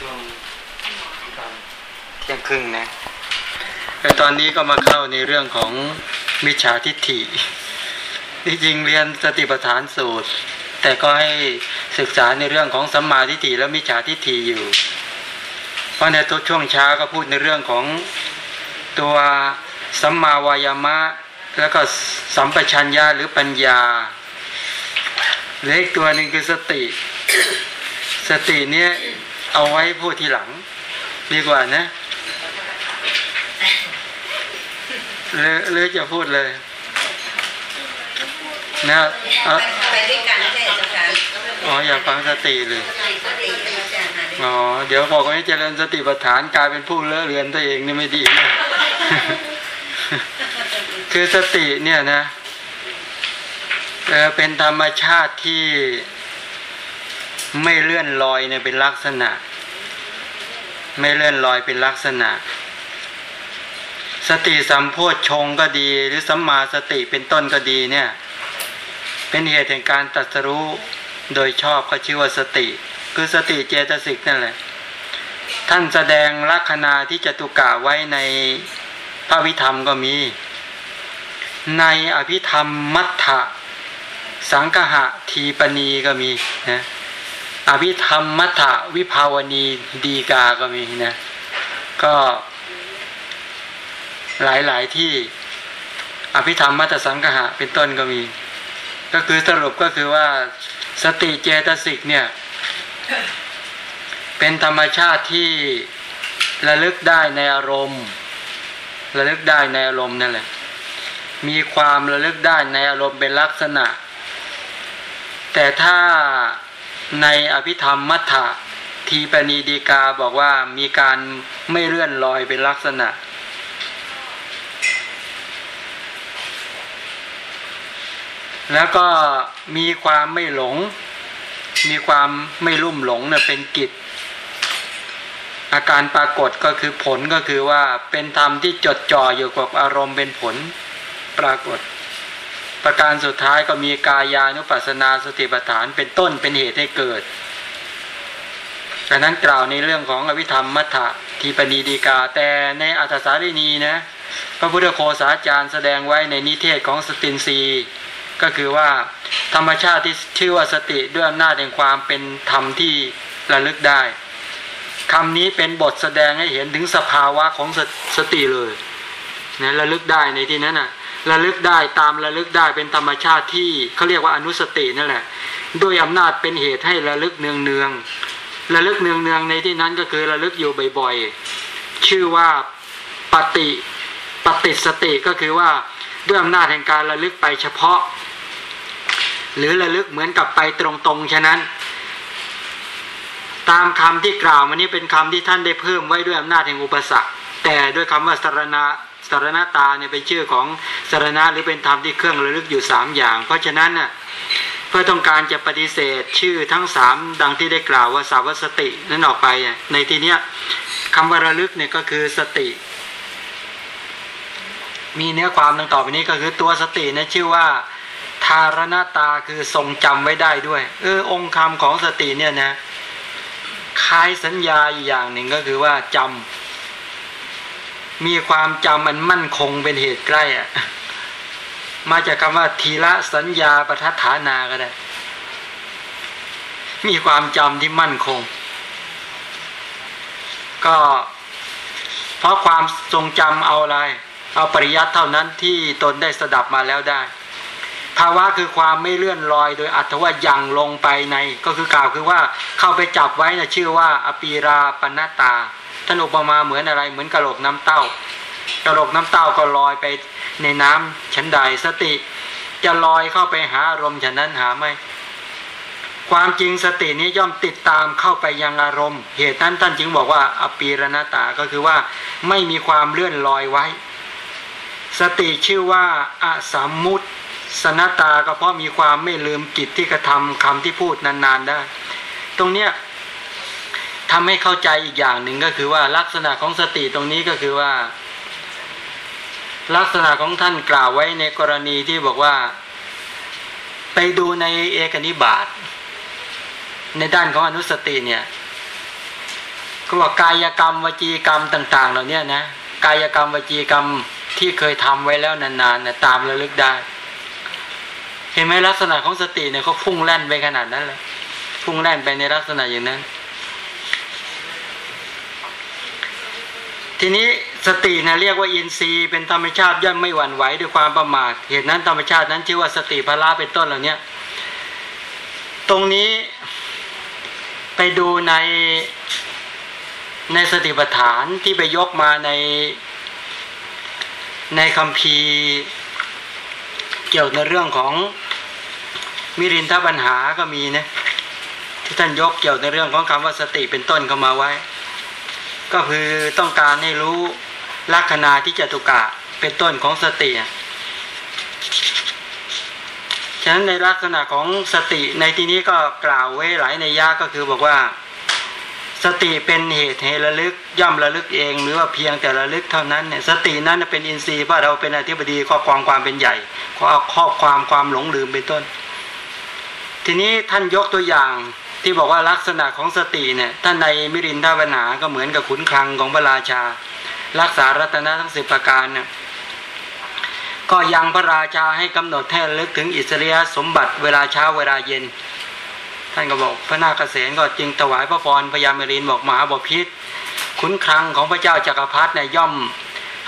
ช่วงตอนเที่ยงครึ่งนะแต่ตอนนี้ก็มาเข้าในเรื่องของมิจฉาทิฏฐิที่จริงเรียนสติปัฏฐานสูตร แต่ก็ให้ศึกษาในเรื่องของสัมมาทิฏฐิและมิจฉาทิฏฐิอยู่ เพราะในตัวช่วงเช้าก็พูดในเรื่องของตัวสัมมาวายามะ แล้วก็สัมปชัญญะหรือปัญญาเลืออีกตัวหนึ่งคือสติ สติเนี้ย เอาไว้พูดทีหลัง ดีกว่านะหรือหรือจะพูดเลยนะเอาไปด้วยกันได้จ้ะค่ะอ๋ออยากฟังสติเลยสติอาจารย์มาด้วยอ๋อเดี๋ยวบอกว่าให้เจริญสติปัฏฐานกลายเป็นผู้เลอะเลือนตัวเองนี่ไม่ดีนะคือสติเนี่ยนะเออเป็นธรรมชาติที่ ไม่เลื่อนลอยเนี่ยเป็นลักษณะ ไม่เลื่อนลอยเป็นลักษณะ สติสัมโพชฌงก็ดี หรือสัมมาสติเป็นต้นก็ดีเนี่ย เป็นเหตุแห่งการตรัสรู้โดยชอบก็ชื่อว่าสติ คือสติเจตสิกนั่นแหละ ท่านแสดงลักษณะที่จตุกะไว้ในพระวิธรรมก็มี ในอภิธรรมมัทธะสังคหะทีปณีก็มีนะ อภิธรรมมัทวิภาวณีดีกาก็มีนะ ก็หลายหลายๆที่อภิธรรมมัทธสังคหะเป็นต้นก็มี ก็คือสรุปก็คือว่าสติเจตสิกเนี่ย เป็นธรรมชาติที่ระลึกได้ในอารมณ์ ระลึกได้ในอารมณ์นั่นแหละ มีความระลึกได้ในอารมณ์เป็นลักษณะ แต่ถ้า ในอภิธรรมมัทธะทีปณีดีกาบอกว่ามีการไม่เลื่อนลอยเป็นลักษณะ แล้วก็มีความไม่หลง มีความไม่ลุ่มหลงเนี่ยเป็นกิจ อาการปรากฏก็คือผลก็คือว่าเป็นธรรมที่จดจ่ออยู่กับอารมณ์เป็นผลปรากฏ ประการสุดท้ายก็มีกายานุปัสนาสติปัฏฐานเป็นต้นเป็นเหตุให้เกิดดังนั้นกล่าวในเรื่องของอวิธรรมมัทธะทีปณีดีกา แต่ในอัตสารีนีนะพระพุทธโคสาจารย์แสดงไว้ในนิเทศของสตินรีก็คือว่าธรรมชาติที่ชื่อว่าสติด้วยอำนาจแห่งความเป็นธรรมที่ระลึกได้คำนี้เป็นบทแสดงให้เห็นถึงสภาวะของสสติเลยนะระลึกได้ในที่นั้นน่ะ ระลึกได้ตามระลึกได้เป็นธรรมชาติที่เขาเรียกว่าอนุสตินั่นแหละ ด้วยอำนาจเป็นเหตุให้ระลึกเนืองเนืองระลึกเนืองเนืองในที่นั้นก็คือระลึกอยู่บ่อยๆ ชื่อว่าปฏิปฏิสติก็คือว่าด้วยอำนาจแห่งการระลึกไปเฉพาะ หรือระลึกเหมือนกับไปตรงๆ ฉะนั้น ตามคำที่กล่าวมานี้เป็นคำที่ท่านได้เพิ่มไว้ด้วยอำนาจแห่งอุปสรรค แต่ด้วยคำว่าสารณะ สารณตาเนี่ยเป็นชื่อของสารณะหรือเป็นธรรมที่เครื่องระลึกอยู่สามอย่าง เพราะฉะนั้นน่ะเพื่อต้องการจะปฏิเสธชื่อทั้งสามดังที่ได้กล่าวว่าสาวสตินั้นออกไปในที่เนี้ยคำว่าระลึกเนี่ยก็คือสติ มีเนื้อความดังต่อไปนี้ก็คือตัวสตินะชื่อว่าทารณตาคือทรงจำไว้ได้ด้วย เออองค์คำของสติเนี่ยนะคล้ายสัญญาอีกอย่างหนึ่งก็คือว่าจำ มีความจำมันมั่นคงเป็นเหตุใกล้อะมาจากคำว่าทีละสัญญาประทัฐานาก็ได้ มีความจำที่มั่นคง ก็เพราะความทรงจำเอาอะไร เอาปริยัติเท่านั้นที่ตนได้สดับมาแล้วได้ ภาวะคือความไม่เลื่อนลอย โดยอัตว่ายังลงไปใน ก็คือกล่าวคือว่าเข้าไปจับไว้นะชื่อว่า อปีราปนตา ท่านอุปมาเหมือนอะไรเหมือนกระโหลกน้ำเต้ากระโหลกน้ำเต้าก็ลอยไปในน้ำชั้นใดสติ จะลอยเข้าไปหาอารมณ์ฉะนั้นหาไม่ ความจริงสตินี้ย่อมติดตามเข้าไปยังอารมณ์ เหตุนั้นท่านจึงบอกว่าอปีรณตาก็คือว่าไม่มีความเลื่อนลอยไว้ สติชื่อว่าอสัมมุตสนตาก็เพราะมีความไม่ลืมกิจที่กระทำคำที่พูดนานๆได้ ตรงเนี้ย ทำให้เข้าใจอีกอย่างหนึ่งก็คือว่าลักษณะของสติตรงนี้ก็คือว่า ลักษณะของท่านกล่าวไว้ในกรณีที่บอกว่า ไปดูในเอกนิบาตในด้านของอนุสติเนี่ยก็บอกกายกรรมวจีกรรมต่าง ๆ เหล่านี้นะกายกรรมวจีกรรมที่เคยทำไว้แล้วนานๆนะตามระลึกได้ เห็นไหมลักษณะของสติเนี่ยเขาพุ่งแล่นไปขนาดนั้นเลยพุ่งแล่นไปในลักษณะอย่างนั้น ทีนี้สตินะเรียกว่าอินทรีย์เป็นธรรมชาติย่อมไม่หวั่นไหวด้วยความประมาทเหตุนั้นธรรมชาตินั้นชื่อว่าสติพละเป็นต้นเหล่านี้ตรงนี้ไปดูในในสติปัฏฐานที่ไปยกมาในในคำพีเกี่ยวในเรื่องของมิรินทปัญหาก็มีนะที่ท่านยกเกี่ยวในเรื่องของคำว่าสติเป็นต้นเข้ามาไว้ ก็คือต้องการให้รู้ลักษณะที่จตุกะเป็นต้นของสติฉะนั้นในลักษณะของสติในที่นี้ก็กล่าวไว้หลายในยะก็คือบอกว่า สติเป็นเหตุให้ระลึกย่อมระลึกเอง หรือว่าเพียงแต่ระลึกเท่านั้นเนี่ยสตินั้นเป็นอินทรีย์เพราะเราเป็นอธิบดีครอบครองความเป็นใหญ่ครอบความความหลงลืมเป็นต้น ทีนี้ท่านยกตัวอย่าง ที่บอกว่าลักษณะของสติเนี่ยท่านในมิรินทาวนาก็เหมือนกับขุนคลังของพระราชา รักษารัตนะทั้งสิบประการเนี่ยก็ยังพระราชาให้กำหนดให้ลึกถึงอิสริยสมบัติเวลาเช้าเวลาเย็น ท่านก็บอกพระนาคเษนก็จึงถวายพระพรพญามรินบอกมหาบพิษขุนคลังของพระเจ้าจักรพรรดิเนี่ยย่อม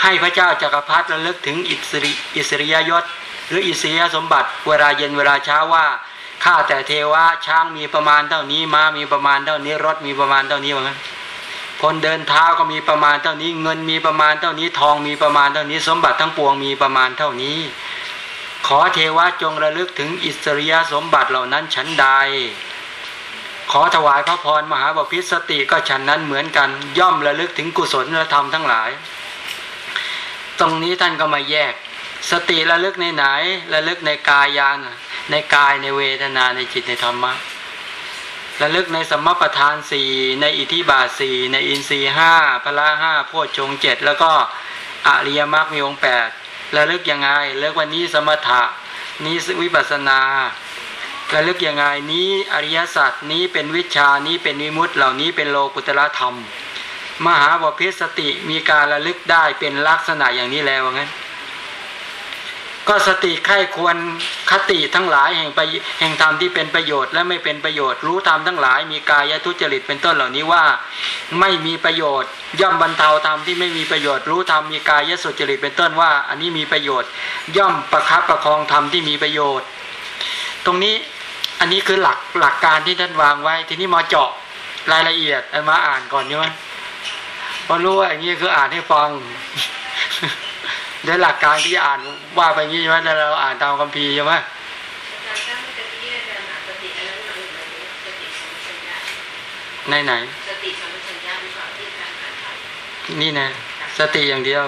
ให้พระเจ้าจักรพรรดิระลึกถึงอิสริอิสริยยศ หรืออิสริยสมบัติเวลาเย็นเวลาเช้าว่า ข้าแต่เทวะช้างมีประมาณเท่านี้ม้ามีประมาณเท่านี้รถมีประมาณเท่านี้ว่างั้นคนเดินเท้าก็มีประมาณเท่านี้ เงินมีประมาณเท่านี้ทองมีประมาณเท่านี้ สมบัติทั้งปวงมีประมาณเท่านี้ ขอเทวะจงระลึกถึงอิสริยสมบัติเหล่านั้นฉันใด ขอถวายพระพรมหาบพิษสติก็ฉันนั้นเหมือนกัน ย่อมระลึกถึงกุศลธรรมทั้งหลาย ตรงนี้ท่านก็มาแยก สติระลึกในไหนระลึกในกายาน ในกายในเวทนาในจิตในธรรมะระลึกในสมประทานสี่ในอิทธิบาทสี่ในอินทรีห้าพละห้าโพชฌงเจ็ดแล้วก็อริยมรรคมีองค์แปดระลึกยังไงเลิกวันนี้สมถะนี้วิปัสนาระลึกยังไงนี้อริยสัจนี้เป็นวิชานี้เป็นวิมุตติเหล่านี้เป็นโลกุตละธรรม มหาบพิสติมีการระลึกได้เป็นลักษณะอย่างนี้แล้วงั้น ก็สติไข้ควรคติทั้งหลายแห่งไปแห่งธรรมที่เป็นประโยชน์และไม่เป็นประโยชน์ รู้ธรรมทั้งหลาย มีกายทุจริตเป็นต้นเหล่านี้ว่า ไม่มีประโยชน์ ย่อมบรรเทาธรรมที่ไม่มีประโยชน์รู้ธรรมมีกายสุจริตเป็นต้นว่า อันนี้มีประโยชน์ ย่อมประคับประคองธรรมที่มีประโยชน์ ตรงนี้อันนี้คือหลักหลักการที่ท่านวางไว้ ทีนี้มาเจาะรายละเอียดมาอ่านก่อนใช่ไหมพอรู้ว่าอย่างนี้คืออ่านให้ฟัง ด้วยหลักการที่อ่านว่าไปงี้ใช่ไหมแต่เราอ่านตามคัมภีร์ใช่ไหมในไหน นี่นะ สติอย่างเดียว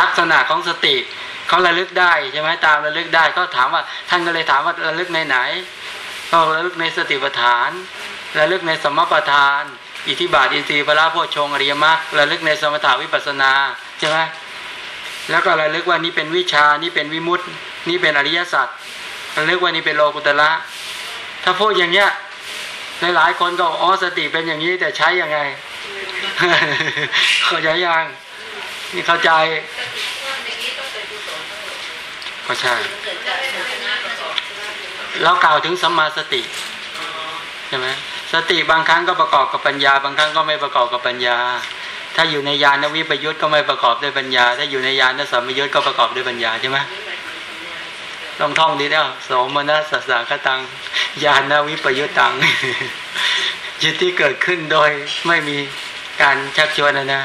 ลักษณะของสติเขาระลึกได้ใช่ไหมตามระลึกได้ก็ถามว่า ท่านก็เลยถามว่าระลึกในไหนก็ระลึกในสติปัฏฐานระลึกในสมปัฏฐาน อิทธิบาทอินทรีย์พระโพชงอริยมรรคระลึกในสมถาวิปัสนาใช่ไหม แล้วก็ระลึกว่านี่เป็นวิชานี่เป็นวิมุตติ นี่เป็นอริยสัจระลึกว่านี่เป็นโลกุตละถ้าพูดอย่างเนี้ยหลายๆคนก็อ๋อสติเป็นอย่างนี้แต่ใช้ยังไงเข้าใจยังนี่เข้าใจก็ใช่เรากล่าวถึงสัมมาสติใช่ไหมสติบางครั้งก็ประกอบกับปัญญา บางครั้งก็ไม่ประกอบกับปัญญา ถ้าอยู่ในยานวิปยุทธ์ก็ไม่ประกอบด้วยปัญญา ถ้าอยู่ในยานสัมยุทธ์ก็ประกอบด้วยปัญญาใช่ไหมต้องท่องดีแล้วสมนัสสะคตังยานวิปยุทตังจิตที่เกิดขึ้นโดยไม่มีการชักชวนนะนะ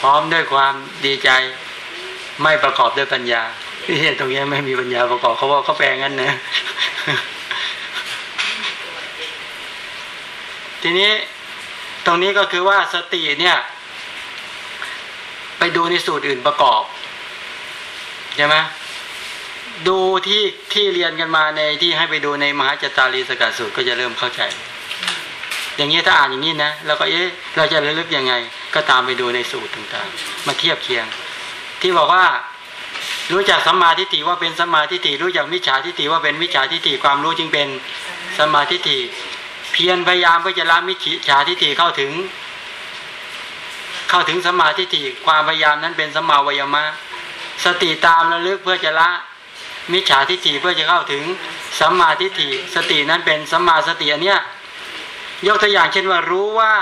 พร้อมด้วยความดีใจไม่ประกอบด้วยปัญญาที่ตรงนี้ไม่มีปัญญาประกอบเขาว่าเขาแปลงั้นนะ ทีนี้ตรงนี้ก็คือว่าสติเนี่ย ไปดูในสูตรอื่นประกอบใช่ไหมดูที่ที่เรียนกันมาในที่ให้ไปดูในมหาจตารีสกัดสูตรก็จะเริ่มเข้าใจ อย่างนี้ถ้าอ่านอย่างนี้นะเราก็เอ๊ะเราจะระลึกยังไง ก็ตามไปดูในสูตรต่างๆ มาเทียบเคียง ที่บอกว่ารู้จักสัมมาทิฏฐิว่าเป็นสัมมาทิฏฐิรู้จักมิจฉาทิฏฐิว่าเป็นมิจฉาทิฏฐิความรู้จึงเป็นสัมมาทิฏฐิ เพียรพยายามเพื่อจะละมิจฉาทิฏฐิเข้าถึง เข้าถึงสัมมาทิฏฐิความพยายามนั้นเป็นสัมมาวยามะ สติตามระลึกเพื่อจะละมิจฉาทิฏฐิเพื่อจะเข้าถึงสัมมาทิฏฐิสตินั้นเป็นสัมมาสติอันเนี้ยยกตัวอย่างเช่นว่ารู้ว่า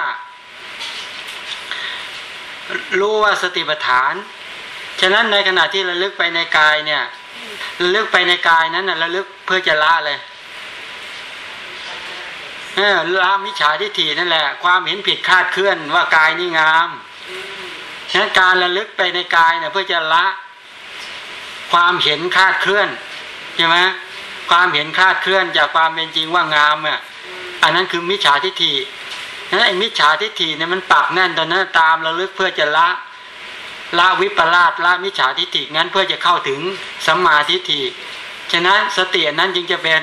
รู้ว่าสติปัฏฐาน ฉะนั้นในขณะที่ระลึกไปในกายเนี่ยระลึกไปในกายนั้นนะระลึกเพื่อจะละเลย ละมิจฉาทิฏฐินั่นแหละ ความเห็นผิดคาดเคลื่อนว่ากายนี่งามฉะนั้นการระลึกไปในกายเนี่ยเพื่อจะละ ความเห็นคาดเคลื่อนใช่ไหมความเห็นคาดเคลื่อนจากความเป็นจริงว่างามอะอันนั้นคือมิจฉาทิฏฐินั้นไอ้มิจฉาทิฏฐิเนี่ยมันปักแน่นตอนนั้นตามระลึกเพื่อจะละละวิปลาสละมิจฉาทิฏฐิงั้นเพื่อจะเข้าถึงสัมมาทิฏฐิฉะนั้นสตินั้นจึงจะเป็น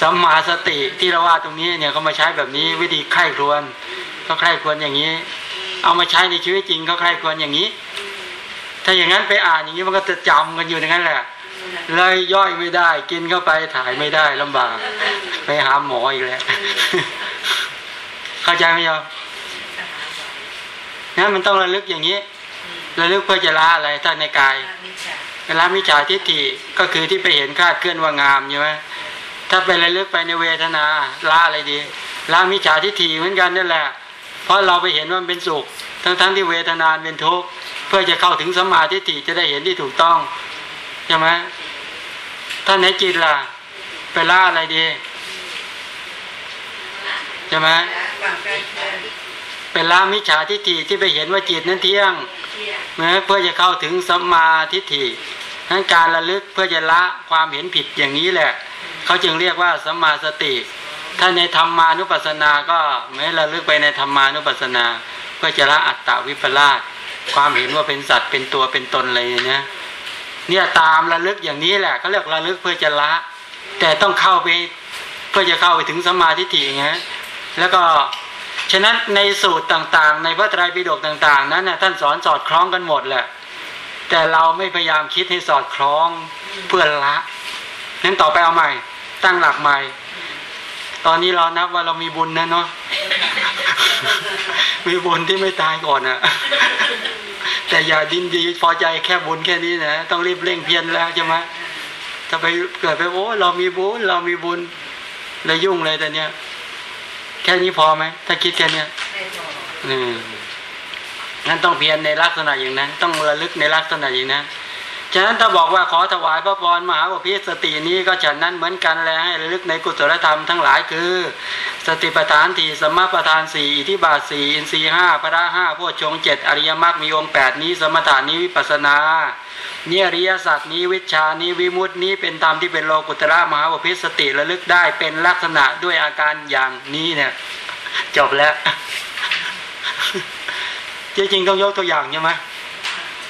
สัมมาสติที่เราว่าตรงนี้เนี่ยเขามาใช้แบบนี้วิธีไข้ครวนก็ไข้ครวนอย่างนี้ เอามาใช้ในชีวิตจริงก็ไข้ครวนอย่างนี้ ถ้าอย่างนั้นไปอ่านอย่างนี้มันก็จะจำกันอยู่อย่างนั้นแหละเลยย่อยไม่ได้ กินเข้าไปถ่ายไม่ได้ลำบาก ไปหาหมออีกแล้วเข้าใจไหมโยมนั้นมันต้องระลึกอย่างนี้ระลึกเพื่อจะละอะไรถ้าในกายละมิจฉาทิฏฐิก็คือที่ไปเห็นคาดเคลื่อนว่างามใช่ไหม ถ้าไประลึกไปในเวทนาละอะไรดีละมิจฉาทิฏฐิเหมือนกันนั่นแหละ เพราะเราไปเห็นว่ามันเป็นสุข ทั้งๆทที่เวทนาเป็นทุกข์เพื่อจะเข้าถึงสมาธิฏฐิจะได้เห็นที่ถูกต้องใช่ไหมถ้าในจิตล่ะ ไปละอะไรดีใช่ไหมเป็นละมิจฉาทิฏฐิที่ไปเห็นว่าจิตนั้นเที่ยงนะเพื่อจะเข้าถึงสมาทิฏฐินั้นการระลึกเพื่อจะละความเห็นผิดอย่างนี้แหละ เขาจึงเรียกว่าสมาสติ ถ้าในธรรมานุปัสสนา ก็ไม่ระลึกไปในธรรมานุปัสสนา เพื่อจะละอัตตาวิปลาสความเห็นว่าเป็นสัตว์เป็นตัวเป็นตนอะไรเนี่ยเนี่ยตามระลึกอย่างนี้แหละเขาเรียกระลึกเพื่อจะละ แต่ต้องเข้าไปเพื่อจะเข้าไปถึงสมาธิถี่ไงแล้วก็ฉะนั้นในสูตรต่างๆ ในพระไตรปิฎกต่าง ๆ นั้นนะท่านสอนสอดคล้องกันหมดแหละ แต่เราไม่พยายามคิดให้สอดคล้องเพื่อละนั้นต่อไปเอาใหม่ ตั้งหลักใหม่ ตอนนี้เรานับว่าเรามีบุญนะเนาะมีบุญที่ไม่ตายก่อนอะแต่อย่าดินดีพอใจแค่บุญแค่นี้นะต้องรีบเร่งเพียรแล้วใช่ไหมถ้าไปเกิดไปโอ้เรามีบุญเรามีบุญเลยยุ่งเลยแต่เนี้ยแค่นี้พอไหมถ้าคิดแค่เนี้ยอืมงั้นต้องเพียรในลักษณะอย่างนั้น ต้องระลึกในลักษณะอย่างนั้น ฉะนั้นถ้าบอกว่าขอถวายพระพรมหาวิสตินี้ก็ฉันนั้นเหมือนกันแลให้ระลึกในกุศลธรรมทั้งหลายคือ สติปัฏฐานที่สมปัฏฐานสี่อิทิบาทสี่อินทรีห้าพระห้าพวชงเจ็ดอริยมรรคมีองค์แปดนี้ สมถานี้วิปัสนาเนี่ยริยสัจนี้วิชานี้วิมุตินี้เป็นธรรมที่เป็นโลกุตระมหาวิสติระลึกได้เป็นลักษณะด้วยอาการอย่างนี้เนี่ยจบแล้วจริงๆต้องยกตัวอย่างใช่ไหม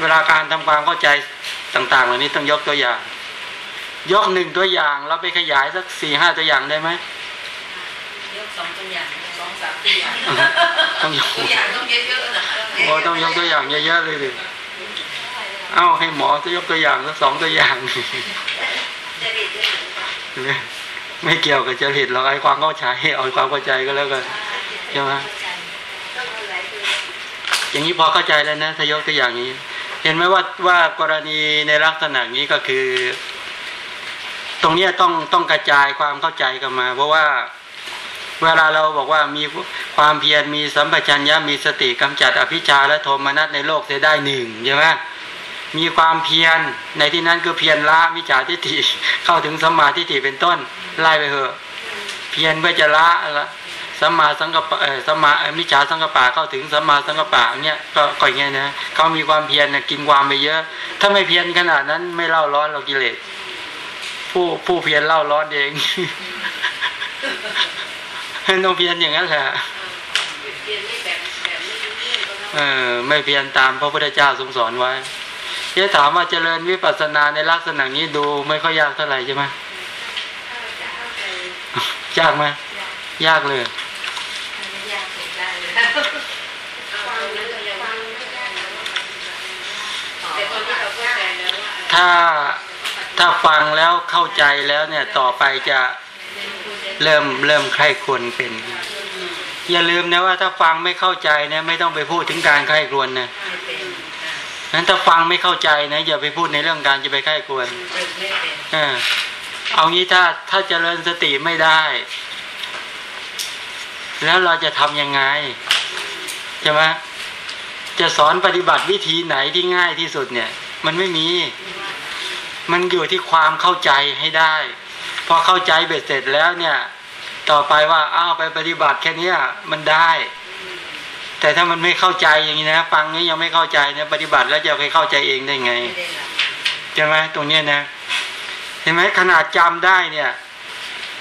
เวลาการทำความเข้าใจ ต่างๆเหล่านี้ต้องยกตัวอย่าง ยกหนึ่งตัวอย่างเราไปขยายสักสี่ห้าตัวอย่างได้ไหมยกสองตัวอย่างสองสามตัวอย่างต้องยกตัวอย่างต้องเยอะๆนะโอ้ต้องยกตัวอย่างเยอะๆเลยดิเอ้าให้หมอจะยกตัวอย่างสักสองตัวอย่างไม่เกี่ยวกับจริตเราไอ้ความเข้าใจเอาความเข้าใจก็แล้วกันใช่ไหมอย่างนี้พอเข้าใจแล้วนะถ้ายกตัวอย่างนี้ เห็นไหมว่าว่ากรณีในลักษณะนี้ก็คือ ตรงนี้ต้องต้องกระจายความเข้าใจกันมา เพราะว่าเวลาเราบอกว่ามีความเพียรมีสัมปชัญญะมีสติกำจัดอภิชาและโทมนัสในโลกเสียได้หนึ่งใช่ไหมมีความเพียรในที่นั้นคือเพียรละมิจฉาทิฏฐิเข้าถึงสมาทิฏฐิเป็นต้นไล่ไปเถอะ เพียรเพื่อจะละ สมาสังกปะสมามิจฉาสังกปะเข้าถึงสมาสังกปะเนี้ยก็ก่อยเงี้ยนะเขามีความเพียรนะกินความไปเยอะ ถ้าไม่เพียรขนาดนั้นไม่เล่าร้อนเรากิเลสผู้ผู้เพียรเล่าร้อนเองต้องเพียรอย่างนั้นแหละเออไม่เพียรตามพระพุทธเจ้าทรงสอนไว้จะถามว่าเจริญวิปัสสนาในลักษณะนี้ดูไม่ค่อยยากเท่าไหร่ใช่ไหมยากไหมยากเลย ถ้าถ้าฟังแล้วเข้าใจแล้วเนี่ยต่อไปจะเริ่มเริ่มใคร่ควรเป็น อย่าลืมนะว่าถ้าฟังไม่เข้าใจเนะไม่ต้องไปพูดถึงการใคร่ควรนะนั้นถ้าฟังไม่เข้าใจนะอย่าไปพูดในเรื่องการจะไปใคร่ควรเออเอางี้ถ้าถ้าเจริญสติไม่ได้ แล้วเราจะทำยังไงใช่ไหมจะสอนปฏิบัติวิธีไหนที่ง่ายที่สุดเนี่ย มันไม่มี มันอยู่ที่ความเข้าใจให้ได้ พอเข้าใจเบ็ดเสร็จแล้วเนี่ย ต่อไปว่าอ้าวไปปฏิบัติแค่เนี้ยมันได้ แต่ถ้ามันไม่เข้าใจอย่างนี้นะฟังนี้ยังไม่เข้าใจนะปฏิบัติแล้วจะไปเข้าใจเองได้ไงไม่ได้หลับใช่ไหมตรงเนี้ยนะ เห็นไหมขนาดจำได้เนี่ย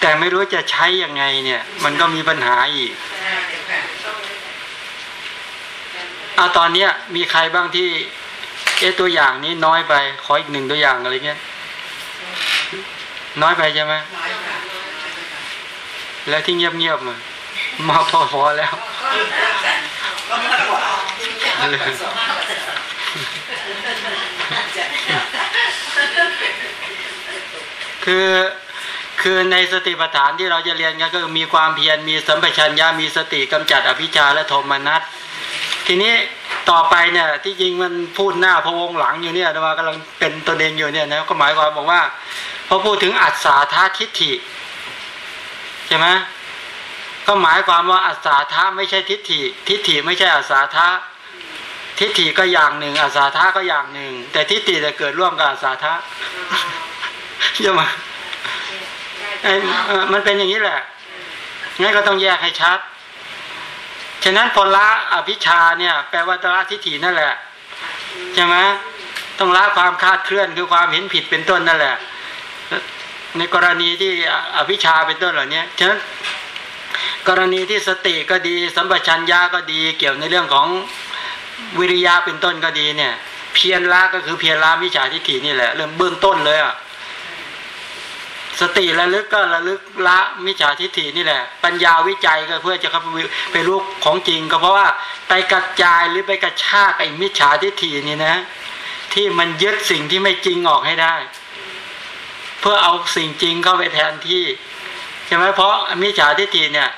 แต่ไม่รู้จะใช้ยังไงเนี่ย มันก็มีปัญหาอีกใช่เดี๋ยวค่ะเอาตอนเนี้ยมีใครบ้างที่ เอะตัวอย่างนี้น้อยไป ขออีกหนึ่งตัวอย่างอะไรเงี้ย น้อยไปใช่ไหมแล้วที่เงียบเงียบๆมามาพอพอแล้วคือคือในสติปัฏฐานที่เราจะเรียนกันก็คือมีความเพียรมีสัมปชัญญะมีสติกำจัดอภิชาและโทมนัสทีนี้ ต่อไปเนี่ยที่จริงมันพูดหน้าพะวงหลังอยู่เนี่ยนะว่ากำลังเป็นตัวเด่นอยู่เนี่ยนะก็หมายความบอกว่าพอพูดถึงอัศาธาทิฏฐิใช่ไหมก็หมายความว่าอัศาธาไม่ใช่ทิฏฐิ ทิฏฐิไม่ใช่อัศาธาทิฏฐิก็อย่างหนึ่งอัศาธาก็อย่างหนึ่ง แต่ทิฏฐิจะเกิดร่วมกับอัศาธาใช่ไหมไอ้เอ่อมันเป็นอย่างนี้แหละงั้นก็ต้องแยกให้ชัด ฉะนั้นพอละอภิชาเนี่ย แปลว่าตละทิฏฐินั่นแหละใช่ไหมต้องละความคาดเคลื่อนคือความเห็นผิดเป็นต้นนั่นแหละ ในกรณีที่อภิชาเป็นต้นเหล่านี้ฉะนั้นกรณีที่สติก็ดี สัมปชัญญะก็ดี เกี่ยวในเรื่องของวิริยะเป็นต้นก็ดีเนี่ย เพียรละก็คือเพียรละมิจฉาทิฏฐินี่แหละ เริ่มเบื้องต้นเลยอะ สติระลึกก็ระลึกละมิจฉาทิฏฐินี่แหละ ปัญญาวิจัยก็เพื่อจะเข้าไปรู้ของจริง ก็เพราะว่าไปกระจายหรือไปกระชากไอ้มิจฉาทิฏฐินี่นะ ที่มันยึดสิ่งที่ไม่จริงออกให้ได้ เพื่อเอาสิ่งจริงเข้าไปแทนที่ใช่ไหมเพราะมิจฉาทิฏฐิเนี่ย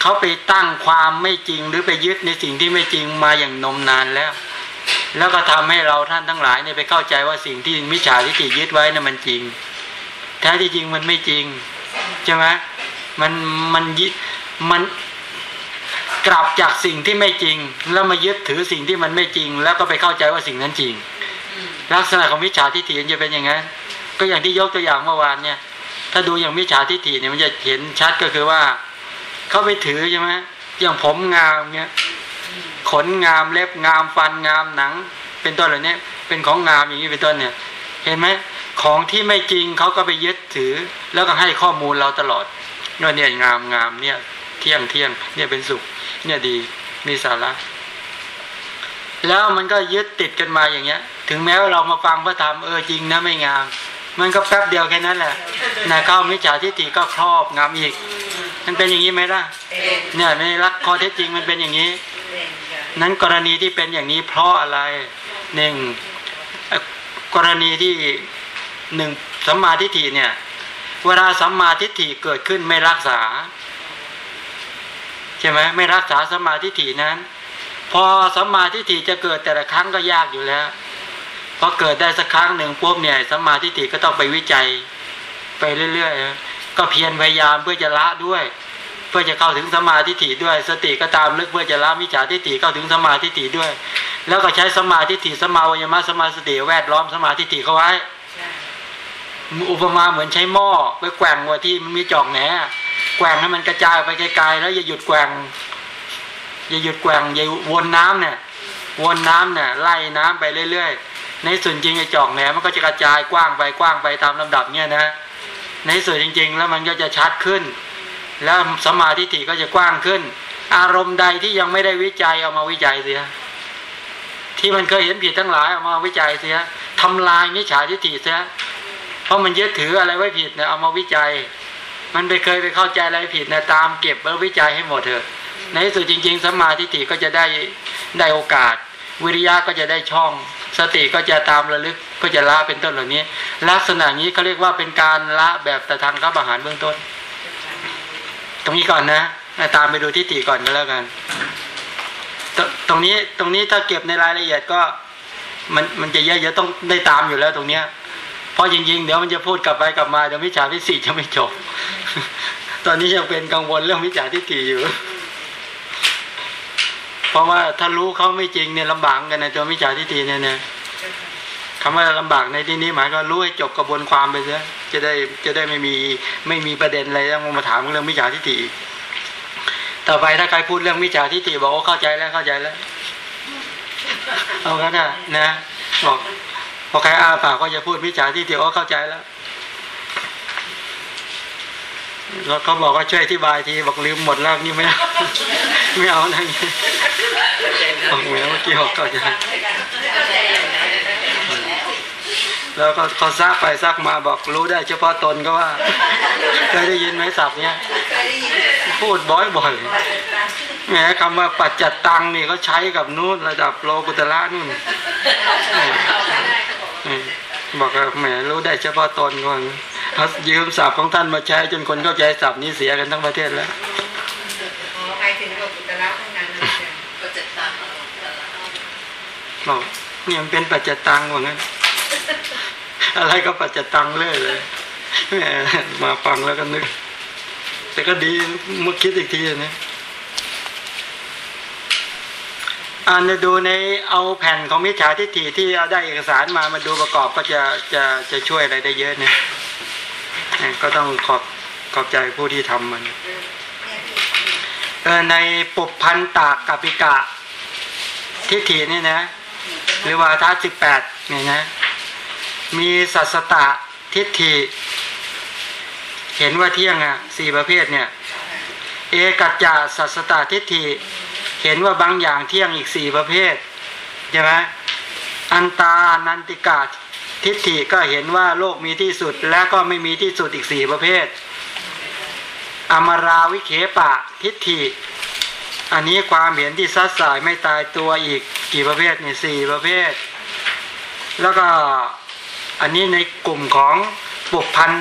เขาไปตั้งความไม่จริงหรือไปยึดในสิ่งที่ไม่จริงมาอย่างนมนานแล้ว แล้วก็ทำให้เราท่านทั้งหลายเนี่ยไปเข้าใจว่าสิ่งที่มิจฉาทิฏฐิยึดไว้น่ะมันจริง แท้ที่จริงมันไม่จริงใช่ไหมมันมันยมันกลับจากสิ่งที่ไม่จริง แล้วมายึดถือสิ่งที่มันไม่จริง แล้วก็ไปเข้าใจว่าสิ่งนั้นจริง ลักษณะของมิจฉาทิฏฐิจะเป็นอย่างนั้นก็อย่างที่ยกตัวอย่างเมื่อวานเนี่ย ถ้าดูอย่างมิจฉาทิฏฐิเนี่ยมันจะเห็นชัดก็คือว่าเขาไปถือใช่ไหมอย่างผมงามเนี่ยขนงามเล็บงามฟันงามหนัง เป็นต้นเหล่านี้เป็นของงามอย่างนี้เป็นต้นเนี่ย เห็นไหม ของที่ไม่จริงเขาก็ไปยึดถือ แล้วก็ให้ข้อมูลเราตลอดว่าเนี่ยงามงามเนี่ย เที่ยงเที่ยงเนี่ยเป็นสุข เนี่ยดีมีสาระแล้วมันก็ยึดติดกันมาอย่างเงี้ย ถึงแม้ว่าเรามาฟังพระธรรมเออจริงนะไม่งาม มันก็แป๊บเดียวแค่นั้นแหละนะเข้ามิจฉาทิฏฐิก็ครอบงามอีก มันเป็นอย่างนี้ไหมล่ะเนี่ยในรักข้อเท็จจริงมันเป็นอย่างนี้ นั้นกรณีที่เป็นอย่างนี้เพราะอะไรหนึ่งกรณีที่ หนึ่งสัมมาทิฏฐิเนี่ย เวลาสัมมาทิฏฐิเกิดขึ้นไม่รักษา ใช่ไหมไม่รักษาสัมมาทิฏฐินั้น พอสัมมาทิฏฐิจะเกิดแต่ละครั้งก็ยากอยู่แล้วพอเกิดได้สักครั้งหนึ่งปุ๊บเนี่ยสัมมาทิฏฐิก็ต้องไปวิจัย ไปเรื่อยๆก็เพียรพยายามเพื่อจะละด้วย เพื่อจะเข้าถึงสมมาทิฏฐิด้วย สติก็ตามลึกเพื่อจะละมิจฉาทิฏฐิเข้าถึงสมมาทิฏฐิด้วย แล้วก็ใช้สมมาทิฏฐิสมมาวิยมะสมมาสติแวดล้อมสมมาทิฏฐิเข้าไว้ อุปมาเหมือนใช้หม้อไปแกว่งว่าที่มันมีจอกแหนแกว่งให้มันกระจายไปไกลๆแล้วอย่าหยุดแกว่งอย่าหยุดแกว่งอย่าวนน้ำเนี่ยวนน้ำเนี่ยไล่น้ำไปเรื่อยๆ ในส่วนจริงไอ้จอกแหนมันก็จะกระจายกว้างไปกว้างไปตามลำดับเนี่ยนะในส่วนจริง ๆ แล้วมันก็จะชัดขึ้น แล้วสมาธิฏฐิก็จะกว้างขึ้น อารมณ์ใดที่ยังไม่ได้วิจัยเอามาวิจัยเสียที่มันเคยเห็นผิดทั้งหลายเอามาวิจัยเสียทำลายมิจฉาทิฏฐิเสีย เพราะมันยึดถืออะไรไว้ผิดเนี่ยเอามาวิจัย มันไปเคยไปเข้าใจอะไรผิดนะตามเก็บแล้ววิจัยให้หมดเถอะ ในที่สุดจริง ๆสมมาทิฏฐิก็จะได้ได้โอกาส วิริยะก็จะได้ช่อง สติก็จะตามระลึกก็จะละเป็นต้นเหล่านี้ ลักษณะนี้เขาเรียกว่าเป็นการละแบบแต่ทางข้าอาหารเบื้องต้น ตรงนี้ก่อนนะตามไปดูทิฏฐิก่อนก็แล้วกันตตรงนี้ตรงนี้ถ้าเก็บในรายละเอียดก็ มันมันจะเยอะๆต้องได้ตามอยู่แล้วตรงเนี้ย เพราะจริงๆเดี๋ยวมันจะพูดกลับไปกลับมาเดี๋ยวมิจฉาทิฏฐิจะไม่จบ ตอนนี้ยังเป็นกังวลเรื่องมิจฉาทิฏฐิอยู่ เพราะว่าถ้ารู้เขาไม่จริงเนี่ยลำบากกันนะตัวมิจฉาทิฏฐิเนี่ยนะคำว่าลำบากในที่นี้หมายก็รู้ให้จบกระบวนความไปซะจะได้จะได้ไม่มีไม่มีประเด็นอะไรต้องมาถามเรื่องมิจฉาทิฏฐิต่อไปถ้าใครพูดเรื่องมิจฉาทิฏฐิบอกว่าเข้าใจแล้วเข้าใจแล้ว เอากันนะนะบอก พอใครอ้าปากก็จะพูดมิจฉาทิฏฐิโอ้เข้าใจแล้วแล้วเขาบอกว่าช่วยอธิบายทีบอกลืมหมดแล้วนี่ไม่เอาไม่เอานะบอกเหมือนเมื่อกี้บอกเข้าใจแล้วก็เขาซักไปซักมาบอกรู้ได้ เฉพาะตนก็ว่าเคยได้ยินไหมศัพท์เนี้ยพูดบ่อยๆแหมคำว่าปัจจัตตังนี่เขาใช้กับนู้นระดับโลกุตละนู่น บอกว่าแหมรู้ได้เฉพาะตนก่อนเขายืมศัพท์ของท่านมาใช้จนคนเข้าใจศัพท์นี้เสียกันทั้งประเทศแล้วอ๋อใครถึงโลกุตละทั้งนั้นเลยก็จะตามบอกเนี่ยมันเป็นปัจจตังว่างั้นอะไรก็ปัจจตังเลยเลยมมาฟังแล้วก็นึก แต่ก็ดีเมื่อคิดอีกทีนะ อ่านดูในเอาแผ่นของมิจฉาทิฏฐิที่เอาได้เอกสารมามาดูประกอบก็จะจะจะช่วยอะไรได้เยอะนะก็ต้องขอบขอบใจผู้ที่ทำมันเออในปุพพันตากกัปิกะทิฏฐินี่นะ หรือว่าทัศสิบแปดเนี่ยนะ มีสัสตะทิฏฐิ เห็นว่าเที่ยงอะสี่ประเภทเนี่ย เอกัจจาสัสตะทิฏฐิ เห็นว่าบางอย่างเที่ยงอีกสี่ประเภทใช่ไหมอันตานันติกาทิฏฐิก็เห็นว่าโลกมีที่สุดและก็ไม่มีที่สุดอีกสี่ประเภท อมราวิเคปะทิฏฐิ อันนี้ความเห็นที่ซัดสายไม่ตายตัวอีกกี่ประเภทเนี่ยสี่ประเภท แล้วก็อันนี้ในกลุ่มของปุพันธ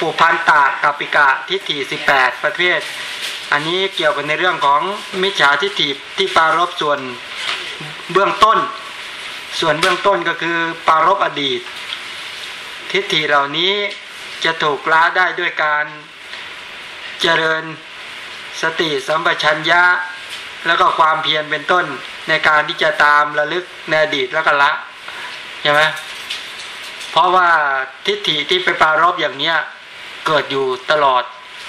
ปุพันตากัปิกะทิฏฐิสิบแปดประเภท อันนี้เกี่ยวกับในเรื่องของมิจฉาทิฏฐิที่ปารบส่วนเบื้องต้น ส่วนเบื้องต้นก็คือปารบอดีต ทิฏฐิเหล่านี้จะถูกล้าได้ด้วยการเจริญสติสัมปชัญญะ แล้วก็ความเพียรเป็นต้นในการที่จะตามระลึกในอดีตแล้วก็ละใช่ไหมเพราะว่าทิฏฐิที่ไปปารบอย่างเนี้ย เกิดอยู่ตลอด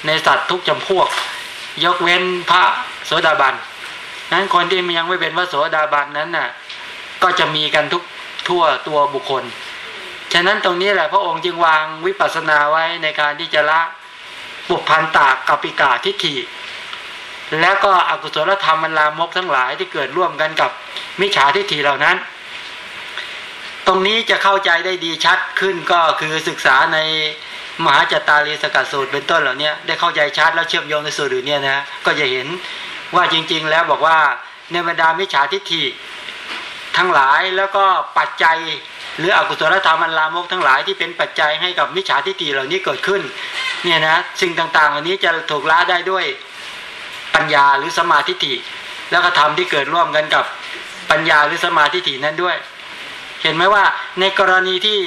ในสัตว์ทุกจำพวก ยกเว้นพระโสดาบันนั้นคนที่ยังไม่เป็นพระโสดาบันนั้นน่ะ ก็จะมีกันทุกทั่วตัวบุคคล ฉะนั้นตรงนี้แหละพระองค์จึงวางวิปัสสนาไว้ในการที่จะละปุพันตากัปิกาทิฏฐิแล้วก็อกุศลธรรมมันลามกทั้งหลายที่เกิดร่วมกันกับมิจฉาทิฏฐิเหล่านั้น ตรงนี้จะเข้าใจได้ดีชัดขึ้นก็คือศึกษาใน มหาจตารีสกัดสูตรเป็นต้นเหล่านี้ได้เข้าใจชัดแล้วเชื่อมโยงในสูตรอื่นเนี่ยนะก็จะเห็นว่าจริง ๆ แล้วบอกว่าในบรรดามิจฉาทิฏฐิทั้งหลายแล้วก็ปัจจัย หรืออกุศลธรรมอันลามกทั้งหลายที่เป็นปัจจัยให้กับมิจฉาทิฏฐิเหล่านี้เกิดขึ้นเนี่ยนะสิ่งต่างๆ เหล่านี้จะถูกละได้ด้วยปัญญาหรือสมาธิฏฐิแล้วก็ธรรมที่เกิดร่วมกันกับปัญญาหรือสมาธิฏฐินั้นด้วย เห็นไหมว่าในกรณีที่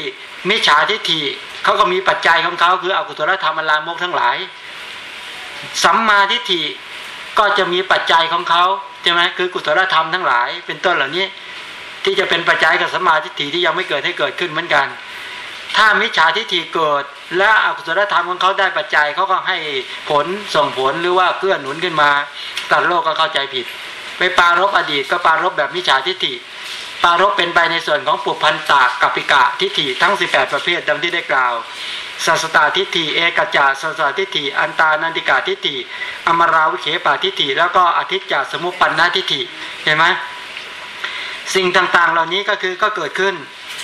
มิจฉาทิฏฐิ เขาก็มีปัจจัยของเขาคืออกุศลธรรมอันลามกทั้งหลาย สัมมาทิฏฐิก็จะมีปัจจัยของเขาใช่ไหมคือกุศลธรรมทั้งหลาย เป็นต้นเหล่านี้ ที่จะเป็นปัจจัยกับสัมมาทิฏฐิที่ยังไม่เกิดให้เกิดขึ้นเหมือนกัน ถ้ามิจฉาทิฏฐิเกิด และอกุศลธรรมของเขาได้ปัจจัยเขาก็ให้ผลส่งผลหรือว่าเกื้อหนุนขึ้นมาตัดโลกก็เข้าใจผิด ไปปารบอดีตก็ปารบแบบมิจฉาทิฏฐิ ปารบเป็นไปในส่วนของปุพันตากกัปิกะทิฏฐิทั้ง 18 ประเภทดังที่ได้กล่าวสัสตาทิฏฐิเอกจาสัสตาทิฏฐิอันตานันติกาทิฏฐิอมราวิเคปาทิฏฐิแล้วก็อธิจจสมุปปันนาทิฏฐิเห็นไหมสิ่งต่างๆ เหล่านี้ก็คือก็เกิดขึ้น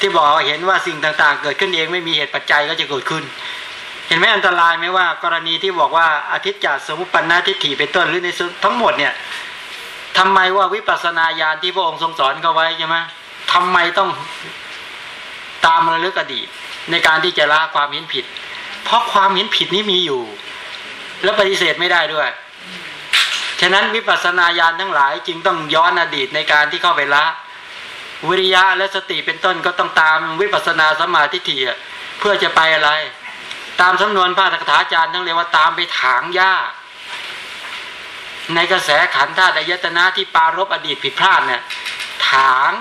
ที่บอกเห็นว่าสิ่งต่างๆ เกิดขึ้นเองไม่มีเหตุปัจจัยก็จะเกิดขึ้น เห็นไหมอันตรายไหมว่ากรณีที่บอกว่าอธิจจสมุปปันนาทิฏฐิเป็นต้นหรือในทั้งหมดเนี่ย ทำไมว่าวิปัสสนาญาณที่พระองค์ทรงสอนเขาไว้ใช่ไหมทำไมต้องตามระลึกอดีต ในการที่จะละความเห็นผิด เพราะความเห็นผิดนี้มีอยู่ แล้วปฏิเสธไม่ได้ด้วย ฉะนั้นวิปัสสนาญาณทั้งหลายจึงต้องย้อนอดีตในการที่เข้าไปละ วิริยะและสติเป็นต้นก็ต้องตามวิปัสสนาสมาธิฐิเพื่อจะไปอะไร ตามสำนวนพระตถาจารย์ทั้งเรียกว่าตามไปถางหญ้า ในกระแสขันธ์ธาตุอายตนะที่ปารบอดีตผิดพลาดเนี่ยถาง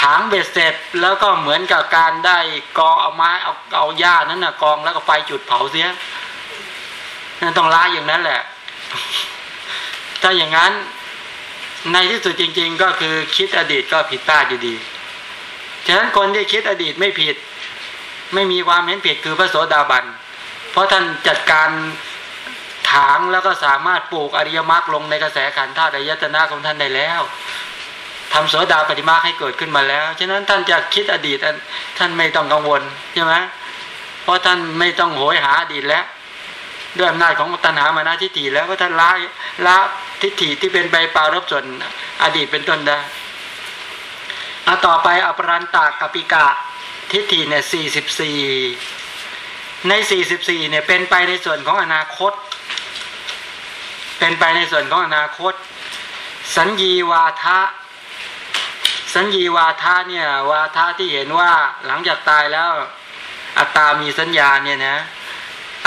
ถางเบ็ดเสร็จแล้วก็เหมือนกับการได้กองเอาไม้เอาเอาหญ้านั้นนะกองแล้วก็ไฟจุดเผาเสียนั่นต้องละอย่างนั้นแหละ ถ้าอย่างนั้นในที่สุดจริง ๆ ก็คือคิดอดีตก็ผิดพลาดอยู่ดีฉะนั้นคนที่คิดอดีตไม่ผิด ไม่มีความเห็นผิดคือพระโสดาบัน เพราะท่านจัดการ ถางแล้วก็สามารถปลูกอริยมรรคลงในกระแสขันธ์ธาตุอายตนะของท่านได้แล้วทำโสดาปฏิมาให้เกิดขึ้นมาแล้ว ฉะนั้นท่านจะคิดอดีตท่านไม่ต้องกังวลใช่ไหมเพราะท่านไม่ต้องโหยหาอดีตแล้ว ด้วยอำนาจของตัณหามานะทิฏฐิแล้วก็ท่านละละทิฏฐิที่เป็นใบปารบส่วนอดีตเป็นต้นได้อาต่อไปอปรันตากกปิกะทิฏฐิเนี่ยสี่สิบสี่ ในสี่สิบสี่เนี่ยเป็นไปในส่วนของอนาคต เป็นไปในส่วนของอนาคต สัญญีวาทะ สัญญีวาทะเนี่ย วาทะที่เห็นว่าหลังจากตายแล้วอัตตามีสัญญาเนี่ยนะ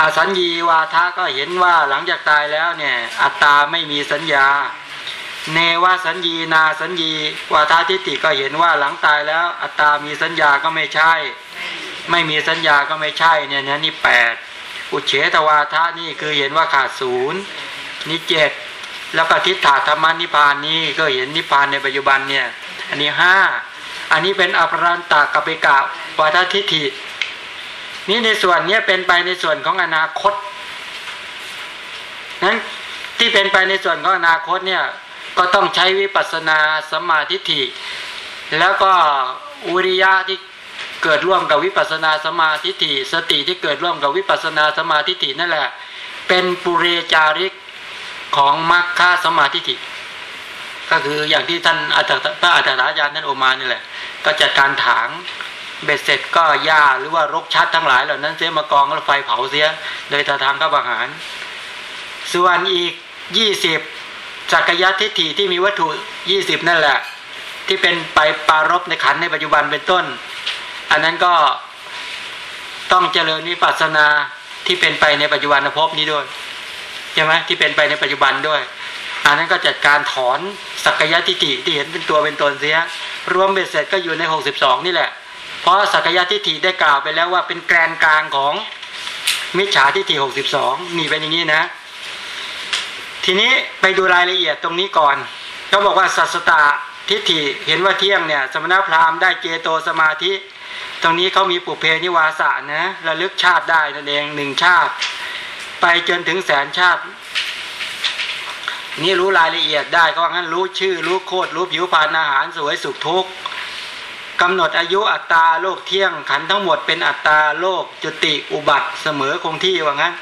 อสัญญีวาทะก็เห็นว่าหลังจากตายแล้วเนี่ย อัตตาไม่มีสัญญา เนวสัญญีนาสัญญีวาทาทิฏฐิก็เห็นว่าหลังตายแล้ว อัตตามีสัญญาก็ไม่ใช่ ไม่มีสัญญาก็ไม่ใช่เนี่ยนะนี่แปดอุเฉทวาทานี่คือเห็นว่าขาดศูนย์นี่เจ็ดแล้วก็ทิฏฐาธรรมนิพานนี่ก็เห็นนิพานในปัจจุบันเนี่ย อันนี้ห้าอันนี้เป็นอภรันตากปิกะวาททิฏฐินี่ในส่วนนี้เป็นไปในส่วนของอนาคตนั้นที่เป็นไปในส่วนของอนาคตเนี่ยก็ต้องใช้วิปัสสนาสมาธิฐิแล้วก็อุริยะที่ เกิดร่วมกับวิปัสนาสมาธิฐิสติที่เกิดร่วมกับวิปัสนาสมาธิฐินั่นแหละ เป็นปุเรจาริกของมรรคสมาธิฐิก็คืออย่างที่ท่านอาจารย์พระอาจารย์อาจารย์ท่านโอมานี่แหละ ก็จัดการถางเบ็ดเสร็จก็หญ้าหรือว่ารกชัดทั้งหลายเหล่านั้นเสียมากองแล้วไฟเผาเสีย โดยทางข้าอาหาร ส่วนอีกยี่สิบจักรยทิฏฐิที่มีวัตถุยี่สิบนั่นแหละ ที่เป็นไปปารบในขันในปัจจุบันเป็นต้น อันนั้นก็ต้องเจริญนิปัสสนาที่เป็นไปในปัจจุบันภพนี้ด้วยใช่ไหมที่เป็นไปในปัจจุบันด้วย อันนั้นก็จัดการถอนสักยทิฏฐิที่เห็นเป็นตัวเป็นตนเสีย รวมเบ็ดเสร็จก็อยู่ในหกสิบสองนี่แหละ เพราะสักยทิฏฐิได้กล่าวไปแล้วว่าเป็นแกนกลางของมิจฉาทิฏฐิหกสิบสองนี่เป็นอย่างนี้นะ ทีนี้ไปดูรายละเอียดตรงนี้ก่อนเขาบอกว่าสัสตาทิฏฐิเห็นว่าเที่ยงเนี่ย สมณพราหมณ์ได้เจโตสมาธิ ตรงนี้เขามีปุเพนิวาสานะระลึกชาติได้นั่นเองหนึ่งชาติ ไปจนถึงแสนชาติ นี่รู้รายละเอียดได้ก็งั้นรู้ชื่อ รู้โคดรู้ผิวพรรณอาหารสวยสุขทุกข์กำหนดอายุอัตตาโลกเที่ยงขันทั้งหมดเป็นอัตตาโลกจุติอุบัติเสมอคงที่ว่างั้น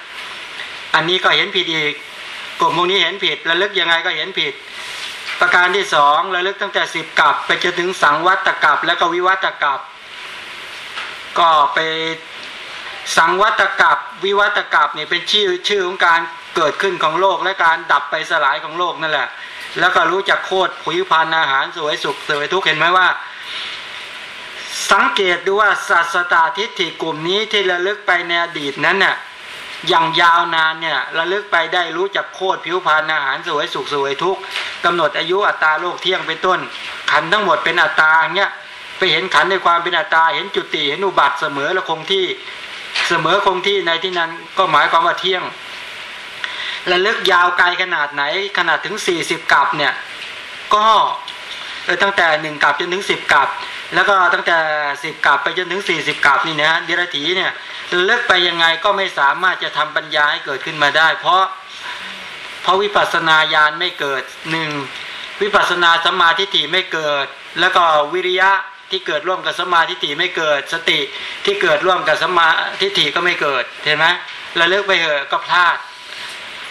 อันนี้ก็เห็นผิดอีกกลุ่มพวกนี้เห็นผิดระลึกยังไงก็เห็นผิด ประการที่สองระลึกตั้งแต่สิบกับไปจนถึงสังวัตตกับแล้วก็วิวัตกับ ก็ไปสังวัตกับวิวัตกับเนี่ยเป็นชื่อชื่อของการเกิดขึ้นของโลกและการดับไปสลายของโลกนั่นแหละ แล้วก็รู้จักโคตรผุยพันอาหารสวยสุขสวยทุกข์เห็นไหมว่า สังเกตดูว่าสัสตาทิฏฐิกลุ่มนี้ที่ระลึกไปในอดีตนั้นน่ะอย่างยาวนานเนี่ยระลึกไปได้รู้จักโคตรผิวพรรณอาหารสวยสุขสวยทุกกำหนดอายุอัตราโลกเที่ยงเป็นต้นขันทั้งหมดเป็นอัตราเนี่ย ไปเห็นขันในความเป็นอัตราเห็นจุติเห็นอุบัติเสมอและคงที่เสมอคงที่ในที่นั้นก็หมายความว่าเที่ยงระลึกยาวไกลขนาดไหนขนาดถึงสี่สิบกับเนี่ยก็ตั้งแต่หนึ่งกับจนถึงสิบกับ แล้วก็ตั้งแต่สิบกับไปจนถึงสี่สิบกับนี่นะเดรัจฉีเนี่ยเลิกไปยังไงก็ไม่สามารถจะทำปัญญาให้เกิดขึ้นมาได้ เพราะเพราะวิปัสสนาญาณไม่เกิดหนึ่งวิปัสสนาสมาธิฏฐิไม่เกิด แล้วก็วิริยะ ที่เกิดร่วมกับสมาธิฏฐิไม่เกิด สติที่เกิดร่วมกับสมาธิฏฐิก็ไม่เกิดเห็นไหมระลึกไปเหอะก็พลาด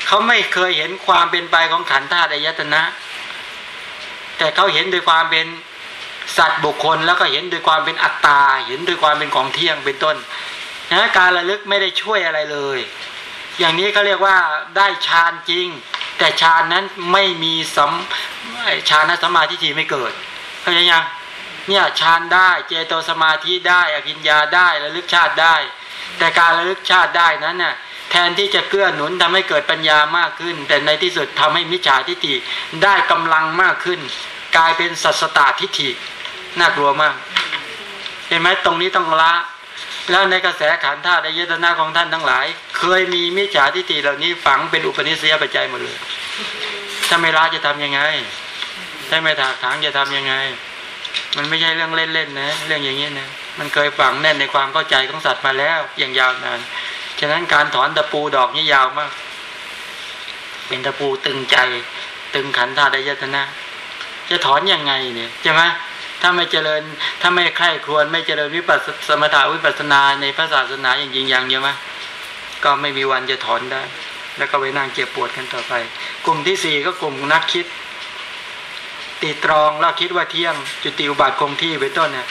เขาไม่เคยเห็นความเป็นไปของขันธ์ธาตุอายตนะ แต่เขาเห็นโดยความเป็นสัตว์บุคคลแล้วก็เห็นโดยความเป็นอัตตา เห็นโดยความเป็นของเที่ยงเป็นต้นนะการระลึกไม่ได้ช่วยอะไรเลย อย่างนี้เขาเรียกว่าได้ฌานจริง แต่ฌานนั้นไม่มีสัมฌานสมาธิไม่เกิดเข้าใจยัง เนี่ยฌานได้เจโตสมาธิได้อภิญญาได้ระลึกชาติได้ แต่การระลึกชาติได้นั้นน่ะแทนที่จะเกื้อหนุนทำให้เกิดปัญญามากขึ้น แต่ในที่สุดทำให้มิจฉาทิฏฐิได้กำลังมากขึ้น กลายเป็นสัสตตทิฏฐิน่ากลัวมาก เห็นไหมตรงนี้ต้องละ แล้วในกระแสขันธ์ธาตุในยตนาของท่านทั้งหลาย เคยมีมิจฉาทิฏฐิเหล่านี้ฝังเป็นอุปนิสัยปัจจัยหมดเลยถ้าไม่ละจะทํำยังไงถ้าไม่ถากถางจะทํำยังไง มันไม่ใช่เรื่องเล่นๆนะ เรื่องอย่างนี้นะมันเคยฝังแน่นในความเข้าใจของสัตว์มาแล้ว อย่างยาวนานฉะนั้นการถอนตะปูดอกนี้ยาวมาก เป็นตะปูตึงใจ ตึงขันธาตุยตนะ จะถอนยังไงเนี่ยใช่ไหมถ้าไม่เจริญ ถ้าไม่ใคร่ครวญไม่เจริญวิปัสสมถาวิปัสนาในพระศาสนาอย่างจริงอย่างเดียวไหมก็ไม่มีวันจะถอนได้ แล้วก็ไปนั่งเจ็บปวดกันต่อไป กลุ่มที่สี่ก็กลุ่มนักคิด ตีตรองแล้วคิดว่าเที่ยงจุติอุบัติคงที่เป็นต้นเนี่ย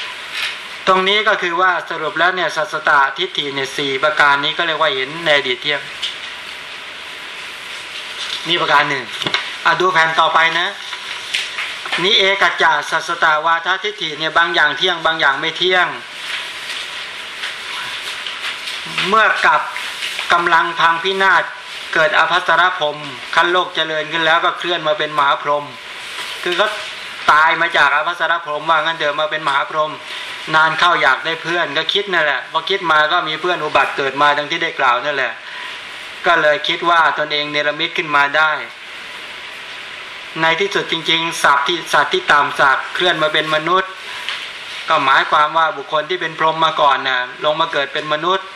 ตรงนี้ก็คือว่าสรุปแล้วเนี่ยสัสตาทิฏฐิเนี่ยสี่ประการนี้ก็เรียกว่าเห็นในอดีตเที่ยง นี่ประการหนึ่งอะดูแผ่นต่อไปนะนี่เอกจจาสัสตาวาททิฏฐิเนี่ยบางอย่างเที่ยงบางอย่างไม่เที่ยง เมื่อกับกำลังพังพินาศเกิดอภัสรพรมขั้นโลกเจริญขึ้นแล้วก็เคลื่อนมาเป็นมหาพรหม คือก็ตายมาจากอภัสรพรหมว่างั้นเดิมมาเป็นมหาพรหมนานเข้าอยากได้เพื่อนก็คิดนั่นแหละพอคิดมาก็มีเพื่อนอุบัติเกิดมาดังที่ได้กล่าวนั่นแหละ ก็เลยคิดว่าตนเองเนรมิตขึ้นมาได้ ในที่สุดจริงๆสัตว์ที่สัตว์ที่ต่ำสักเคลื่อนมาเป็นมนุษย์ ก็หมายความว่าบุคคลที่เป็นพรหมมาก่อนน่ะลงมาเกิดเป็นมนุษย์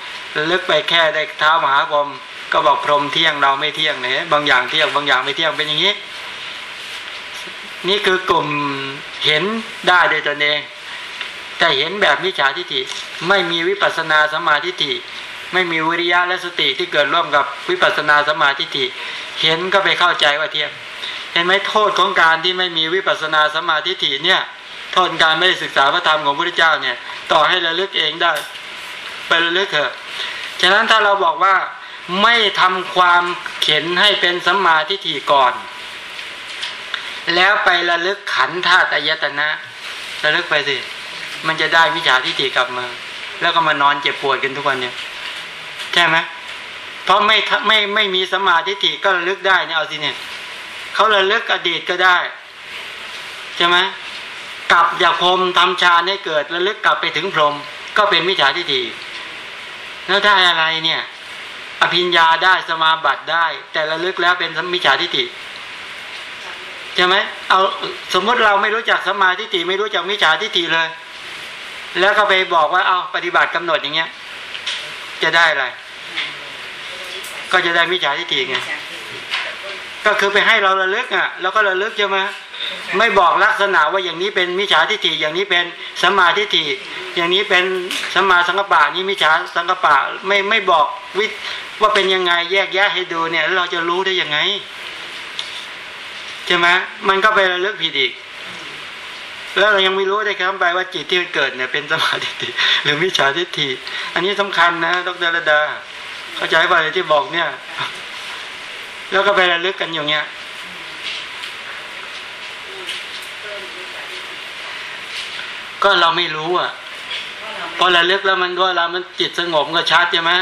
ลึกไปแค่ได้เท้ามหาพรหมก็บอกพรหมเที่ยงเราไม่เที่ยงเนี่ยบางอย่างเที่ยงบางอย่างไม่เที่ยงเป็นอย่างนี้ นี่คือกลุ่มเห็นได้โดยตนเอง แต่เห็นแบบมิจฉาทิฏฐิไม่มีวิปัสสนาสมาธิฏฐิไม่มีวิริยะและสติที่เกิดร่วมกับวิปัสสนาสมาธิฏฐิเห็นก็ไปเข้าใจว่าเทียงเห็นไหมโทษของการที่ไม่มีวิปัสสนาสมาธิถี่เนี่ยโทษการไม่ได้ศึกษาพระธรรมของพระพุทธเจ้าเนี่ย ต่อให้ระลึกเองได้ ไประลึกเถอะฉะนั้นถ้าเราบอกว่าไม่ทำความเข็นให้เป็นสัมมาทิฏฐิก่อน แล้วไประลึกขันธาตุอายตนะ ระลึกไปสิ มันจะได้วิชาทิฏฐิกลับมา แล้วก็มานอนเจ็บปวดกันทุกวันเนี่ยใช่ไหมเพราะไม่ไม่ไม่มีสมาธิฏฐิก็ระลึกได้เนี่ยเอาสิเนี่ยเขาระลึกอดีตก็ได้ใช่ไหมกลับจากพรมทำฌานให้เกิดระลึกกลับไปถึงพรหมก็เป็นมิจฉาทิฏฐิแล้วได้อะไรเนี่ย อภิญญาได้สมาบัติได้ แต่ระลึกแล้วเป็นมิจฉาทิฏฐิ ใช่ไหมเอาสมมติเราไม่รู้จักสมาทิฏฐิไม่รู้จักมิจฉาทิฏฐิเลย แล้วก็ไปบอกว่าเอาปฏิบัติกำหนดอย่างเงี้ย จะได้อะไร ก็จะได้มิจฉาทิฏฐิไงก็คือไปให้เราระลึกอะ แล้วก็ระลึกใช่ไหมไม่บอกลักษณะว่าอย่างนี้เป็นมิจฉาทิฏฐิอย่างนี้เป็นสมาทิฏฐิอย่างนี้เป็นสมาสังกปะนี่มิจฉาสังกปะไม่ไม่บอกวิว่าเป็นยังไงแยกแยะให้ดูเนี่ยแล้วเราจะรู้ได้ยังไง ใช่ไหมมันก็ไประลึกผิดอีก แล้วเรายังไม่รู้ได้ครับไปว่าจิตที่มันเกิดเนี่ย เป็นสมาธิฏฐิหรือมิจฉาทิฏฐิอันนี้สำคัญนะดรระดา เข้าใจป่ะที่บอกเนี่ย แล้วก็ไประลึกกันอย่างเงี้ยก็เราไม่รู้อะพอระลึกแล้วมันก็เรามันจิตสงบก็ชัดใช่ไหม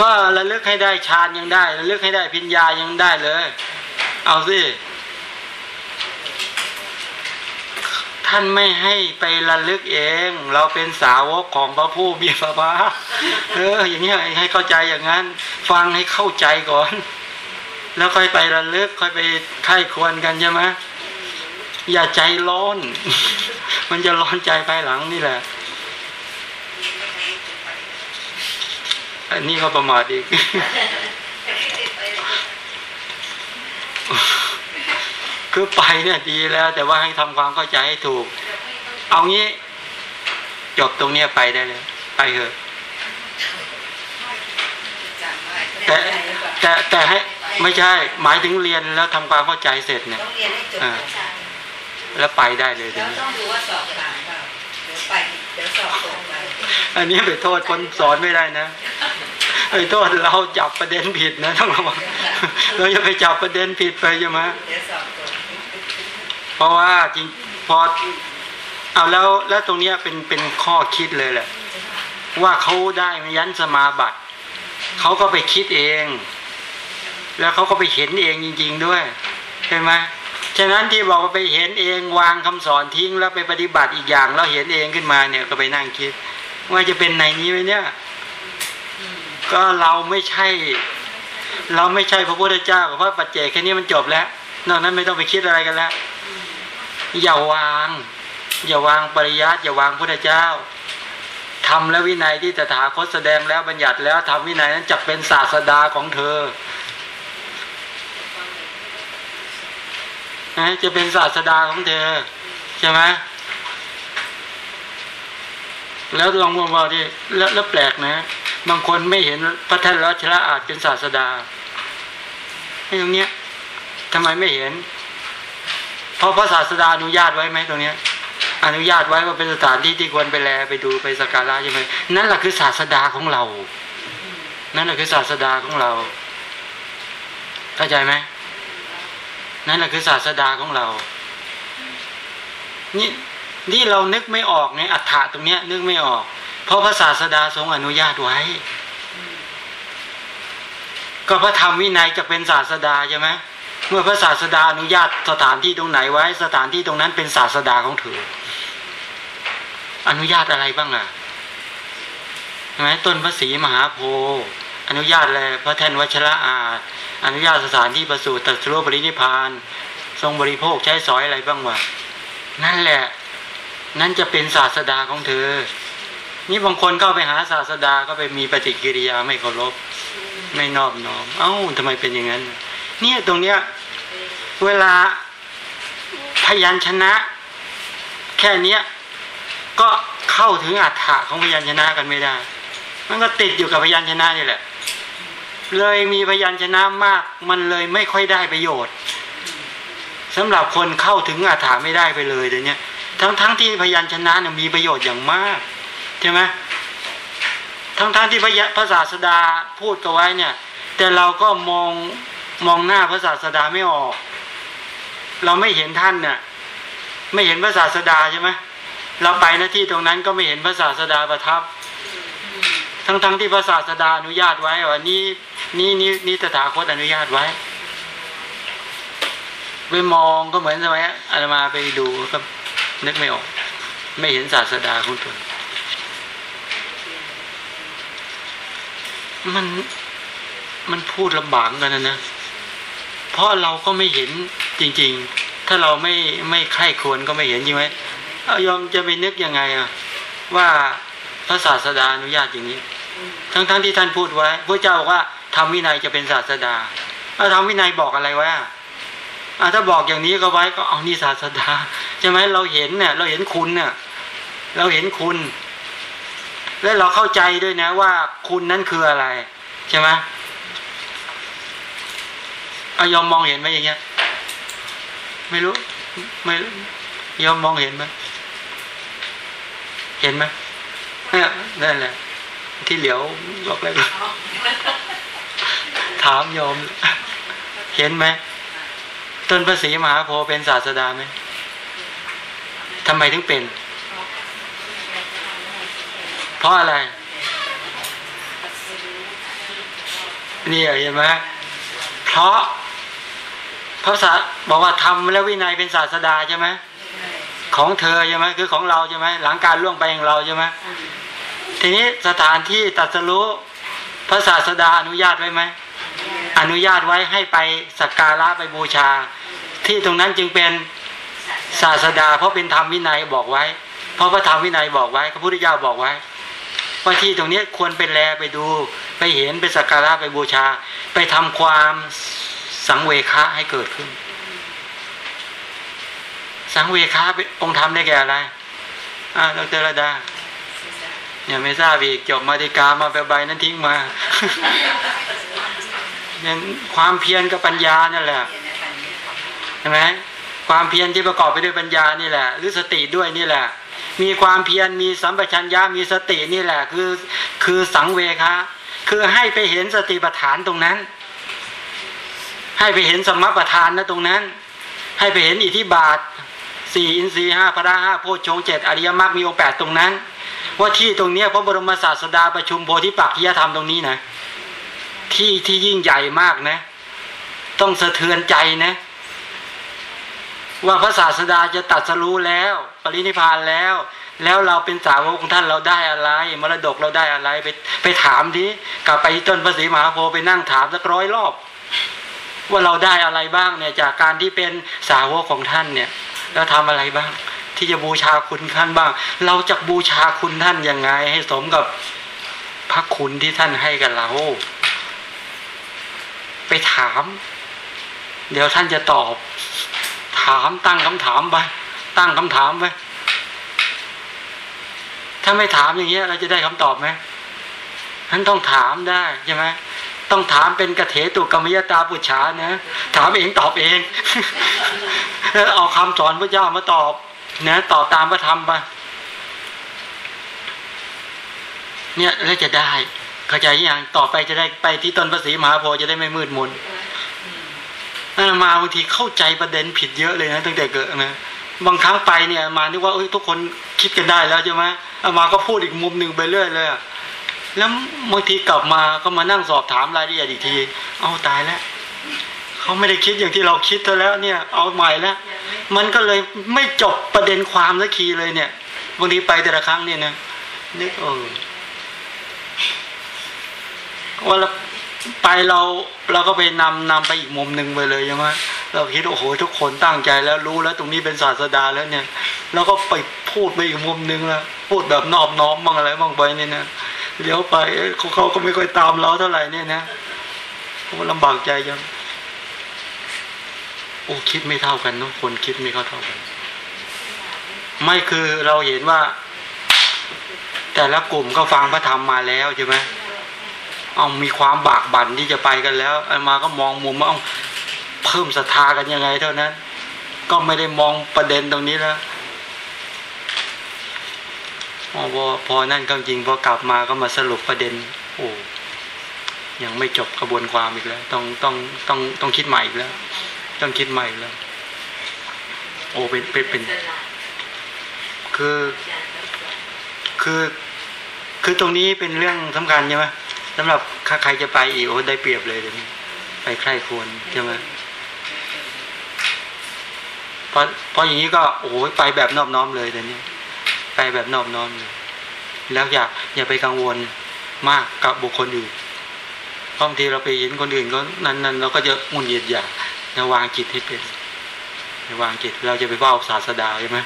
ก็ระลึกให้ได้ฌานยังได้ระลึกให้ได้พิญญายังได้เลย เอาสิ ท่านไม่ให้ไประลึกเอง เราเป็นสาวกของพระผู้มีพระภาคเออ อย่างนี้ให้เข้าใจอย่างนั้น ฟังให้เข้าใจก่อน แล้วค่อยไประลึกค่อยไปไข้ควรกันใช่ไหมอย่าใจร้อน มันจะร้อนใจภายหลังนี่แหละอันนี้ก็ประมาทอีก คือไปเนี่ยดีแล้ว แต่ว่าให้ทำความเข้าใจให้ถูก เอางี้ จบตรงเนี้ยไปได้เลย ไปเถอะแต่แต่แต่ให้ไม่ใช่ หมายถึงเรียนแล้วทำความเข้าใจเสร็จเนี่ยต้องเรียนให้จบอ่าแล้วไปได้เลยทีแล้วนี้ต้องดูว่าสอบผ่านเปล่าเดี๋ยวไปเดี๋ยวสอบตกไปอันนี้ไปโทษคนสอนไม่ได้นะไอ้โทษเราจับประเด็นผิดนะต้องระวังเราอย่าไปจับประเด็นผิดไปใช่ไหมเดี๋ยวสอบตัว เพราะว่าจริงพอเอาแล้วแล้วตรงเนี้ยเป็นเป็นข้อคิดเลยแหละ ว่าเขาได้มยันสมาบัติเขาก็ไปคิดเอง แล้วเขาก็ไปเห็นเองจริง ๆด้วยใช่ไหมฉะนั้นที่บอกว่าไปเห็นเองวางคำสอนทิ้งแล้วไปปฏิบัติอีกอย่างแล้วเห็นเองขึ้นมาเนี่ยก็ไปนั่งคิด ว่าจะเป็นในนี้ไหมเนี่ย ก็เราไม่ใช่ เราไม่ใช่พระพุทธเจ้ากับพระปัจเจกแค่นี้มันจบแล้ว นอกนั้นไม่ต้องไปคิดอะไรกันแล้ว อย่าวาง อย่าวางปริยัติอย่าวางพุทธเจ้าทำและวินัยที่ตถาคตแสดงแล้วบัญญัติแล้วทำวินัยนั้นจะเป็นศาสดาของเธอจะเป็นศาสดาของเธอ ใช่ไหมแล้วลองมองว่าดิแล้วแล้วแปลกนะ บางคนไม่เห็นพระท่านรัชระอาจเป็นศาสดาไอ้ตรงเนี้ยทำไมไม่เห็น เพราะพระศาสดาอนุญาตไว้ไหมตรงเนี้ย อนุญาตไว้ว่าเป็นสถานที่ที่ควรไปแลไปดูไปสักการะใช่ไหมนั่นแหละคือศาสดาของเรา นั่นแหละคือศาสดาของเรา เข้าใจไหมนั่นแหละคือศาสดาของเรา นี่นี่เรานึกไม่ออกไงอัฏฐะตรงเนี้ย นึกไม่ออก เพราะพระศาสดาทรงอนุญาตไว้ ก็พระธรรมวินัยจะเป็นศาสดาใช่ไหม เมื่อพระศาสดาอนุญาตสถานที่ตรงไหนไว้ สถานที่ตรงนั้นเป็นศาสดาของเธอ อนุญาตอะไรบ้างอะใช่ไหมต้นพระศรีมหาโพธิ์อนุญาตอะไรพระแท่นวัชระอาจอนุญาตสถานที่ประสูติตรัสรู้ปรินิพาน ทรงบริโภคใช้สอยอะไรบ้างวะนั่นแหละ นั่นจะเป็นศาสดาของเธอ นี่บางคนเข้าไปหาศาสดาก็ไปมีปฏิกิริยาไม่เคารพไม่นอบน้อม เอ้าทำไมเป็นอย่างนั้น เนี่ยตรงเนี้ยเวลาพยัญชนะ แค่เนี้ยก็เข้าถึงอัฏฐะของพยัญชนะกันไม่ได้ มันก็ติดอยู่กับพยัญชนะนี่แหละ เลยมีพยัญชนะมาก มันเลยไม่ค่อยได้ประโยชน์สำหรับคนเข้าถึงอัฏฐะไม่ได้ไปเลยเดี๋ยวนี้ทั้งทั้งที่พยัญชนะเนี่ยมีประโยชน์อย่างมากใช่ไหมทั้งทั้งที่พระยะพระศาสดาพูดกันไว้เนี่ย แต่เราก็มอง มองหน้าพระศาสดาไม่ออก เราไม่เห็นท่านเนี่ยไม่เห็นพระศาสดาใช่ไหมเราไปหน้าที่ตรงนั้นก็ไม่เห็นพระศาสดาประทับ ทั้งทั้งที่พระศาสดาอนุญาตไว้ว่านี่นี่นี่นี่ตถาคตอนุญาตไว้ไปมองก็เหมือนสมัยอาตมาไปดูก็นึกไม่ออก ไม่เห็นศาสดาของตนมันมันพูดลำบากกันนะนะ เพราะเราก็ไม่เห็นจริง ๆ ถ้าเราไม่ไม่ใคร่ควรก็ไม่เห็นจริงไหมยอมจะไปนึกยังไงอะว่าพระศาสดาอนุญาตอย่างนี้ ทั้งๆทที่ท่านพูดไว้พระเจ้าบอกว่าทำวินัยจะเป็นศาสดาเอาทำวินัยบอกอะไรไว้อะถ้าบอกอย่างนี้ก็ไว้ก็เอานี่ศาสดาใช่ไหมเราเห็นเนี่ยเราเห็นคุณเนี่ยเราเห็นคุณ และเราเข้าใจด้วยนะว่าคุณนั้นคืออะไร ใช่ไหม อายอมมองเห็นไหมอย่างเงี้ย ไม่รู้ ไม่รู้ยอมมองเห็นไหมเห็นไหมนั่นแหละ ที่เหลียวบอกเลยถามยอม เห็นไหมต้นพระศรีมหาโพธิ์เป็นศาสดาไหมทำไมถึงเป็น เพราะอะไร นี่เห็นไหมเพราะ พระศาบอกว่าทำแล้ววินัยเป็นศาสดาใช่ไหมของเธอใช่ไหมคือของเราใช่ไหมหลังการล่วงไปของเราใช่ไหมทีนี้สถานที่ตัดสรู้พระศาสดาอนุญาตไว้ไหมอนุญาตไว้ให้ไปสักการะไปบูชา ที่ตรงนั้นจึงเป็นศาสดา เพราะเป็นธรรมวินัยบอกไว้ เพราะพระธรรมวินัยบอกไว้พระพุทธเจ้าบอกไว้ว่าที่ตรงนี้ควรไปแลไปดู ไปเห็นไปสักการะไปบูชา ไปทำความ สังเวคะให้เกิดขึ้น สังเวคะองค์ธรรมได้แก่อะไรอ่าดรระดาเนี่ยไม่ทราบอีกจบมาติกามาไปใบนั้นทิ้งมาเนี่ยความเพียรกับปัญญานั่นแหละใช่ไหมความเพียรที่ประกอบไปด้วยปัญญานี่แหละ หรือสติด้วยนี่แหละ มีความเพียรมีสัมปชัญญะมีสตินี่แหละ คือคือสังเวคะคือให้ไปเห็นสติปัฏฐานตรงนั้น ให้ไปเห็นสมปัฏฐานนะตรงนั้น ให้ไปเห็นอิทธิบาทสี่อินทรีย์ห้าพระห้าโพชงเจ็ดอริยมรรคมีองค์แปดตรงนั้น ว่าที่ตรงเนี้ยพระบรมศาสดาประชุมโพธิปักขิยธรรมตรงนี้นะที่ที่ยิ่งใหญ่มากนะ ต้องสะเทือนใจนะ ว่าพระศาสดาจะตัดสรู้แล้ว ปรินิพานแล้ว แล้วเราเป็นสาวกของท่านเราได้อะไร มรดกเราได้อะไรไปไปถามดิกลับไปต้นพระศรีมหาโพธิ์ไปนั่งถามสักร้อยรอบ ว่าเราได้อะไรบ้างเนี่ยจากการที่เป็นสาวกของท่านเนี่ยแล้วทำอะไรบ้าง ที่จะบูชาคุณท่านบ้าง เราจะบูชาคุณท่านยังไง ให้สมกับพระคุณที่ท่านให้กับเรา ไปถาม เดี๋ยวท่านจะตอบ ถามตั้งคำถามไปตั้งคำถามไปถ้าไม่ถามอย่างเงี้ย เราจะได้คำตอบไหมท่านต้องถามได้ใช่ไหม ต้องถามเป็นกระเถตุกรรมยตาปุจฉานะถามเองตอบเองเอาคำสอนพระเจ้ามาตอบนะตอบตามพระธรรมไปเนี่ยแล้วจะได้เข้าใจยังต่อไปจะได้ไปที่ต้นพระศรีมหาโพธิ์จะได้ไม่มืดมนนั่นมาบางทีเข้าใจประเด็นผิดเยอะเลยนะตั้งแต่เกิดนะบางครั้งไปเนี่ยมานึกว่าทุกคนคิดกันได้แล้วใช่ไหมมาก็พูดอีกมุมหนึ่งไปเรื่อยเลยอะ แล้วบางทีกลับมาก็มานั่งสอบถามรายละเอียดอีกที เอาตายแล้วเขาไม่ได้คิดอย่างที่เราคิดเท่าแล้วเนี่ย เอาใหม่แล้ว มันก็เลยไม่จบประเด็นความสักทีเลยเนี่ยบางทีไปแต่ละครั้งเนี่ยนะนึกเออว่าเราไปเราเราก็ไปนำนำไปอีกมุมหนึ่งไปเลยใช่ไหมเราคิดโอ้โหทุกคนตั้งใจแล้วรู้แล้วตรงนี้เป็นศาสดาแล้วเนี่ยเราก็ไปพูดไปอีกมุมหนึ่งแล้วพูดแบบนอบน้อมบ้างอะไรบ้างไปเนี่ยนะ เลี้ยวไปเขาเขาก็ไม่ค่อยตามเราเท่าไหร่เนี่ยนะเขาลำบากใจจังโอ้คิดไม่เท่ากันเนาะคนคิดไม่เข้าเท่ากัน ไม่คือเราเห็นว่า แต่ละกลุ่มก็ฟังพระธรรมมาแล้วใช่ไหมเอามีความบากบั่นที่จะไปกันแล้วไอ้มาก็มองมุมว่าเอาเพิ่มศรัทธากันยังไง เท่านั้น ก็ไม่ได้มองประเด็นตรงนี้แล้ว พอพอนั่นก็จริงพอกลับมาก็มาสรุปประเด็น โอ้ยังไม่จบกระบวนความอีกแล้ว ต้องต้องต้องต้องคิดใหม่อีกแล้ว ต้องคิดใหม่อีกแล้ว โอ้เป็นเป็นเป็น คือ คือคือตรงนี้เป็นเรื่องสำคัญใช่ไหมสำหรับใครจะไปอีกโอ้ได้เปรียบเลยเดี๋ยวนี้ไปใครควรใช่ไหมเพราะเพราะอย่างนี้ก็โอ้ไปแบบนอบน้อมเลยเดี๋ยวนี้ ไปแบบนอบน้อมเลยแล้วอย่าอย่าไปกังวลมากกับบุคคลอื่นบางทีเราไปเห็นคนอื่นก็นั้นนั้นเราก็จะมุ่นเยียดอยากนะวางจิตให้เป็นวางจิตเราจะไปว่าศาสดาใช่ไหม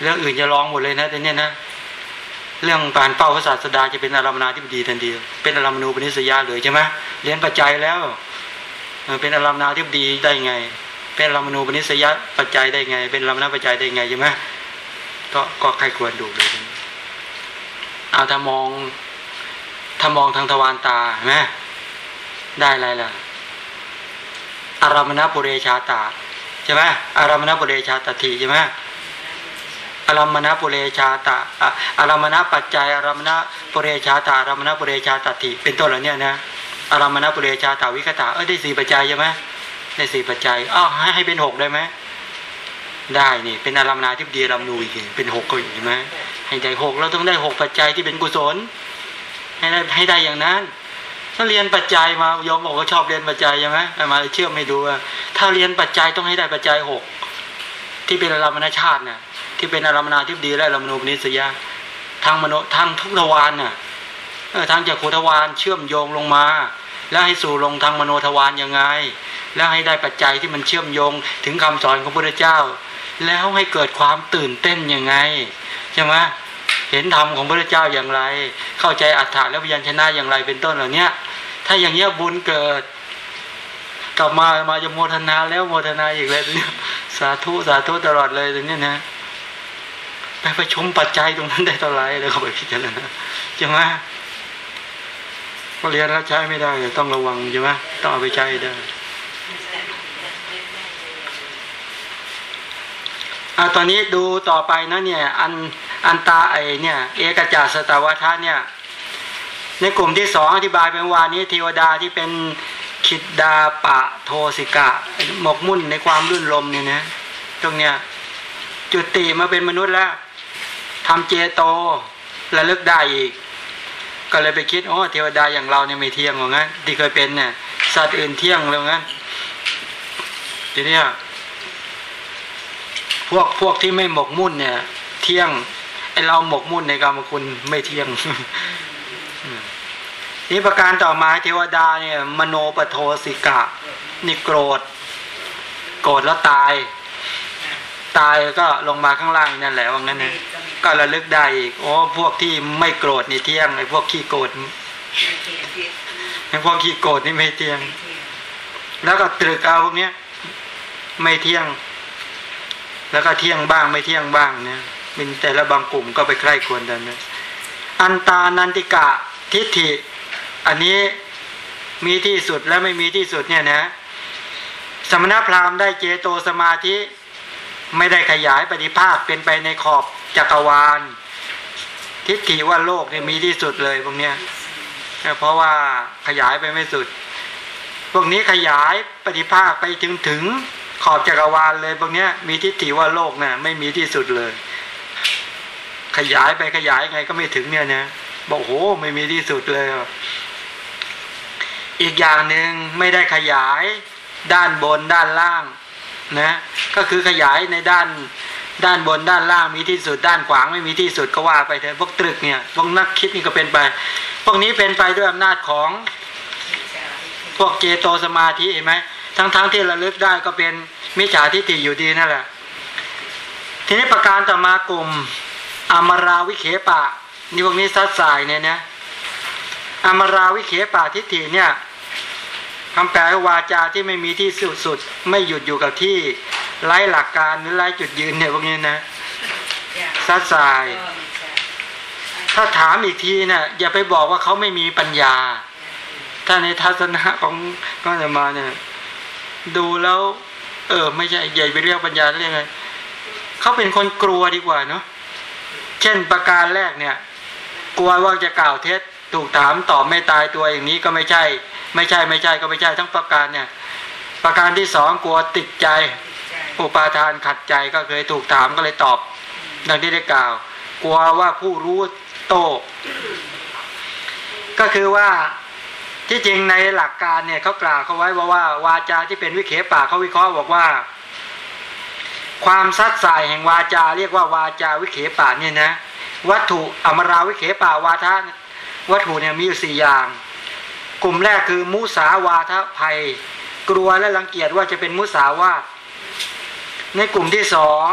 เรื่องอื่นจะร้องหมดเลยนะแต่เนี้ยนะเรื่องการเป้าพระศาสดาจะเป็นอารามนาที่ดีทันทีเป็นอารามณูปนิสยาเลยใช่ไหมเรียนปัจจัยแล้วเป็นอารามนาที่ดีได้ไง เป็นอารามณูปนิสยาปัจจัยได้ไง เป็นอารามนาปัจจัยได้ไงใช่ไหม ก็ก็ใครควรดูเลยเอาถ้ามองถ้ามองทางทวารตาไหมได้อะไรล่ะ อารามณปุเรชาตาใช่ไหมอารามณปุเรชาตทีใช่ไหมอารามณปุเรชาตาอารามณปัจจัย อารามณปุเรชาตาอารามณปุเรชาตติเป็นต้นเหล่านี้นะอารามณปุเรชาตาวิคตาเออได้สี่ปัจจัยใช่ไหมได้สี่ปัจจัยอ้าวให้ให้เป็นหกได้ไหม ได้นี่เป็นอารามนาที่ดีอารามนูอีกเป็นหกก็อย่างนี้ไหมให้ได้หกเราต้องได้หกปัจจัยที่เป็นกุศล ให้ได้ให้ได้อย่างนั้น ถ้าเรียนปัจจัยมายอมบอกว่าชอบเรียนปัจจัยใช่ไหมมาเชื่อไม่ดูว่าถ้าเรียนปัจจัยต้องให้ได้ปัจจัยหกที่เป็นอารามณชาติเนี่ยที่เป็นอารามนาทิบดีและอารามณูปนิสยาทางมโนทางทุกทวารน่ะทางจากขุทวารเชื่อมโยงลงมา แล้วให้สู่ลงทางมโนทวารยังไง แล้วให้ได้ปัจจัยที่มันเชื่อมโยง ถึงคำสอนของพระพุทธเจ้า แล้วให้เกิดความตื่นเต้นยังไงใช่ไหมเห็นธรรมของพระเจ้าอย่างไร เข้าใจอัฏฐาและพยัญชนะอย่างไรเป็นต้นเหล่านี้ถ้าอย่างเงี้ยบุญเกิด กลับมามาจะโมทนาแล้วโมทนาอีกเลยเนี่ยสาธุสาธุตลอดเลยตรงนี้นะไปประชุมปัจจัยตรงนั้นได้เท่าไรเลยเขาไปพิจารณาใช่ไหมก็เรียนแล้วใช้ไม่ได้ต้องระวังใช่ไหมต้องเอาไปใช้ได้ อาตอนนี้ดูต่อไปนะเนี่ยอันอันตาไอเนี่ย เอกจาสตาวทะเนี่ย ในกลุ่มที่สองอธิบายเป็นวานี้เทวดาที่เป็นคิดดาปะโทสิกะ หมกมุ่นในความรื่นลมเนี่ยนะตรงเนี้ยจุติมาเป็นมนุษย์แล้วทำเจโตระลึกได้อีก ก็เลยไปคิดโอ้เทวดาอย่างเราเนี่ยไม่เที่ยงหรอกงั้นที่เคยเป็นเนี่ยสัตว์อื่นเที่ยงแล้วงั้นทีเนี้ย วกพวกที่ไม่หมกมุ่นเนี่ย เที่ยงไอเราหมกมุ่นในกรรมคุณไม่เที่ยงนี่ประการต่อมาเทวดาเนี่ย มโนปโทสิกะ นี่โกรธ โกรธแล้วตาย ตายก็ลงมาข้างล่างนั่นแหละว่างั้นนะก็ระลึกได้อีกโอ้พวกที่ไม่โกรธนี่เที่ยงไอ้พวกขี้โกรธไอ้พวกขี้โกรธนี่ไม่เที่ยง แล้วก็ตรึกเอาพวกเนี้ย ไม่เที่ยง แล้วก็เที่ยงบ้างไม่เที่ยงบ้างเนี่ยเป็นแต่ละบางกลุ่มก็ไปใคร่ควรกันนะอันตานันติกะทิฏฐิ อันนี้มีที่สุดและไม่มีที่สุดเนี่ยนะ สมณพราหมณ์ได้เจโตสมาธิ ไม่ได้ขยายปฏิภาคเป็นไปในขอบจักรวาล ทิฏฐิว่าโลกเนี่ยมีที่สุดเลยพวกเนี้ยเพราะว่าขยายไปไม่สุด พวกนี้ขยายปฏิภาคไปถึงถึง ขอบจักรวาลเลยพวกเนี้ย มีทิฏฐิว่าโลกน่ะ ไม่มีที่สุดเลย ขยายไปขยายไงก็ไม่ถึงเนี่ยนะบอกโหไม่มีที่สุดเลย อีกอย่างหนึ่งไม่ได้ขยายด้านบนด้านล่างนะ ก็คือขยายในด้านด้านบนด้านล่างมีที่สุด ด้านขวางไม่มีที่สุดก็ว่าไปเถอะพวกตรึกเนี่ยพวกนักคิดนี่ก็เป็นไป พวกนี้เป็นไปด้วยอำนาจของ พวกเจโตสมาธิเห็นไหม ทั้งๆทที่ระลึกได้ก็เป็นมิจฉาทิฏฐิอยู่ดีนั่นแหละ ทีนี้ประการต่อมากลุ่มอมราวิเคปะนี่พวกนี้ซัดสายเนี่ยนะอมราวิเคปะทิฏฐิเนี่ยคำแปลวาจาที่ไม่มีที่สุดสุดไม่หยุดอยู่กับที่ไร้หลักการหรือไร้จุดยืนเนี่ยพวกนี้นะซัดสาย ถ้าถามอีกทีเนะ่ยอย่าไปบอกว่าเขาไม่มีปัญญา ถ้าในทัศนะของก็จะมาเนี่ย ดูแล้ว เออ ไม่ใช่ใหญ่ไปเรียกปัญญาเรียกไงเขาเป็นคนกลัวดีกว่าเนาะเช่นประการแรกเนี่ย กลัวว่าจะกล่าวเท็จถูกถามตอบไม่ตายตัวอย่างนี้ก็ไม่ใช่ ไม่ใช่ไม่ใช่ก็ไม่ใช่ทั้งประการเนี่ย ประการที่สองกลัวติดใจ อุปาทานขัดใจก็เคยถูกถามก็เลยตอบ ดังที่ได้กล่าว กลัวว่าผู้รู้โต ก็คือว่า ที่จริงในหลักการเนี่ยเขากล่าวเขาไว้ว่าว่าวาจาที่เป็นวิเคปาเขาวิเคราะห์บอกว่า ความซัดสายแห่งวาจา เรียกว่าวาจาวิเคปาเนี่ยนะ วัตถุอมราวิเคปาวาทะวัตถุเนี่ยมีอยู่สี่อย่าง กลุ่มแรกคือมุสาวาทภัย กลัวและรังเกียจว่าจะเป็นมุสาวาทในกลุ่มที่สอง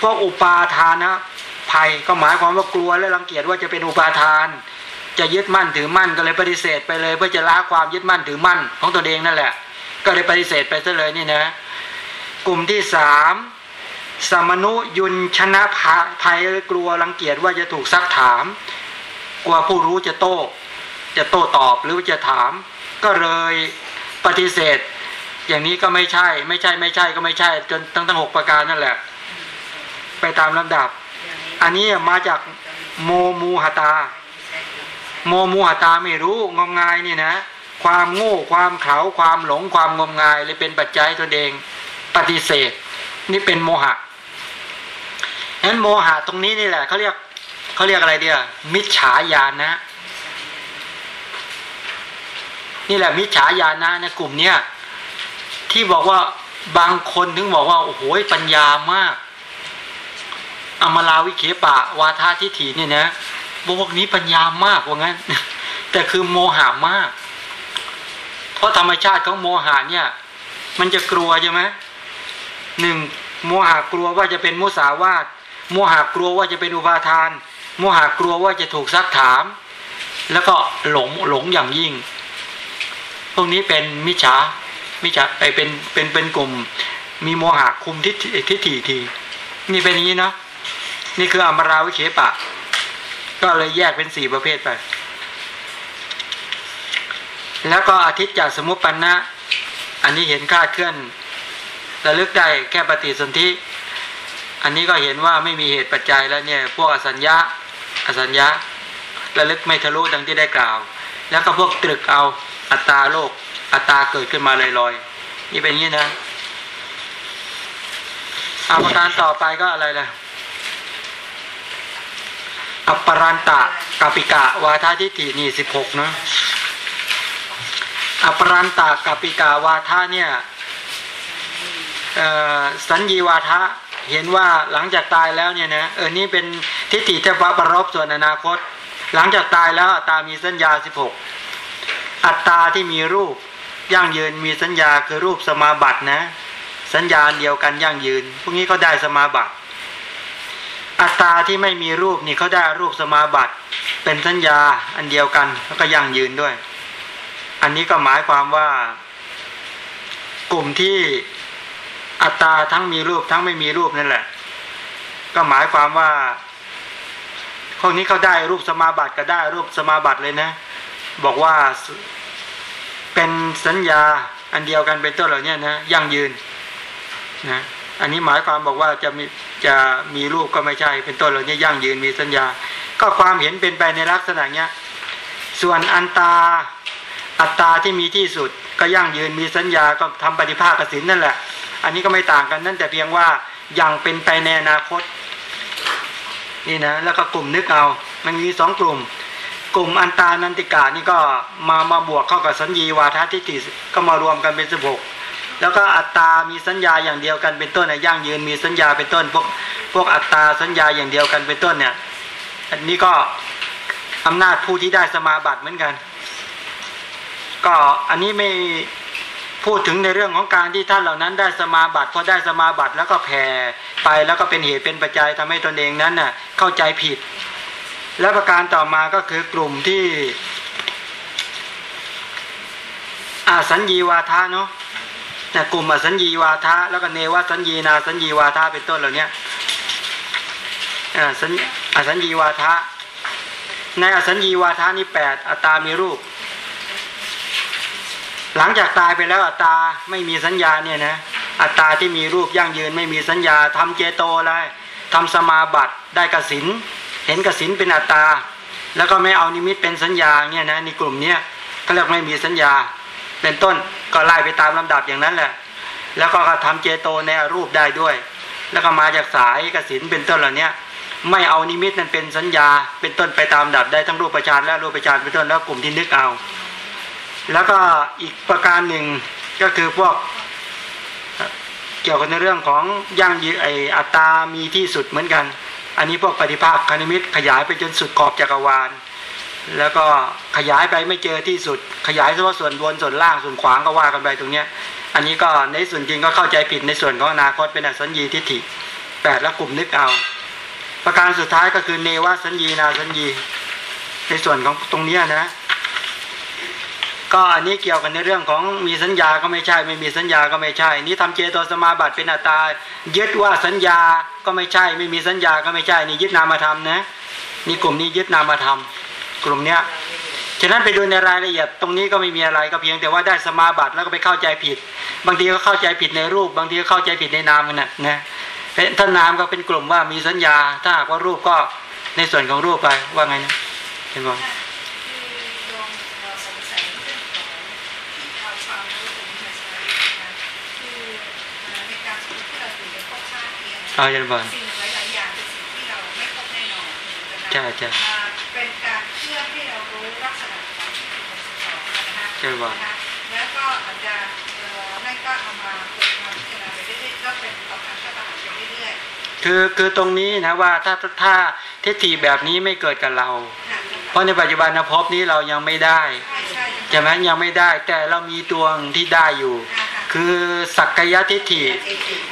พวกอุปาทานะภัยก็หมายความว่ากลัวและรังเกียจว่าจะเป็นอุปาทาน จะยึดมั่นถือมั่นก็เลยปฏิเสธไปเลย เพื่อจะละความยึดมั่นถือมั่นของตัวเองนั่นแหละ ก็เลยปฏิเสธไปซะเลยนี่นะ กลุ่มที่สามสมนุยุนชนะภัยกลัวรังเกียจว่าจะถูกซักถาม กลัวผู้รู้จะโต้จะโต้ตอบหรือจะถาม ก็เลยปฏิเสธ อย่างนี้ก็ไม่ใช่ ไม่ใช่ไม่ใช่ก็ไม่ใช่ จนทั้งทั้งหกประการนั่นแหละ ไปตามลำดับ อันนี้มาจากโมมูหตา โมมูหตาไม่รู้งมงายนี่นะ ความโง่ความเขาความหลงความงมงายเลยเป็นปัจจัยตัวเองปฏิเสธ นี่เป็นโมหะฉะนั้นโมหะตรงนี้นี่แหละเขาเรียกเขาเรียกอะไรเดียวมิจฉาญาณนะ นี่แหละมิจฉาญาณนะในกลุ่มเนี้ยที่บอกว่าบางคนถึงบอกว่าโอ้โหปัญญามาก อมราวิเคปะ วาทาทิฏฐิเนี่ยนะ พวกนี้ปัญญามากว่างั้น แต่คือโมหามาก เพราะธรรมชาติของโมหะเนี่ย มันจะกลัวใช่ไหมหนึ่งโมหะกลัวว่าจะเป็นมุสาวาทโมหะกลัวว่าจะเป็นอุปาทาน โมหะกลัวว่าจะถูกซักถาม แล้วก็หลงหลงอย่างยิ่ง พวกนี้เป็นมิจฉามิจฉาไปเป็นเป็นเป็นกลุ่ม มีโมหะคุมทิฏฐิทิฏฐิทีนี่เป็นอย่างนี้เนาะนี่คืออมราวิเคปะ ก็เลยแยกเป็นสี่ประเภทไป แล้วก็อาทิตย์จากสมุปปันนะ อันนี้เห็นค่าเคลื่อนระลึกได้แค่ปฏิสนธิ อันนี้ก็เห็นว่าไม่มีเหตุปัจจัยแล้วเนี่ย พวกอสัญญาอสัญญาระลึกไม่ทะลุดังที่ได้กล่าว แล้วก็พวกตรึกเอาอัตตาโลก อัตตาเกิดขึ้นมาลอยๆ นี่เป็นอย่างนี้นะอาประการต่อไปก็อะไรล่ะ อปปรันตะกัปิกะ วาทาทิฏฐินี่สิบหกเนาะอปปรันตะกัปิกะวาทาเนี่ยสัญญีวาทะเห็นว่าหลังจากตายแล้วเนี่ยนะเออนี่เป็นทิฏฐิเทพปรบส่วนอนาคต หลังจากตายแล้วอัตตามีสัญญาสิบหกอัตตาที่มีรูปยั่งยืนมีสัญญาคือรูปสมาบัตินะ สัญญาเดียวกันยั่งยืน พวกนี้เขาได้สมาบัติ อัตตาที่ไม่มีรูปนี่เขาได้รูปสมาบัติ เป็นสัญญาอันเดียวกันแล้วก็ยั่งยืนด้วย อันนี้ก็หมายความว่า กลุ่มที่อัตตาทั้งมีรูปทั้งไม่มีรูปนั่นแหละ ก็หมายความว่าพวกนี้เขาได้รูปสมาบัติก็ได้รูปสมาบัติเลยนะ บอกว่าเป็นสัญญาอันเดียวกันเป็นต้นเหล่านี้นะยั่งยืนนะ อันนี้หมายความบอกว่าจะมีจะมีรูปก็ไม่ใช่ เป็นต้นเหล่านี้ยั่งยืนมีสัญญา ก็ความเห็นเป็นไปในลักษณะเนี้ยส่วนอันตาอัตตาที่มีที่สุด ก็ยั่งยืนมีสัญญาก็ทำปฏิภาคกสินนั่นแหละ อันนี้ก็ไม่ต่างกันนั่นแต่เพียงว่ายังเป็นไปในอนาคตนี่นะแล้วก็กลุ่มนึกเอา มันมีสองกลุ่ม กลุ่มอันตานันติกานี่ก็มามาบวกเข้ากับสัญญีวาททิฏฐิก็มารวมกันเป็นสิบหก แล้วก็อัตตามีสัญญาอย่างเดียวกันเป็นต้นนย่างยืนมีสัญญาเป็นต้น พวกพวกอัตตาสัญญาอย่างเดียวกันเป็นต้นเนี่ย อันนี้ก็อำนาจผู้ที่ได้สมาบัติเหมือนกัน ก็อันนี้ไม่พูดถึงในเรื่องของการที่ท่านเหล่านั้นได้สมาบัติพอได้สมาบัติแล้วก็แผ่ไปแล้วก็เป็นเหตุเป็นปัจจัยทำให้ตนเองนั้นน่ะเข้าใจผิด และประการต่อมาก็คือกลุ่มที่อาสัญญีวาทะเนาะ นะกลุ่มอสัญญีวาทะแล้วก็เนวสัญญีนาสัญญีวาทะเป็นต้นเหล่านี้อ่าสัญอสัญญีวาทะในอสัญญีวาทะนี่แปดอัตตามีรูป หลังจากตายไปแล้วอัตตาไม่มีสัญญาเนี่ยนะอัตตาที่มีรูปยั่งยืนไม่มีสัญญาทำเจโตอะไรทำสมาบัติได้กสิน เห็นกสินเป็นอัตตา แล้วก็ไม่เอานิมิตเป็นสัญญาเนี่ยนะในกลุ่มเนี้ยก็เรียกไม่มีสัญญา เป็นต้นก็ไล่ไปตามลำดับอย่างนั้นแหละ แล้วก็ทำเจโตในรูปได้ด้วย แล้วก็มาจากสายกสินเป็นต้นเหล่านี้ไม่เอานิมิตนั้นเป็นสัญญา เป็นต้นไปตามดับได้ทั้งรูปประชานและรูปประชานเป็นต้นแล้วกลุ่มที่นึกเอา แล้วก็อีกประการหนึ่งก็คือพวกเกี่ยวกับในเรื่องของย่างยืไออัตตามีที่สุดเหมือนกัน อันนี้พวกปฏิภาคคณิมิตขยายไปจนสุดขอบจักรวาล แล้วก็ขยายไปไม่เจอที่สุด ขยายเฉพาะส่วนบนส่วนล่างส่วนขวางก็ว่ากันไปตรงเนี้ย อันนี้ก็ในส่วนจริงก็เข้าใจผิดในส่วนของอนาคตเป็นอสัญญีทิฏฐิแปดแล้วกลุ่มนึกเอา ประการสุดท้ายก็คือเนวสัญญีนาสัญญี ในส่วนของตรงเนี้ยนะ ก็อันนี้เกี่ยวกันในเรื่องของมีสัญญาก็ไม่ใช่ ไม่มีสัญญาก็ไม่ใช่ นี่ทำเจโตสมาบัติเป็นอัตตายึดว่าสัญญาก็ไม่ใช่ ไม่มีสัญญาก็ไม่ใช่ นี่ยึดนามธรรมนะนี่กลุ่มนี้ยึดนามธรรม กลุ่มเนี้ยฉะนั้นไปดูในรายละเอียดตรงนี้ก็ไม่มีอะไรก็เพียงแต่ว่าได้สมาบัติแล้วก็ไปเข้าใจผิด บางทีก็เข้าใจผิดในรูป บางทีก็เข้าใจผิดในนามกันนะนะถ้านามก็เป็นกลุ่มว่ามีสัญญา ถ้าหากว่ารูปก็ในส่วนของรูปไปว่าไงนะเห็นบอกคือโยมเราสงสัยเรื่องของที่เอาความรู้ตรงนี้มาใช้นะคะคือในการสมมติที่เราอยู่ในภพชาติเนี่ยนะเอาอย่างบอกสิ่งหล ช่ใช่อ่าเป็นการเพื่อให้เรารู้ลักษณะของที่เป็นคนสองนะคะใช่บอกนะคะแล้วก็อาจจะเอ่อนั่นก็เอามาฝึกมาพิจารณาไปเรื่อยๆก็เป็นเอาการเข้าประหารไปเรื่อยคือคือตรงนี้นะว่าถ้าถ้าทิฏฐิแบบนี้ไม่เกิดกับเราๆค่ะเพราะในปัจจุบันภพนี้เรายังไม่ได้ใช่ใช่ใช่ไหมยังไม่ได้ แต่เรามีตัวที่ได้อยู่ ค่ะค่ะคือสักกายทิฏฐิ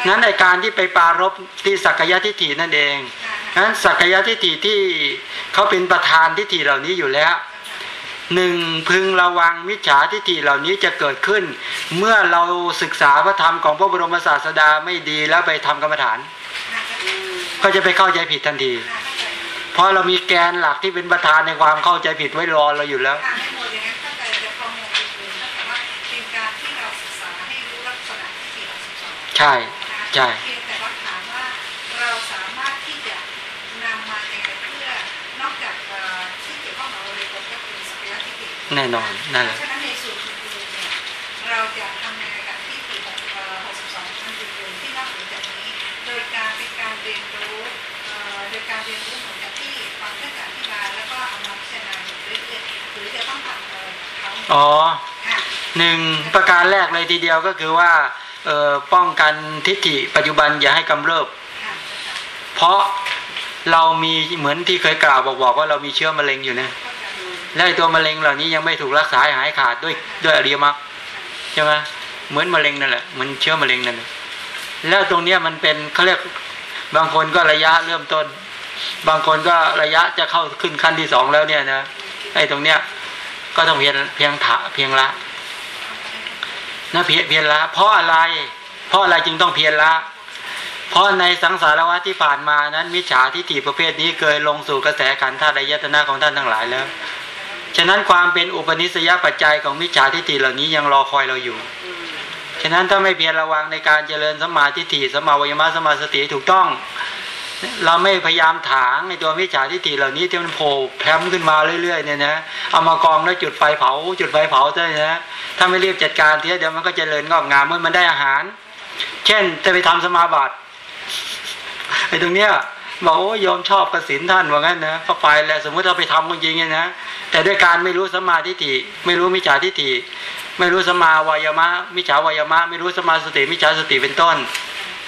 นั้นในการที่ไปปรารบที่สักกายทิฏฐินั่นเองค่ะนั้นสักกายทิฏฐิที่เขาเป็นประธานทิฏฐิเหล่านี้อยู่แล้วหนึ่งพึงระวังมิจฉาทิฏฐิเหล่านี้จะเกิดขึ้น เมื่อเราศึกษาพระธรรมของพระบรมศาสดาไม่ดีแล้วไปทำกรรมฐาน ก็จะไปเข้าใจผิดทันที เพราะเรามีแกนหลักที่เป็นประธานในความเข้าใจผิดไว้รอเราอยู่แล้ว ใช่ใช่เพียงแต่ว่าถามว่าเราสามารถที่จะนำมาอย่างไรเพื่อนอกจากเอ่อที่เกี่ยวข้องกับแน่นอนนั่นแหละฉะนั้นในส่วนอื่นๆเนี่ยเราจะทำในระดับที่ปี62ท่านอื่นๆที่นอกเหนือจากนี้ โดยการเป็นการเรียนรู้เอ่อโดยการเรียนรู้เหมือนกับที่ฟังท่านอธิบายแล้วก็เอามาพิจารณาอยู่เรื่อยๆหรือจะต้องทำอะไรกับเขาอ๋อค่ะหนึ่งประการแรกเลยทีเดียวก็คือว่าเอ่อ ป้องกันทิฏฐิปัจจุบันอย่าให้กำเริบค่ะเพราะเรามีเหมือนที่เคยกล่าวบอกบอกว่าเรามีเชื้อมะเร็งอยู่นะเข้าใจและไอ้ตัวมะเร็งเหล่านี้ยังไม่ถูกรักษาให้หายขาดด้วยด้วยอริยมรรคใช่ไหมเหมือนมะเร็งนั่นแหละเหมือนเชื้อมะเร็งนั่นแหละแล้วตรงเนี้ยมันเป็นเขาเรียกบางคนก็ระยะเริ่มต้น บางคนก็ระยะจะเข้าขึ้นขั้นที่สองแล้วเนี่ยนะไอ้ตรงเนี้ยก็ต้องเพียงเพียงถะเพียงละ นะเพียเพียงละ เพราะอะไร เพราะอะไรจึงต้องเพียรละ เพราะในสังสารวัฏที่ผ่านมานั้นมิจฉาทิฏฐิประเภทนี้เคยลงสู่กระแสขันธ์ธาตุยตนะของท่านทั้งหลายแล้ว ฉะนั้นความเป็นอุปนิสัยปัจจัยของมิจฉาทิฏฐิเหล่านี้ยังรอคอยเราอยู่ ฉะนั้นถ้าไม่เพียรระวังในการเจริญสมาทิฏฐิสมาวิยมะสมาสติถูกต้อง เราไม่พยายามถางในตัวมิจฉาทิฏฐิเหล่านี้ที่มันโผล่แพรมขึ้นมาเรื่อยๆเนี่ยนะเอามากองแล้วจุดไฟเผา จุดไฟเผาเท่านั้นนะถ้าไม่รีบจัดการทีเดียวมันก็เจริญงอกงามเมื่อมันได้อาหาร เช่นจะไปทำสมาบัติไอ้ตรงเนี้ยบอกโอ้ยอมชอบกสินท่านว่างั้นนะก็ไปแล้วสมมติเราไปทำจริงๆเนี่ยนะแต่ด้วยการไม่รู้สมาทิฏฐิไม่รู้มิจฉาทิฏฐิไม่รู้สมาวายมะมิจฉาวายมะ ไม่รู้สมาสติมิจฉาสติเป็นต้น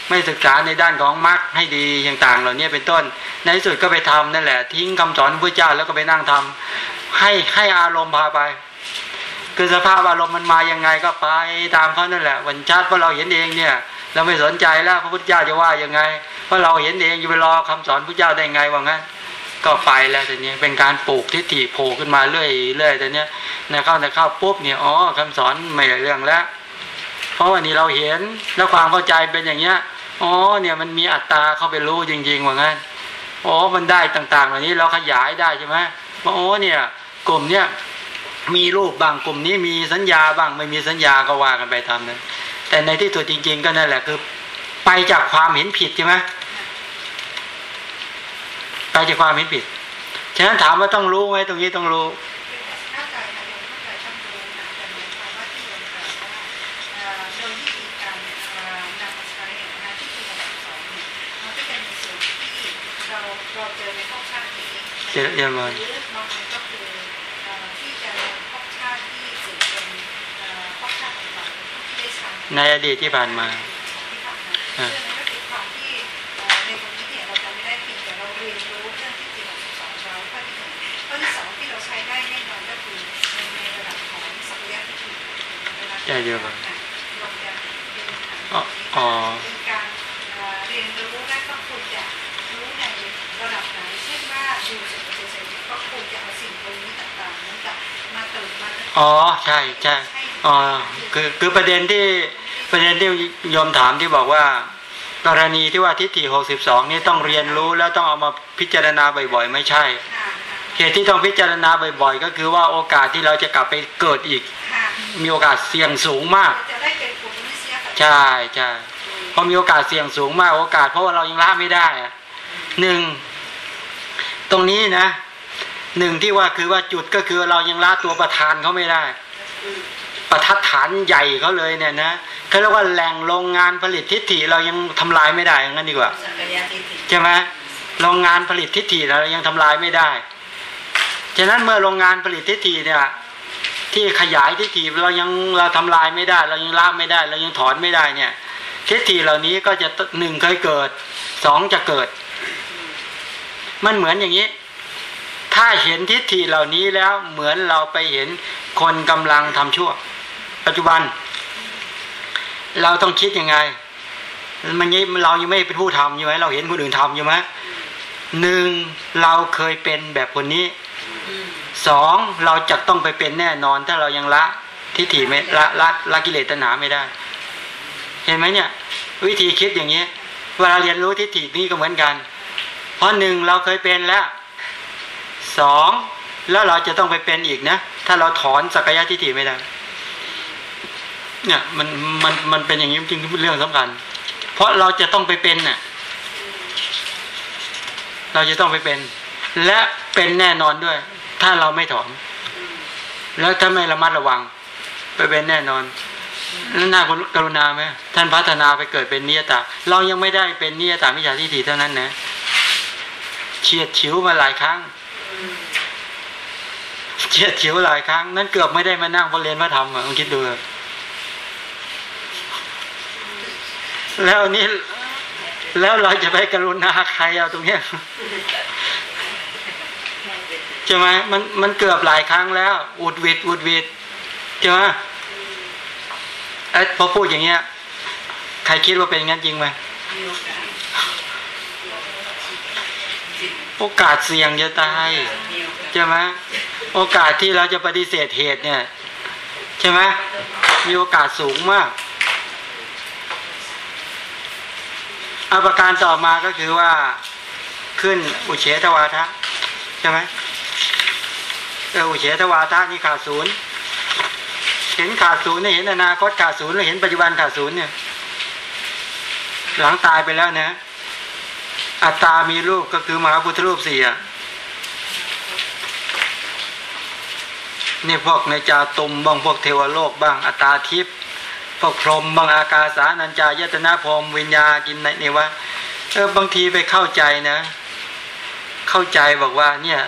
ไม่ศึกษาในด้านของมรรคให้ดีอย่างต่างเหล่านี้เป็นต้น ในที่สุดก็ไปทำนั่นแหละ ทิ้งคำสอนพระเจ้าแล้วก็ไปนั่งทำให้ให้อารมณ์พาไป คือสภาพอารมณ์มันมายังไงก็ไปตามเขานั่นแหละ วันชาติเพราะเราเห็นเองเนี่ย เราไม่สนใจแล้วพระพุทธเจ้าจะว่ายังไงเพราะเราเห็นเองอยู่ไปรอคำสอนพระเจ้าได้ไงว่างั้นก็ไปแล้วแต่นี้เป็นการปลูกทิฏฐิโผล่ขึ้นมาเรื่อยเรื่อยแต่เนี้ยในเข้าในเข้าปุ๊บเนี่ยอ๋อคำสอนไม่ได้เรื่องแล้ว เพราะวันนี้เราเห็นแล้วความเข้าใจเป็นอย่างเงี้ย อ๋อเนี่ยมันมีอัตตาเข้าไปรู้จริงๆว่างั้นอ๋อมันได้ต่างๆเหล่านี้เราขยายได้ใช่ไหมว่าอ๋อเนี่ยกลุ่มเนี้ยมีรูปบางกลุ่มนี้มีสัญญาบ้างไม่มีสัญญาก็ว่ากันไปตามนั้น แต่ในที่ตัวจริง ๆ ก็นั่นแหละคือ ไปจากความเห็นผิดใช่ไหมไปจากความเห็นผิดฉะนั้นถามว่าต้องรู้ไหมตรงนี้ต้องรู้ เจริญพรหรือนในอดีตที่ผ่านมาในตรงนี้เนี่ยเราจะไม่ได้เพียงแต่เราเรียนรู้เรื่องที่จริงของสอนเราข้อที่หนึ่งข้อที่สองที่เราใช้ได้แน่นอนก็คือในในระดับของสัพยะทิฏฐิเวลาใช่เดียวกันเราจะเรียนอ๋ออเรียนรู้และก็ควรจะรู้ในระดับไหนเช่นว่าดูสิ่งเฉยๆก็ควรจะเอาสิ่งตรงนี้ต่างๆนั้นกับมาเติมมา อ๋อใช่ใช่อ๋อคือคือประเด็นที่ประเด็นที่โยมถามที่บอกว่า กรณีที่ว่าทิฏฐิหกสิบสองนี่ต้องเรียนรู้แล้วต้องเอามาพิจารณาบ่อย ๆ ไม่ใช่ค่ะเหตุที่ต้องพิจารณาบ่อย ๆ ก็คือว่าโอกาสที่เราจะกลับไปเกิดอีกค่ะมีโอกาสเสี่ยงสูงมากจะได้เป็นปุถุนิสยปัจจัยใช่ใช่เพราะมีโอกาสเสี่ยงสูงมากโอกาส เพราะว่าเรายังละไม่ได้อะหนึ่งตรงนี้นะ หนึ่งที่ว่าคือว่าจุดก็คือเรายังละตัวประธานเขาไม่ได้ ประทัดฐานใหญ่เขาเลยเนี่ยนะเขาเรียกว่าแหล่งโรงงานผลิตทิฏฐิเรายังทำลายไม่ได้อย่างนั้นดีกว่าสักยะทิฏฐิใช่ไหมโรงงานผลิตทิฏฐิเรายังทำลายไม่ได้ฉะนั้นเมื่อโรงงานผลิตทิฏฐิเนี่ยที่ขยายทิฏฐิเรายังเราทำลายไม่ได้ เรายังละไม่ได้ เรายังถอนไม่ได้เนี่ยทิฏฐิเหล่านี้ก็จะหนึ่งเคยเกิดสองจะเกิด มันเหมือนอย่างนี้ ถ้าเห็นทิฏฐิเหล่านี้แล้วเหมือนเราไปเห็นคนกำลังทำชั่ว ปัจจุบัน เราต้องคิดยังไงมันนี้เรายังไม่เป็นผู้ทำใช่ไหมเราเห็นคนอื่นทำใช่ไหมหนึ่งเราเคยเป็นแบบคนนี้สองเราจะต้องไปเป็นแน่นอน ถ้าเรายังละทิฏฐิไม่ละละละกิเลสตัณหาไม่ได้ เห็นไหมเนี่ย วิธีคิดอย่างนี้เวลาเรียนรู้ทิฏฐินี่ก็เหมือนกัน เพราะหนึ่งเราเคยเป็นแล้ว สองแล้วเราจะต้องไปเป็นอีกนะ ถ้าเราถอนสักยะทิฏฐิไม่ได้ เนี่ยมันมันมันเป็นอย่างนี้จริงเรื่องสำคัญ เพราะเราจะต้องไปเป็นน่ะ เราจะต้องไปเป็น และเป็นแน่นอนด้วย ถ้าเราไม่ถอน แล้วถ้าไม่ระมัดระวัง ไปเป็นแน่นอนแล้วน่ากรุณาไหมท่านพัฒนาไปเกิดเป็นนิยตาเรายังไม่ได้เป็นนิยตามิจฉาทิฏฐิเท่านั้นนะเฉียดฉิวมาหลายครั้ง เฉียดฉิวหลายครั้ง นั้นเกือบไม่ได้มานั่งเรียนพระธรรมอะลองคิดดูเลยแล้วนี่แล้วเราจะไปกรุณาใครเอาตรงเนี้ยใช่ไหมมันมันเกือบหลายครั้งแล้ว อุดวิดอุดวิดใช่ไหมไอ้พอพูดอย่างเงี้ย ใครคิดว่าเป็นงั้นจริงไหม โอกาสเสี่ยงจะตายใช่ไหมโอกาสที่เราจะปฏิเสธเหตุเนี่ย ใช่ไหมมีโอกาสสูงมากอาประการต่อมาก็คือว่าขึ้นอุเฉทวาทะใช่ไหมเอออุเฉทวาทะนี่ขาดศูนย์เห็นขาดศูนย์เนี่ยเห็นอนาคตขาดศูนย์หรือเห็นปัจจุบันขาดศูนย์เนี่ย หลังตายไปแล้วนะ อัตตามีรูปก็คือมหาพุทธรูปสี่อะนี่พวกในจาตุมบ้างพวกเทวโลกบ้างอัตตาทิพย์พวกพรหมบางอากาสานัญจายตนาพรหมวิญญากินในนี่วะเออบางทีไปเข้าใจนะ เข้าใจบอกว่าเนี่ย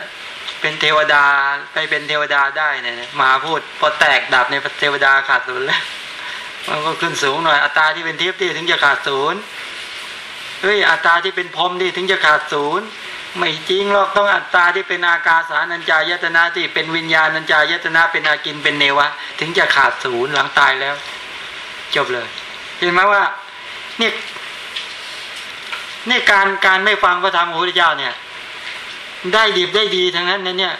เป็นเทวดาไปเป็นเทวดาได้เนี่ยมหาพูดพอแตกดับในเทวดาขาดศูนย์แล้วมันก็ขึ้นสูงหน่อยอัตราที่เป็นทิพย์ที่ถึงจะขาดศูนย์ เฮ้ยอัตราที่เป็นพรมที่ถึงจะขาดศูนย์ไม่จริงหรอกต้องอัตราที่เป็นอากาสานัญจายตนะที่เป็นวิญญาณัญจายตนะเป็นอากินเป็นเนวะ ถึงจะขาดศูนย์หลังตายแล้ว จบเลย เห็นไหมว่าเนี่ยนี่การการไม่ฟังพระธรรมของพระพุทธเจ้าเนี่ย ได้ดีได้ดีทั้งนั้นนะเนี่ย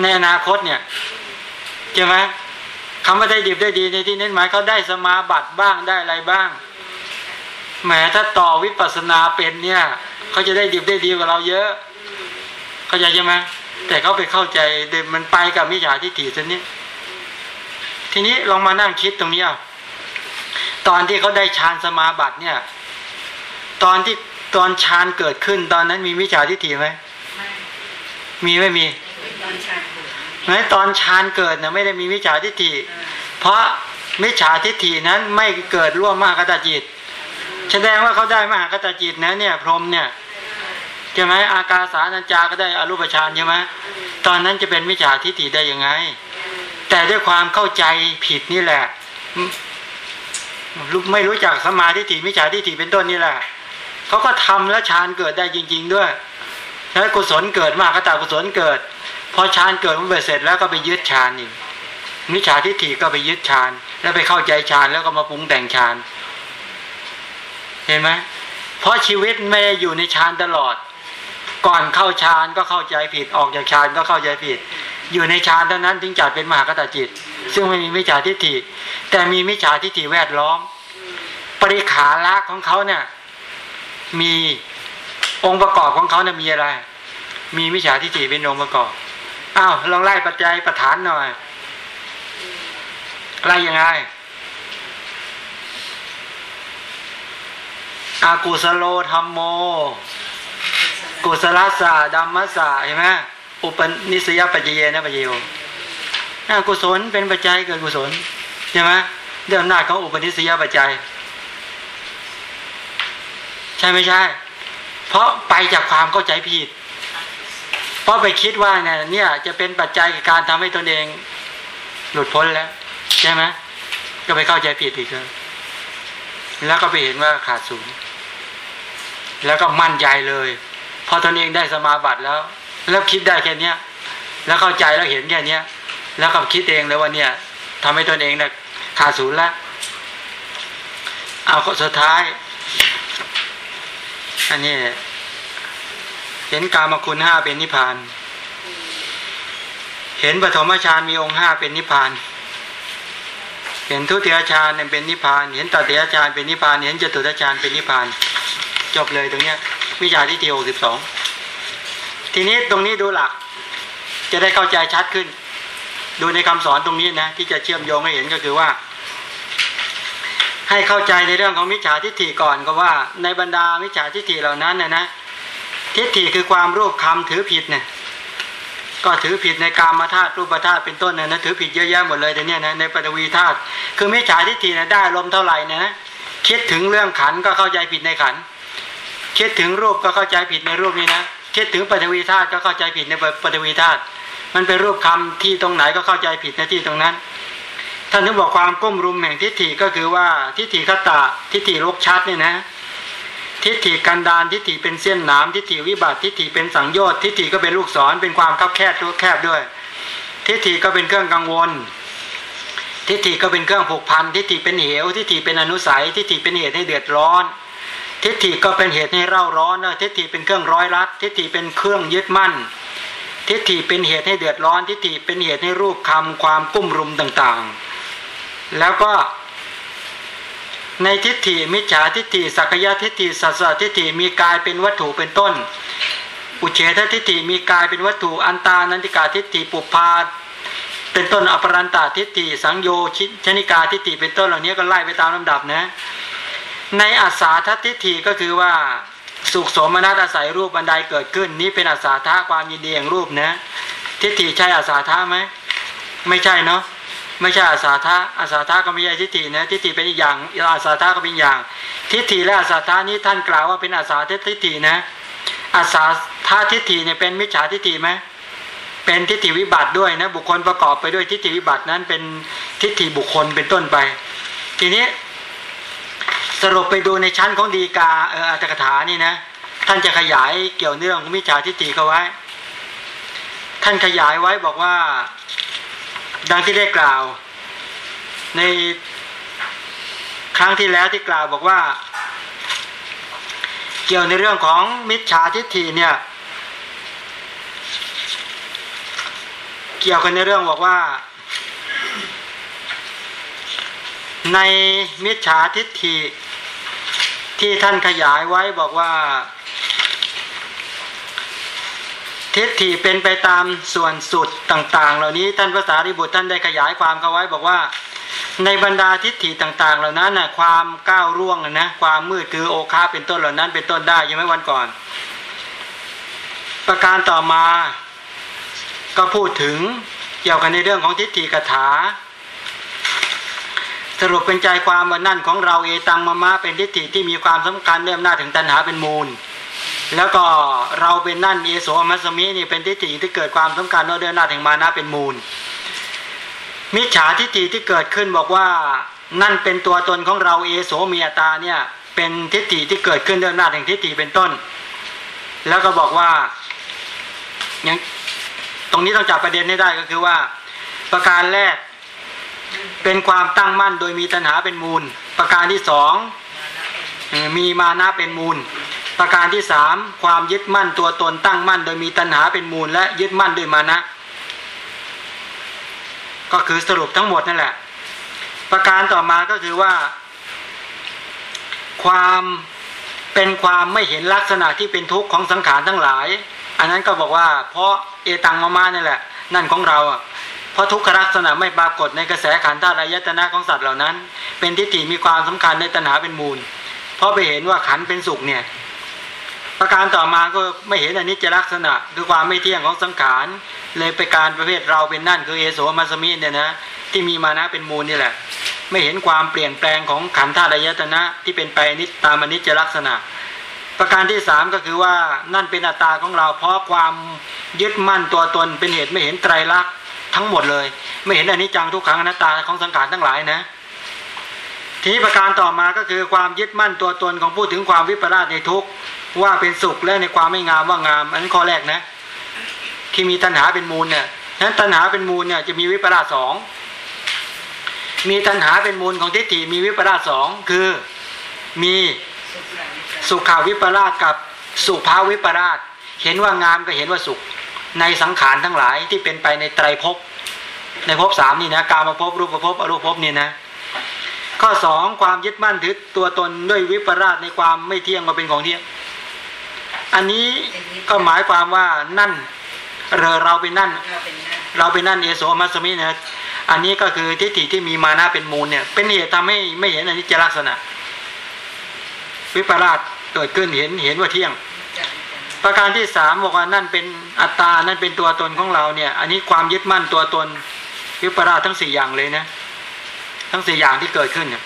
ในอนาคตเนี่ยใช่ไหมคำว่าได้ดีได้ดีในที่นี้หมายเขาได้สมาบัติบ้างได้อะไรบ้าง แหมถ้าต่อวิปัสสนาเป็นเนี่ยเขาจะได้ดีได้ดีกว่าเราเยอะ เข้าใจใช่ไหมแต่เขาไปเข้าใจเดมันไปกับมิจฉาทิฏฐิซะนี้ ทีนี้ลองมานั่งคิดตรงนี้อะตอนที่เขาได้ฌานสมาบัติเนี่ย ตอนที่ตอนฌานเกิดขึ้น ตอนนั้นมีมิจฉาทิฏฐิไหมมีไม่มีไหมตอนฌานเกิดนะไม่ได้มีมิจฉาทิฏฐิเพราะมิจฉาทิฏฐินั้นไม่เกิดร่วมมากตาจิต แสดงว่าเขาได้มหากตจิตนะเนี่ย พรหมเนี่ยใช่ไหมอากาสานัญจาก็ได้อรูปฌานใช่ไหมตอนนั้นจะเป็นมิจฉาทิฏฐิได้ยังไง แต่ด้วยความเข้าใจผิดนี่แหละไม่รู้จักสมาธิฏฐิมิจฉาทิฏฐิเป็นต้นนี่แหละเขาก็ทำแล้วฌานเกิดได้จริง ๆ ด้วยแล้วกุศลเกิดมากก็ตากุศลเกิด พอฌานเกิดมันเสร็จแล้วก็ไปยึดฌานอีกมิจฉาทิฏฐิก็ไปยึดฌาน แล้วไปเข้าใจฌานแล้วก็มาปรุงแต่งฌาน เห็นไหมเพราะชีวิตไม่ได้อยู่ในฌานตลอด ก่อนเข้าฌานก็เข้าใจผิดออกจากฌานก็เข้าใจผิด อยู่ในฌานเท่านั้นถึงจัดเป็นมหากตจิต ซึ่งไม่มีมิจฉาทิฏฐิ แต่มีมิจฉาทิฏฐิแวดล้อม ปริขาละของเขาเนี่ยมีองค์ประกอบของเขาเนี่ยมีอะไร มีมิจฉาทิฏฐิเป็นองค์ประกอบอ้าวลองไล่ปัจจัยประธานหน่อยไล่ยังไง อากุสโลธรรมโม กุศลศาดัมมศาเห็นไหมอุปนิสยปัจเจเนะปัจเจโยอากุศลเป็นปัจจัยเกิดกุศลใช่ไหมเรื่องหน้าของอุปนิสยปัจจัย ใช่ไม่ใช่ เพราะไปจากความเข้าใจผิด เพราะไปคิดว่าเนี่ยเนี่ยจะเป็นปัจจัยในการทำให้ตนเอง หลุดพ้นแล้ว ใช่ไหมก็ไปเข้าใจผิดอีกแล้วแล้วก็ไปเห็นว่าขาดศูนย์ แล้วก็มั่นใจเลยพอตนเองได้สมาบัติแล้ว แล้วคิดได้แค่เนี้ยแล้วเข้าใจแล้วเห็นแค่เนี้ยแล้วก็คิดเองเลยว่าเนี่ยทำให้ตนเองเนี่ยขาดศูนย์แล้วเอาสุดท้าย อันนี้ เห็นกามคุณห้าเป็นนิพพาน เห็นปฐมฌานมีองค์ห้าเป็นนิพพาน เห็นทุติยฌานเป็นนิพพาน เห็นตติยฌานเป็นนิพพาน เห็นจตุตฌานเป็นนิพพาน จบเลยตรงเนี้ย วิชาที่ทีหกสิบสองทีนี้ตรงนี้ดูหลัก จะได้เข้าใจชัดขึ้น ดูในคำสอนตรงนี้นะ ที่จะเชื่อมโยงให้เห็นก็คือว่า ให้เข้าใจในเรื่องของมิจฉาทิฏฐิก่อนก็ว่า ในบรรดามิจฉาทิฏฐิเหล่านั้นนะนะทิฏฐิคือความรูปคำถือผิดเนี่ยก็ถือผิดในกามธาตุรูปธาตุเป็นต้นนะนะถือผิดเยอะแยะหมดเลยแต่เนี่ยนะในปฐวีธาตุคือมิจฉาทิฏฐินะได้ลมเท่าไหร่นะคิดถึงเรื่องขันก็เข้าใจผิดในขัน คิดถึงรูปก็เข้าใจผิดในรูปนี้นะคิดถึงปฐวีธาตุก็เข้าใจผิดในปฐวีธาตุมันเป็นรูปคำที่ตรงไหนก็เข้าใจผิดในที่ตรงนั้น ท่านถึงบอกความก้มรุมแห่งทิฏฐิก็คือว่าทิฏฐิคตะทิฏฐิลกชัดเนี่ยนะ ทิฏฐิกันดานทิฏฐิเป็นเส้นหนามทิฏฐิวิบัติทิฏฐิเป็นสังโยชน์ทิฏฐิก็เป็นลูกศรเป็นความคับแคบแคบด้วย ทิฏฐิก็เป็นเครื่องกังวล ทิฏฐิก็เป็นเครื่องผูกพันทิฏฐิเป็นเหวทิฏฐิเป็นอนุสัยทิฏฐิเป็นเหตุให้เดือดร้อน ทิฏฐิก็เป็นเหตุให้เร่าร้อนนะทิฏฐิเป็นเครื่องร้อยรัดทิฏฐิเป็นเครื่องยึดมั่น ทิฏฐิเป็นเหตุให้เดือดร้อน ทิฏฐิเป็นเหตุให้รูปคำความกุ้มรุมต่างๆ แล้วก็ในทิฏฐิมิจฉาทิฏฐิสักยะทิฏฐิสัสสทิฏฐิมีกายเป็นวัตถุเป็นต้น อุเฉททิฏฐิมีกายเป็นวัตถุอันตานันติกาทิฏฐิปุพาเป็นต้นอปรันตาทิฏฐิสังโยชิชนิกาทิฏฐิเป็นต้นเหล่านี้ก็ไล่ไปตามลำดับนะ ในอาสาทัทิฏฐิก็คือว่าสุขสมนัตอาศัยรูปบันไดเกิดขึ้น นี้เป็นอาสาทะความยินดีอย่างรูปนะ ทิฏฐิใช่อาสาทะไหมไม่ใช่เนาะไม่ใช่อาสาทะอาสาทะก็ไม่ใช่ทิฏฐินะทิฏฐิเป็นอีกอย่างอาสาทะก็เป็นอย่าง ทิฏฐิและอาสาทะนี้ท่านกล่าวว่าเป็นอาสาทิฏฐินะอาสาทะทิฏฐิเนี่ยเป็นมิจฉาทิฏฐิไหมเป็นทิฏฐิวิบัติด้วยนะบุคคลประกอบไปด้วยทิฏฐิวิบัตินั้นเป็นทิฏฐิบุคคลเป็นต้นไป ทีนี้ สรุปไปดูในชั้นของดีกาเอออัตถกถานี่นะ ท่านจะขยายเกี่ยวเรื่องของมิจฉาทิฏฐิเขาไว้ ท่านขยายไว้บอกว่า ดังที่ได้กล่าว ในครั้งที่แล้วที่กล่าวบอกว่า เกี่ยวในเรื่องของมิจฉาทิฏฐิเนี่ย เกี่ยวกันในเรื่องบอกว่า ในมิจฉาทิฏฐิที่ท่านขยายไว้บอกว่า ทิฏฐิเป็นไปตามส่วนสุดต่าง ๆ เหล่านี้ท่านภาษาริบุตรท่านได้ขยายความเขาไว้บอกว่า ในบรรดาทิฏฐิต่าง ๆ เหล่านั้นนะความก้าวร่วงนะความมืดคือโอคาเป็นต้นเหล่านั้น เป็นต้นได้ยังไม่วันก่อน ประการต่อมาก็พูดถึงเกี่ยวกันในเรื่องของทิฏฐิกถา สรุปเป็นใจความว่านั่นของเราเอตังมามะเป็นทิฏฐิที่มีความสำคัญเริ่มหน้าถึงตัณหาเป็นมูล แล้วก็เราเป็นนั่นเอโสมัสมินี่เป็นทิฏฐิที่เกิดความสำคัญว่าเดินหน้าถึงมานะเป็นมูล มิจฉาทิฏฐิที่เกิดขึ้นบอกว่านั่นเป็นตัวตนของเราเอโสมียตาเนี่ยเป็นทิฏฐิที่เกิดขึ้นเดินหน้าถึงทิฏฐิเป็นต้น แล้วก็บอกว่าอย่างตรงนี้ต้องจับประเด็นให้ได้ก็คือว่า ประการแรก เป็นความตั้งมั่นโดยมีตัณหาเป็นมูล ประการที่สองมีมานะเป็นมูล ประการที่สามความยึดมั่นตัวตนตั้งมั่น โดยมีตัณหาเป็นมูล และยึดมั่นด้วยมานะ ก็คือสรุปทั้งหมดนั่นแหละ ประการต่อมาก็คือว่า ความเป็นความไม่เห็นลักษณะที่เป็นทุกข์ของสังขารทั้งหลาย อันนั้นก็บอกว่า เพราะเอตังมามานี่แหละ นั่นของเราอะ เพราะทุกขลักษณะไม่ปรากฏในกระแสขันธ์ธาตุอายตนะของสัตว์เหล่านั้น เป็นทิฏฐิมีความสำคัญในตัณหาเป็นมูล เพราะไปเห็นว่าขันธ์เป็นสุขเนี่ย ประการต่อมาก็ไม่เห็นอนิจจลักษณะคือความไม่เที่ยงของสังขารเลยไปการประเภทเราเป็นนั่นคือเอโสมัสมิเนี่ยนะที่มีมานะเป็นมูลนี่แหละ ไม่เห็นความเปลี่ยนแปลงของขันธ์ธาตุอายตนะที่เป็นไปนิตามอนิจจลักษณะประการที่สามก็คือว่านั่นเป็นอัตตาของเรา เพราะความยึดมั่นตัวตนเป็นเหตุไม่เห็นไตรลักษณ์ ทั้งหมดเลย ไม่เห็นอนิจจังทุกขังอนัตตาของสังขารทั้งหลายนะ ทีนี้ประการต่อมาก็คือความยึดมั่นตัวตนของพูดถึงความวิปลาสในทุกว่าเป็นสุขและในความไม่งามว่างาม อันนั้นข้อแรกนะ ที่มีตัณหาเป็นมูลเนี่ยนั้นตัณหาเป็นมูลเนี่ยจะมีวิปลาสสองมีตัณหาเป็นมูลของทิฏฐิมีวิปลาสสองคือมีสุขาวิปลาสกับสุภาวิปลาสเห็นว่างามก็เห็นว่าสุข ในสังขารทั้งหลายที่เป็นไปในไตรภพในภพสามนี่นะกามาภพรูปภพอรูปภพนี่นะ ข้อสองความยึดมั่นถือตัวตนด้วยวิปลาสในความไม่เที่ยงมาเป็นของเที่ยงอันนี้ก็หมายความว่านั่นเรอเราเป็นนั่น เราเป็นนั่นเอโสมัสมินะอันนี้ก็คือทิฏฐิที่มีมานะเป็นมูลเนี่ย เป็นเหตุทำให้ไม่เห็นอนิจจลักษณะ วิปลาสเกิดขึ้นเห็นเห็นว่าเที่ยง ประการที่สามบอกว่านั่นเป็นอัตตา นั่นเป็นตัวตนของเราเนี่ย อันนี้ความยึดมั่นตัวตนวิปราทั้งสี่อย่างเลยนะ ทั้งสี่อย่างที่เกิดขึ้นเนี่ย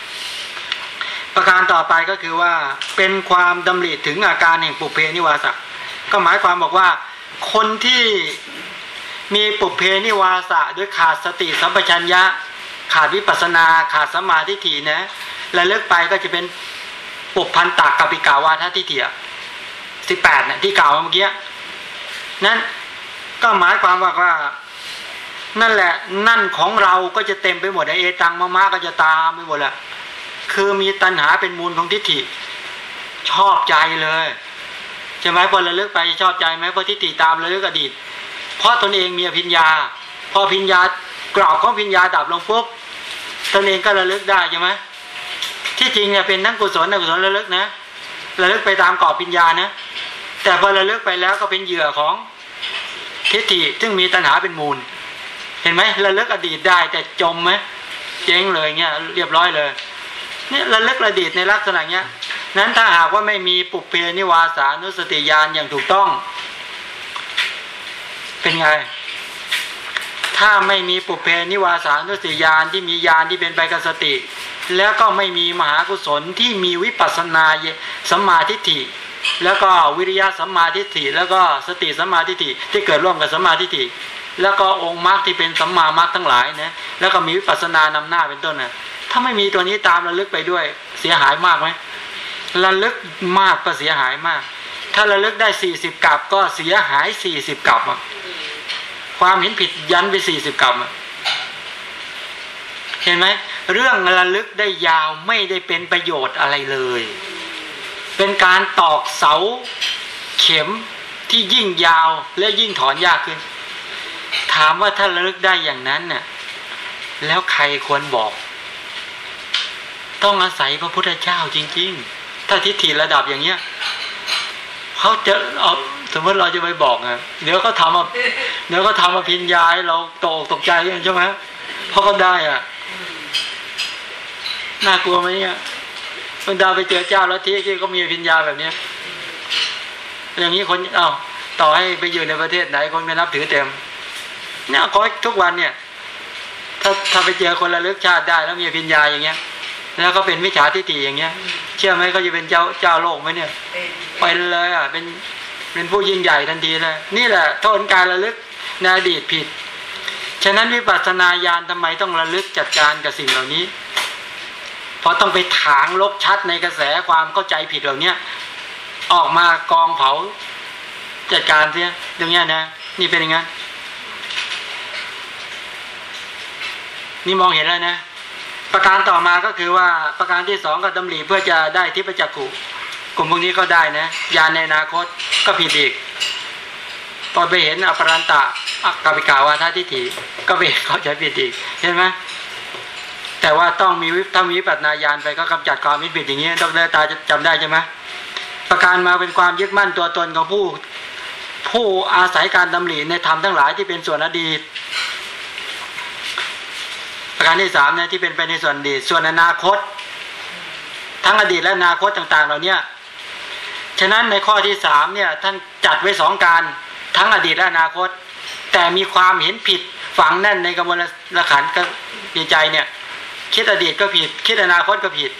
ประการต่อไปก็คือว่าเป็นความดำริถึงอาการแห่งปุเพนิวาสะก็หมายความบอกว่า คนที่มีปุเพนิวาสะด้วยขาดสติสัมปชัญญะ ขาดวิปัสนา ขาดสมาธิถีนะและเลิกไปก็จะเป็นปุพันตากับปิกาวาททิฏฐิ สิบแปดเนี่ยที่กล่าวเมื่อกี้นั้นก็หมายความว่าว่า นั่นแหละ นั่นของเราก็จะเต็มไปหมดไอเอตังมามาก็จะตามไปหมดแหละคือมีตัณหาเป็นมูลของทิฏฐิ ชอบใจเลยใช่ไหมพอระลึกไปชอบใจไหมพอทิฏฐิตามระลึกอดีต เพราะตนเองมีพิญญา พอพิญญากรอบของพิญญาดับลงปุ๊บตนเองก็ระลึกได้ใช่ไหมที่จริงเนี่ยเป็นทั้งกุศลอกุศลระลึกนะ ระลึกไปตามกรอบพิญญานะ แต่พอระลึกไปแล้วก็เป็นเหยื่อของทิฏฐิซึ่งมีตัณหาเป็นมูล เห็นไหมระลึกอดีตได้แต่จมไหมเจ๊งเลยเงี้ยเรียบร้อยเลยนี่ระลึกอดีตในลักษณะเนี้ยนั้นถ้าหากว่าไม่มีปุเพนิวาสานุสติญาณอย่างถูกต้อง เป็นไง ถ้าไม่มีปุเพนิวาสานุสติญาณที่มีญาณที่เป็นไปกับสติ แล้วก็ไม่มีมหากุศลที่มีวิปัสสนาสมาธิฏฐิ แล้วก็วิริยะสัมมาทิฏฐิ แล้วก็สติสัมมาทิฏฐิที่เกิดร่วมกับสัมมาทิฏฐิ แล้วก็องค์มรรคที่เป็นสัมมามรรคทั้งหลายนะแล้วก็มีวิปัสสนานำหน้าเป็นต้นนะถ้าไม่มีตัวนี้ตามระลึกไปด้วยเสียหายมากไหมระลึกมากก็เสียหายมาก ถ้าระลึกได้สี่สิบกับก็เสียหายสี่สิบกับความเห็นผิดยันไปสี่สิบกับ เห็นไหมเรื่องระลึกได้ยาวไม่ได้เป็นประโยชน์อะไรเลย เป็นการตอกเสาเข็มที่ยิ่งยาวและยิ่งถอนยากขึ้น ถามว่าถ้าระลึกได้อย่างนั้นเน่ะแล้วใครควรบอก ต้องอาศัยพระพุทธเจ้าจริง ๆ ถ้าทิฏฐิระดับอย่างเนี้ยเขาจะเอาสมมติเราจะไปบอกไงเดี๋ยวเขาทำมาเดี๋ยวเขาทำมาพินยายเราตกตกใจใช่ไหมเพราะเขาได้อะ น่ากลัวไหมเนี่ยบรรดาไปเจอเจ้าแล้วที่ที่ก็มีพิญญาแบบเนี้ยอย่างนี้คนเอาต่อให้ไปอยู่ในประเทศไหนคนไม่นับถือเต็มเนี่ยขอทุกวันเนี่ย ถ้าถ้าไปเจอคนระลึกชาติได้แล้วมีพิญญาอย่างเงี้ย แล้วก็เป็นวิชาทิฏฐิอย่างเงี้ย เชื่อไหมเขาจะเป็นเจ้าเจ้าโลกไหมเนี่ยเป็นเลยอะเป็นเป็นผู้ยิ่งใหญ่ทันทีเลย นี่แหละโทษการระลึกในอดีตผิด ฉะนั้นวิปัสสนาญาณทำไมต้องระลึกจัดการกับสิ่งเหล่านี้ เพราะต้องไปถางลกชัดในกระแสความเข้าใจผิดเหล่านี้ออกมากองเผาจัดการเสียตรงนี้นะ นี่เป็นยังไงนี่มองเห็นแล้วนะ ประการต่อมาก็คือว่าประการที่สองก็ดำริเพื่อจะได้ทิพจักขุกลุ่มพวกนี้ก็ได้นะยานในอนาคตก็ผิดอีกพอนไปเห็นอปรันตะอักกาบิกาวาทาทิฏฐิก็ไปเข้าใจผิดอีกเห็นไหม แต่ว่าต้องมีวิถ้ามีปัจนายานไปก็กำจัดความมิผิดอย่างนี้ดรตาจะจำได้ใช่ไหมประการมาเป็นความยึดมั่นตัวตนของผู้ ผู้อาศัยการดำริในธรรมทั้งหลายที่เป็นส่วนอดีต ประการที่สามเนี่ยที่เป็นไปในส่วนอดีต ส่วนอนาคต ทั้งอดีตและอนาคตต่าง ๆ เหล่านี้ฉะนั้นในข้อที่สามเนี่ยท่านจัดไว้สองการทั้งอดีตและอนาคต แต่มีความเห็นผิดฝังแน่นในกรรมลขันก็ใจเนี่ย คิดอดีตก็ผิด คิดอนาคตก็ผิด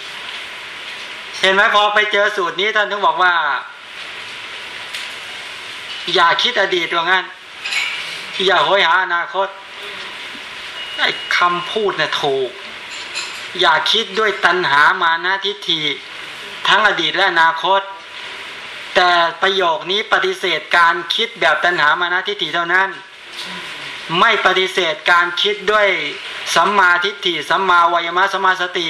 เห็นไหมพอไปเจอสูตรนี้ท่านถึงบอกว่า อย่าคิดอดีตว่างั้น อย่าโหยหาอนาคตไอ้คำพูดเนี่ยถูก อย่าคิดด้วยตัณหามานะทิฏฐิทั้งอดีตและอนาคต แต่ประโยคนี้ปฏิเสธการคิดแบบตัณหามานะทิฏฐิเท่านั้น ไม่ปฏิเสธการคิดด้วยสัมมาทิฏฐิสัมมาวายมะสัมมาสติ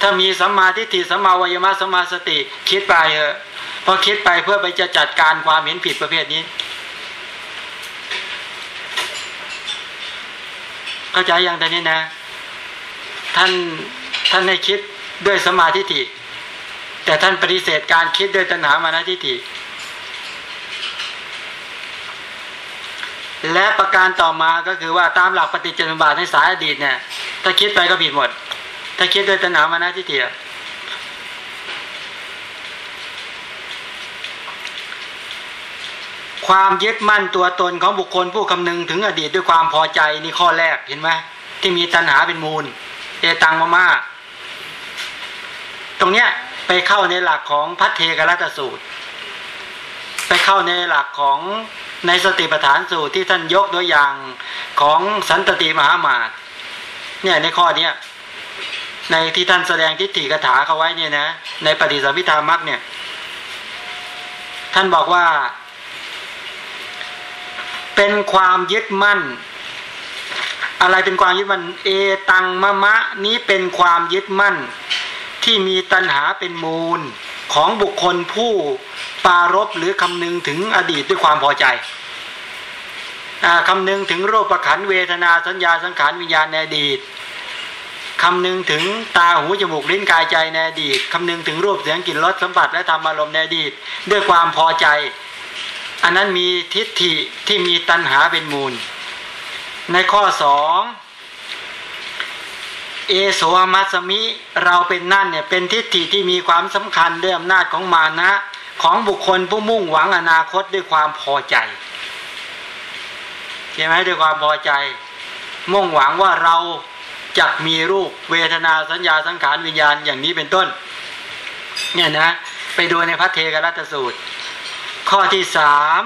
ถ้ามีสัมมาทิฏฐิสัมมาวายมะสัมมาสติ คิดไปเถอะพอคิดไปเพื่อไปจะจัดการความเห็นผิดประเภทนี้ เข้าใจอย่างแต่นี้นะ ท่านท่านให้คิดด้วยสมาธิฏฐิแต่ท่านปฏิเสธการคิดด้วยตัณหามานะทิฏฐิ และประการต่อมาก็คือว่าตามหลักปฏิจจสมบัติในสายอดีตเนี่ย ถ้าคิดไปก็ผิดหมด ถ้าคิดโดยตัณหามานะทิฏฐิความยึดมั่นตัวตนของบุคคลผู้คำนึงถึงอดีตด้วยความพอใจนี่ข้อแรกเห็นไหมที่มีตัณหาเป็นมูล เอตังมามาตรงเนี้ยไปเข้าในหลักของพัทเทกรัตสูตร ไปเข้าในหลักของในสติปัฏฐานสูตรที่ท่านยกตัวอย่างของสันตติมหามาตเนี่ยในข้อเนี้ยในที่ท่านแสดงทิฏฐิกถาเขาไว้เนี่ยนะ ในปฏิสัมพิธามักเนี่ย ท่านบอกว่า เป็นความยึดมั่น อะไรเป็นความยึดมั่น เอตังมะมะ นี้เป็นความยึดมั่น ที่มีตัณหาเป็นมูล ของบุคคลผู้ปารบหรือคำนึงถึงอดีตด้วยความพอใจคำนึงถึงโรูประขันเวทนาสัญญาสังขารวิญญาณในอดีตคำนึงถึงตาหูจมูกลิ้นกายใจในอดีตคำนึงถึงรูปเสียงกลิ่นรสสัมผัสและธรรมอารมณ์ในอดีตด้วยความพอใจ อันนั้นมีทิฏฐิที่มีตัณหาเป็นมูล ในข้อสอง เอโสมัสมิเราเป็นนั่นเนี่ยเป็นทิฏฐิที่มีความสำคัญด้วยอำนาจของมานะ ของบุคคลผู้มุ่งหวังอนาคตด้วยความพอใจใช่ไหมด้วยความพอใจ มุ่งหวังว่าเราจักมีรูปเวทนาสัญญาสังขารวิญญาณอย่างนี้เป็นต้น เนี่ยนะ ไปดูในพระเทกรัตสูตร ข้อที่สาม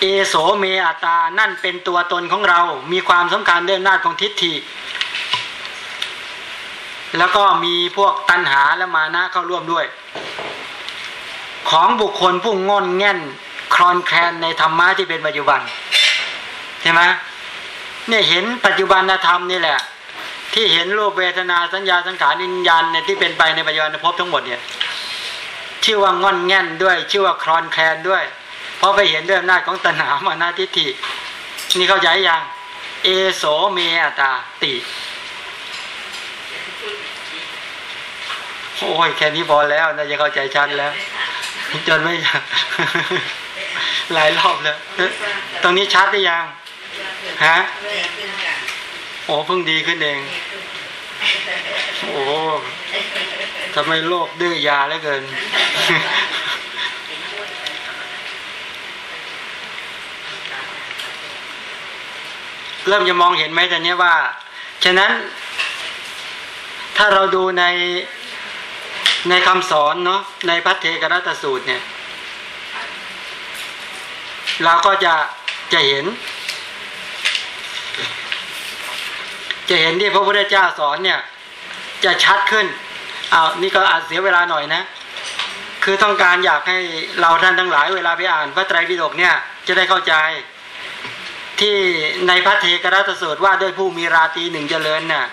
เอโสเมอัตา นั่นเป็นตัวตนของเรา มีความสำคัญเรื่องนาจของทิฏฐิ แล้วก็มีพวกตัณหาและมานะเข้าร่วมด้วย ของบุคคลผู้งอนแง่นคลอนแคลนในธรรมะที่เป็นปัจจุบันใช่ไหมเนี่ยเห็นปัจจุบันธรรมนี่แหละ ที่เห็นรูปเวทนาสัญญาสังขารวิญญาณเนี่ยที่เป็นไปในปัจจุบันภพทั้งหมดเนี่ยชื่อว่างอนแง่นด้วย ชื่อว่าคลอนแคลนด้วย เพราะไปเห็นด้วยอำนาจของตัณหามานาทิฏฐินี่เข้าใจยังเอโสเมตาติ โอ้ยแค่นี้พอแล้วนะจะเข้าใจชัดแล้ว จนไม่หลายรอบแล้วตรงนี้ชัดหรือยังฮะโอ้เพิ่งดีขึ้นเองโอ้ทำไมโลกดื้อยาเหลือเกิน เริ่มจะมองเห็นไหมตอนนี้ว่า ฉะนั้น ถ้าเราดูใน ในคำสอนเนาะในพัทเทกรัตสูตรเนี่ย เราก็จะจะเห็น จะเห็นที่พระพุทธเจ้าสอนเนี่ย จะชัดขึ้นเอานี่ก็อาจเสียเวลาหน่อยนะ คือต้องการอยากให้เราท่านทั้งหลาย เวลาไปอ่านพระไตรปิฎกเนี่ย จะได้เข้าใจที่ในพระเทกรัตสูตรว่าด้วยผู้มีราตีหนึ่งเจริญน่ะ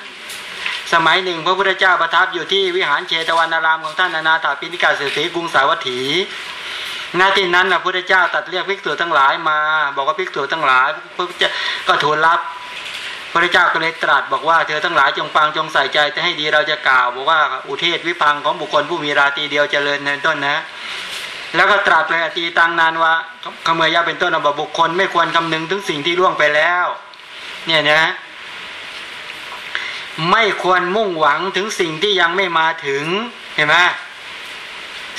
สมัยหนึ่งพระพุทธเจ้าประทับอยู่ที่วิหารเชตวันารามของท่านอนาถาปิณิกาเศรษฐีกรุงสาวัตถีหน้าที่นั้นนะพระพุทธเจ้าตัดเรียกภิกษุทั้งหลายมา บอกว่าภิกษุทั้งหลายพระเจ้าก็ทูลรับพระเจ้าก็เลยตรัสบอกว่าเธอทั้งหลายจงฟังจงใส่ใจจะให้ดีเราจะกล่าวบอกว่าอุเทศวิพังของบุคคลผู้มีราตีเดียวเจริญในต้นนะ แล้วก็ตรัสไปอตีตังนานว่าขเมยยะเป็นต้นบอกบุคคล ไม่ควรคำนึงถึงสิ่งที่ล่วงไปแล้ว เนี่ยนะ ไม่ควรมุ่งหวังถึงสิ่งที่ยังไม่มาถึงเห็นไหม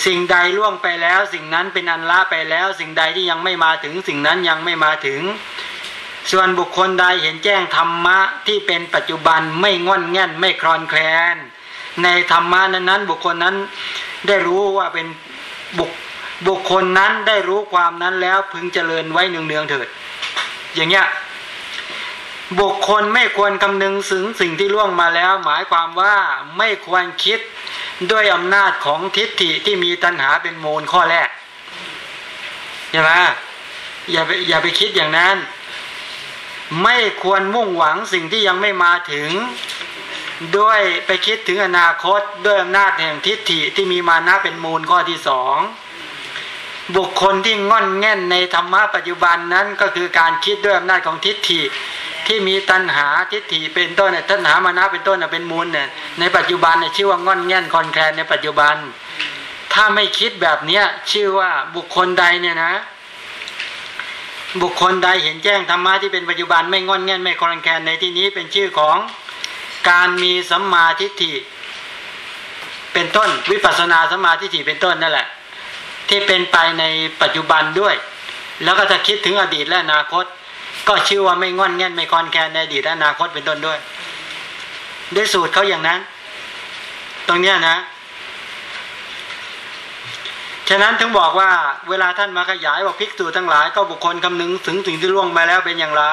สิ่งใดล่วงไปแล้ว สิ่งนั้นเป็นอันละไปแล้ว สิ่งใดที่ยังไม่มาถึง สิ่งนั้นยังไม่มาถึง ส่วนบุคคลใดเห็นแจ้งธรรมะที่เป็นปัจจุบันไม่งอนแง่นไม่คลอนแคลน ในธรรมะนั้นๆ บุคคลนั้นได้รู้ว่าเป็นบุคบุคคลนั้นได้รู้ความนั้นแล้วพึงเจริญไว้เนืองๆเถิด อย่างเงี้ย บุคคลไม่ควรคำนึงถึงสิ่งที่ล่วงมาแล้ว หมายความว่าไม่ควรคิดด้วยอำนาจของทิฏฐิที่มีตัณหาเป็นมูลข้อแรกใช่ไหมอย่าไปอย่าไปคิดอย่างนั้น ไม่ควรมุ่งหวังสิ่งที่ยังไม่มาถึง ด้วยไปคิดถึงอนาคตด้วยอำนาจแห่งทิฏฐิที่มีมานะเป็นมูลข้อที่สองบุคคลที่ง่อนแง่นในธรรมะปัจจุบันนั้นก็คือการคิดด้วยอำนาจของทิฏฐิ ที่มีตัณหาทิฏฐิเป็นต้นเนี่ยตัณหามานะเป็นต้นเป็นมูลเนี่ยในปัจจุบันเนี่ยชื่อว่าง่อนแง่นคอนแคลนในปัจจุบัน ถ้าไม่คิดแบบเนี้ยชื่อว่าบุคคลใดเนี่ยนะ บุคคลใดเห็นแจ้งธรรมะที่เป็นปัจจุบันไม่งอนแง่นไม่คลอนแคลนในที่นี้เป็นชื่อของการมีสัมมาทิฏฐิ เป็นต้นวิปัสสนาสัมมาทิฏฐิเป็นต้นนั่นแหละ ที่เป็นไปในปัจจุบันด้วย แล้วก็จะคิดถึงอดีตและอนาคต ก็ชื่อว่าไม่งอนแง่นไม่คอนแคนในอดีตอนาคตเป็นต้นด้วย ด้วยสูตรเขาอย่างนั้น ตรงเนี้ยนะฉะนั้นถึงบอกว่าเวลาท่านมาขยายว่าภิกษุทั้งหลาย ก็บุคคลคำนึงถึงสิ่งที่ล่วงไปแล้วเป็นอย่างไร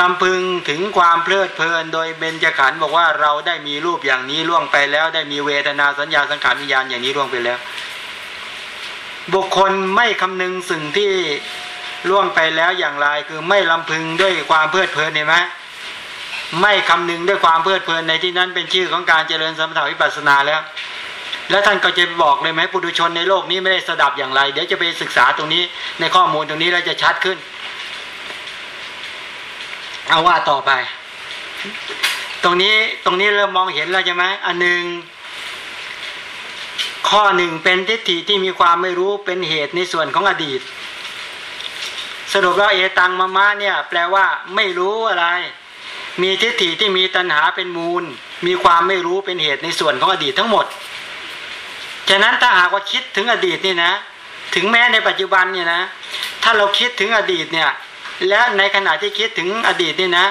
ลำพึงถึงความเพลิดเพลิน โดยเบญจขันธ์บอกว่าเราได้มีรูปอย่างนี้ล่วงไปแล้ว ได้มีเวทนาสัญญาสังขารวิญญาณอย่างนี้ล่วงไปแล้ว บุคคลไม่คำนึงสิ่งที่ ล่วงไปแล้วอย่างไรคือไม่ลำพึงด้วยความเพลิดเพลินเห็นไหมไม่คำนึงด้วยความเพลิดเพลินในที่นั้นเป็นชื่อของการเจริญสมถะวิปัสสนาแล้ว แล้วท่านก็จะบอกเลยไหมปุถุชนในโลกนี้ไม่ได้สดับอย่างไร เดี๋ยวจะไปศึกษาตรงนี้ในข้อมูลตรงนี้แล้วจะชัดขึ้น เอาว่าต่อไป ตรงนี้ตรงนี้เริ่มมองเห็นแล้วใช่ไหมอันหนึ่งข้อหนึ่งเป็นทิฏฐิที่มีความไม่รู้เป็นเหตุในส่วนของอดีต สรุปแล้วเอตังมะมะเนี่ย แปลว่า ไม่รู้อะไร มีทิฏฐิที่มีตัณหาเป็นมูล มีความไม่รู้เป็นเหตุในส่วนของอดีตทั้งหมดฉะนั้นถ้าหากว่าคิดถึงอดีตนี่นะ ถึงแม้ในปัจจุบันเนี่ยนะ ถ้าเราคิดถึงอดีตเนี่ย และในขณะที่คิดถึงอดีตนี่นะ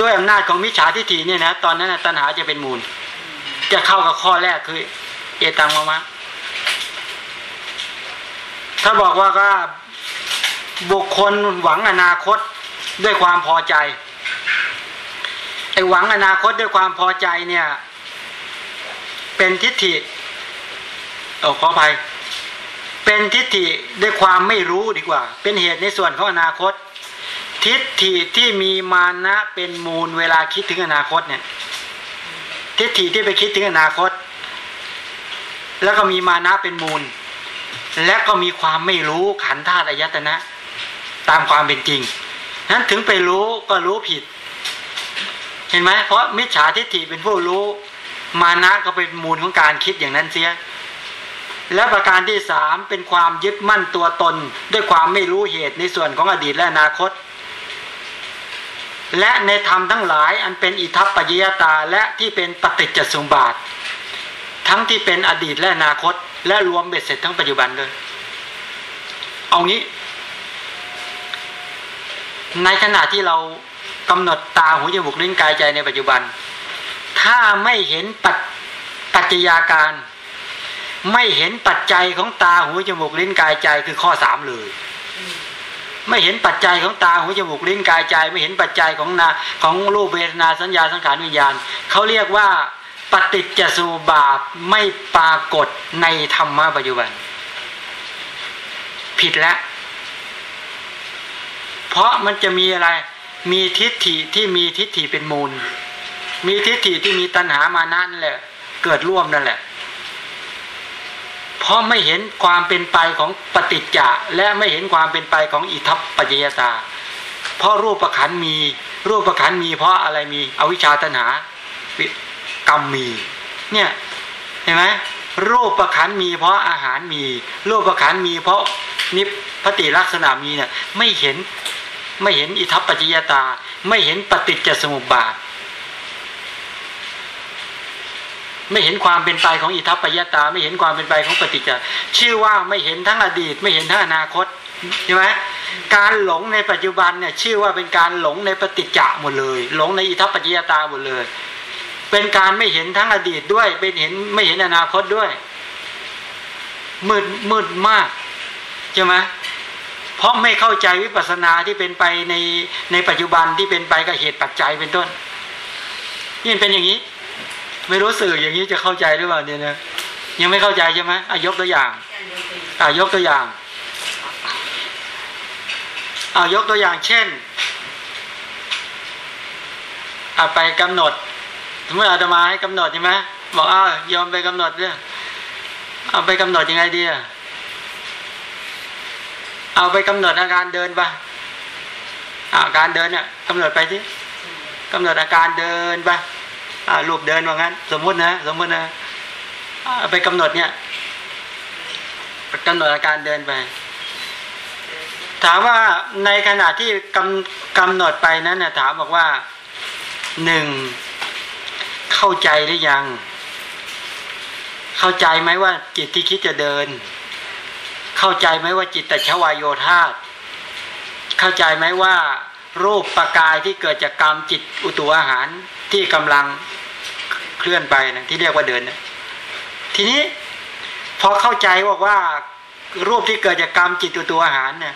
ด้วยอำนาจของมิจฉาทิฏฐิเนี่ยนะ ตอนนั้นตัณหาจะเป็นมูล จะเข้ากับข้อแรกคือ เอตังมะมะถ้าบอกว่าก็ บุคคลหวังอนาคตด้วยความพอใจไอ้หวังอนาคตด้วยความพอใจเนี่ย เป็นทิฏฐิอขออภัยเป็นทิฏฐิด้วยความไม่รู้ดีกว่า เป็นเหตุในส่วนของอนาคต ทิฏฐิที่มีมานะเป็นมูลเวลาคิดถึงอนาคตเนี่ย ทิฏฐิที่ไปคิดถึงอนาคต แล้วก็มีมานะเป็นมูล และก็มีความไม่รู้ขันธาตุอายตนะ ตามความเป็นจริง นั้นถึงไปรู้ก็รู้ผิด เห็นไหมเพราะมิจฉาทิฏฐิเป็นผู้รู้ มานะก็เป็นมูลของการคิดอย่างนั้นเสีย และประการที่สามเป็นความยึดมั่นตัวตน ด้วยความไม่รู้เหตุในส่วนของอดีตและอนาคต และในธรรมทั้งหลายอันเป็นอิทัปปัจยตาและที่เป็นปฏิจจสมบาท ทั้งที่เป็นอดีตและอนาคต และรวมเบ็ดเสร็จทั้งปัจจุบันเลยเอางี้ ในขณะที่เรากำหนดตาหูจมูกลิ้นกายใจในปัจจุบัน ถ้าไม่เห็นปัจปัจจัยาการ ไม่เห็นปัจจัยของตาหูจมูกลิ้นกายใจคือข้อสามเลย ไม่เห็นปัจจัยของตาหูจมูกลิ้นกายใจ ไม่เห็นปัจจัยของนาของรูปเวทนาสัญญาสังขารวิญญาณเขาเรียกว่าปฏิจจสุบาทไม่ปรากฏในธรรมะปัจจุบัน ผิดแล้ว เพราะมันจะมีอะไร มีทิฏฐิที่มีทิฏฐิเป็นมูล มีทิฏฐิที่มีตัณหามานั่นแหละ เกิดร่วมนั่นแหละ เพราะไม่เห็นความเป็นไปของปฏิจจะและไม่เห็นความเป็นไปของอิทัปปัจจยตา เพราะรูปประคันมี รูปประคันมี เพราะอะไรมีอวิชชาตนากรรมมี เนี่ยเห็นไหมรูปประคันมีเพราะอาหารมี รูปประคันมีเพราะนิพพติลักษณะมีเนี่ยไม่เห็น ไม่เห็นอิทัปปัจจยตา ไม่เห็นปฏิจจสมุปบาท ไม่เห็นความเป็นไปของอิทัปปยตา ไม่เห็นความเป็นไปของปฏิจจชื่อว่าไม่เห็นทั้งอดีต ไม่เห็นทั้งอนาคตใช่ไหมการหลงในปัจจุบันเนี่ยชื่อว่าเป็นการหลงในปฏิจจหมดเลย หลงในอิทัปปัจจยตาหมดเลย เป็นการไม่เห็นทั้งอดีตด้วย เป็นเห็นไม่เห็นอนาคตด้วย มืดมืดมากใช่ไหม เพราะไม่เข้าใจวิปัสสนาที่เป็นไปในในปัจจุบันที่เป็นไปกับเหตุปัจจัยเป็นต้นนี่เป็นอย่างนี้ ไม่รู้สื่ออย่างนี้จะเข้าใจหรือเปล่าเนี่ยนะยังไม่เข้าใจใช่ไหมอายกตัวอย่างอายกตัวอย่างอายกตัวอย่างเช่นอาไปกำหนดสมมติอาตมาให้กำหนดใช่ไหมบอกอ้าวยอมไปกำหนดเนี่ยเอาไปกำหนดยังไงดีอะ เอาไปกำหนดอาการเดินไปอาการเดินเนี่ยกำหนดไปที่กำหนดอาการเดินไปรูปเดินว่างั้น สมมุตินะ สมมุตินะไปกำหนดเนี่ยกำหนดอาการเดินไป ถามว่าในขณะที่กำกำหนดไปนั้นนะถามบอกว่าหนึ่งเข้าใจหรือยัง เข้าใจไหมว่าจิตที่คิดจะเดิน เข้าใจไหมว่าจิตตชวายโยธาเข้าใจไหมว่า รูปประกายที่เกิดจากกรรมจิตอุตุอาหารที่กำลังเคลื่อนไปนะที่เรียกว่าเดินนะทีนี้พอเข้าใจบอกว่า รูปที่เกิดจากกรรมจิตอุตุอาหารเนี่ย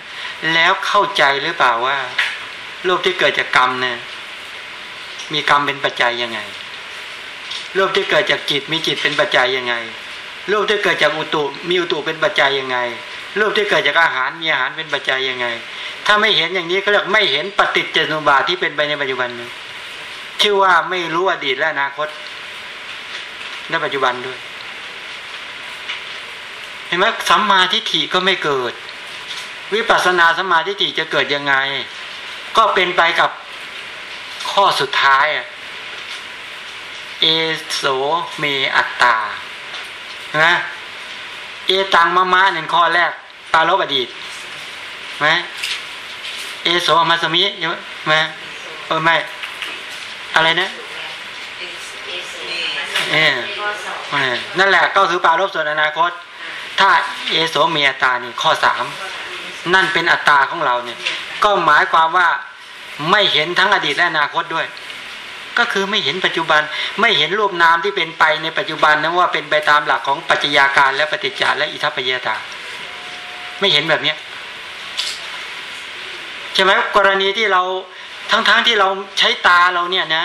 แล้วเข้าใจหรือเปล่าว่า รูปที่เกิดจากกรรมเนี่ยมีกรรมเป็นปัจจัยยังไง รูปที่เกิดจากจิตมีจิตเป็นปัจจัยยังไง รูปที่เกิดจากอุตุมีอุตุเป็นปัจจัยยังไง รูปที่เกิดจากอาหารมีอาหารเป็นปัจจัยยังไง ถ้าไม่เห็นอย่างนี้ก็เรียกไม่เห็นปฏิจจสมุปบาทที่เป็นไปในปัจจุบันนี้ชื่อว่าไม่รู้อดีตและอนาคตในปัจจุบันด้วย เห็นไหมสัมมาทิฏฐิก็ไม่เกิด วิปัสสนาสัมมาทิฏฐิจะเกิดยังไง ก็เป็นไปกับข้อสุดท้ายอะเอโสเมอัตตา นะเอตังมะมะหนึ่งข้อแรกปาลบอดีตไหมเอโสมาสมิใช่ไหมเออไม่ อะไรนะเออนั่นแหละก็คือปาลบส่วนอนาคต ถ้าเอโสเมียตานี่ข้อสามนั่นเป็นอัตตาของเราเนี่ย ก็หมายความว่าไม่เห็นทั้งอดีตและอนาคตด้วย ก็คือไม่เห็นปัจจุบัน ไม่เห็นรูปนามที่เป็นไปในปัจจุบันนั้นว่าเป็นไปตามหลักของปัจจัยาการและปฏิจจารและอิทัปปยตา ไม่เห็นแบบเนี้ยใช่ไหมกรณีที่เราทั้งๆทที่เราใช้ตาเราเนี่ยนะ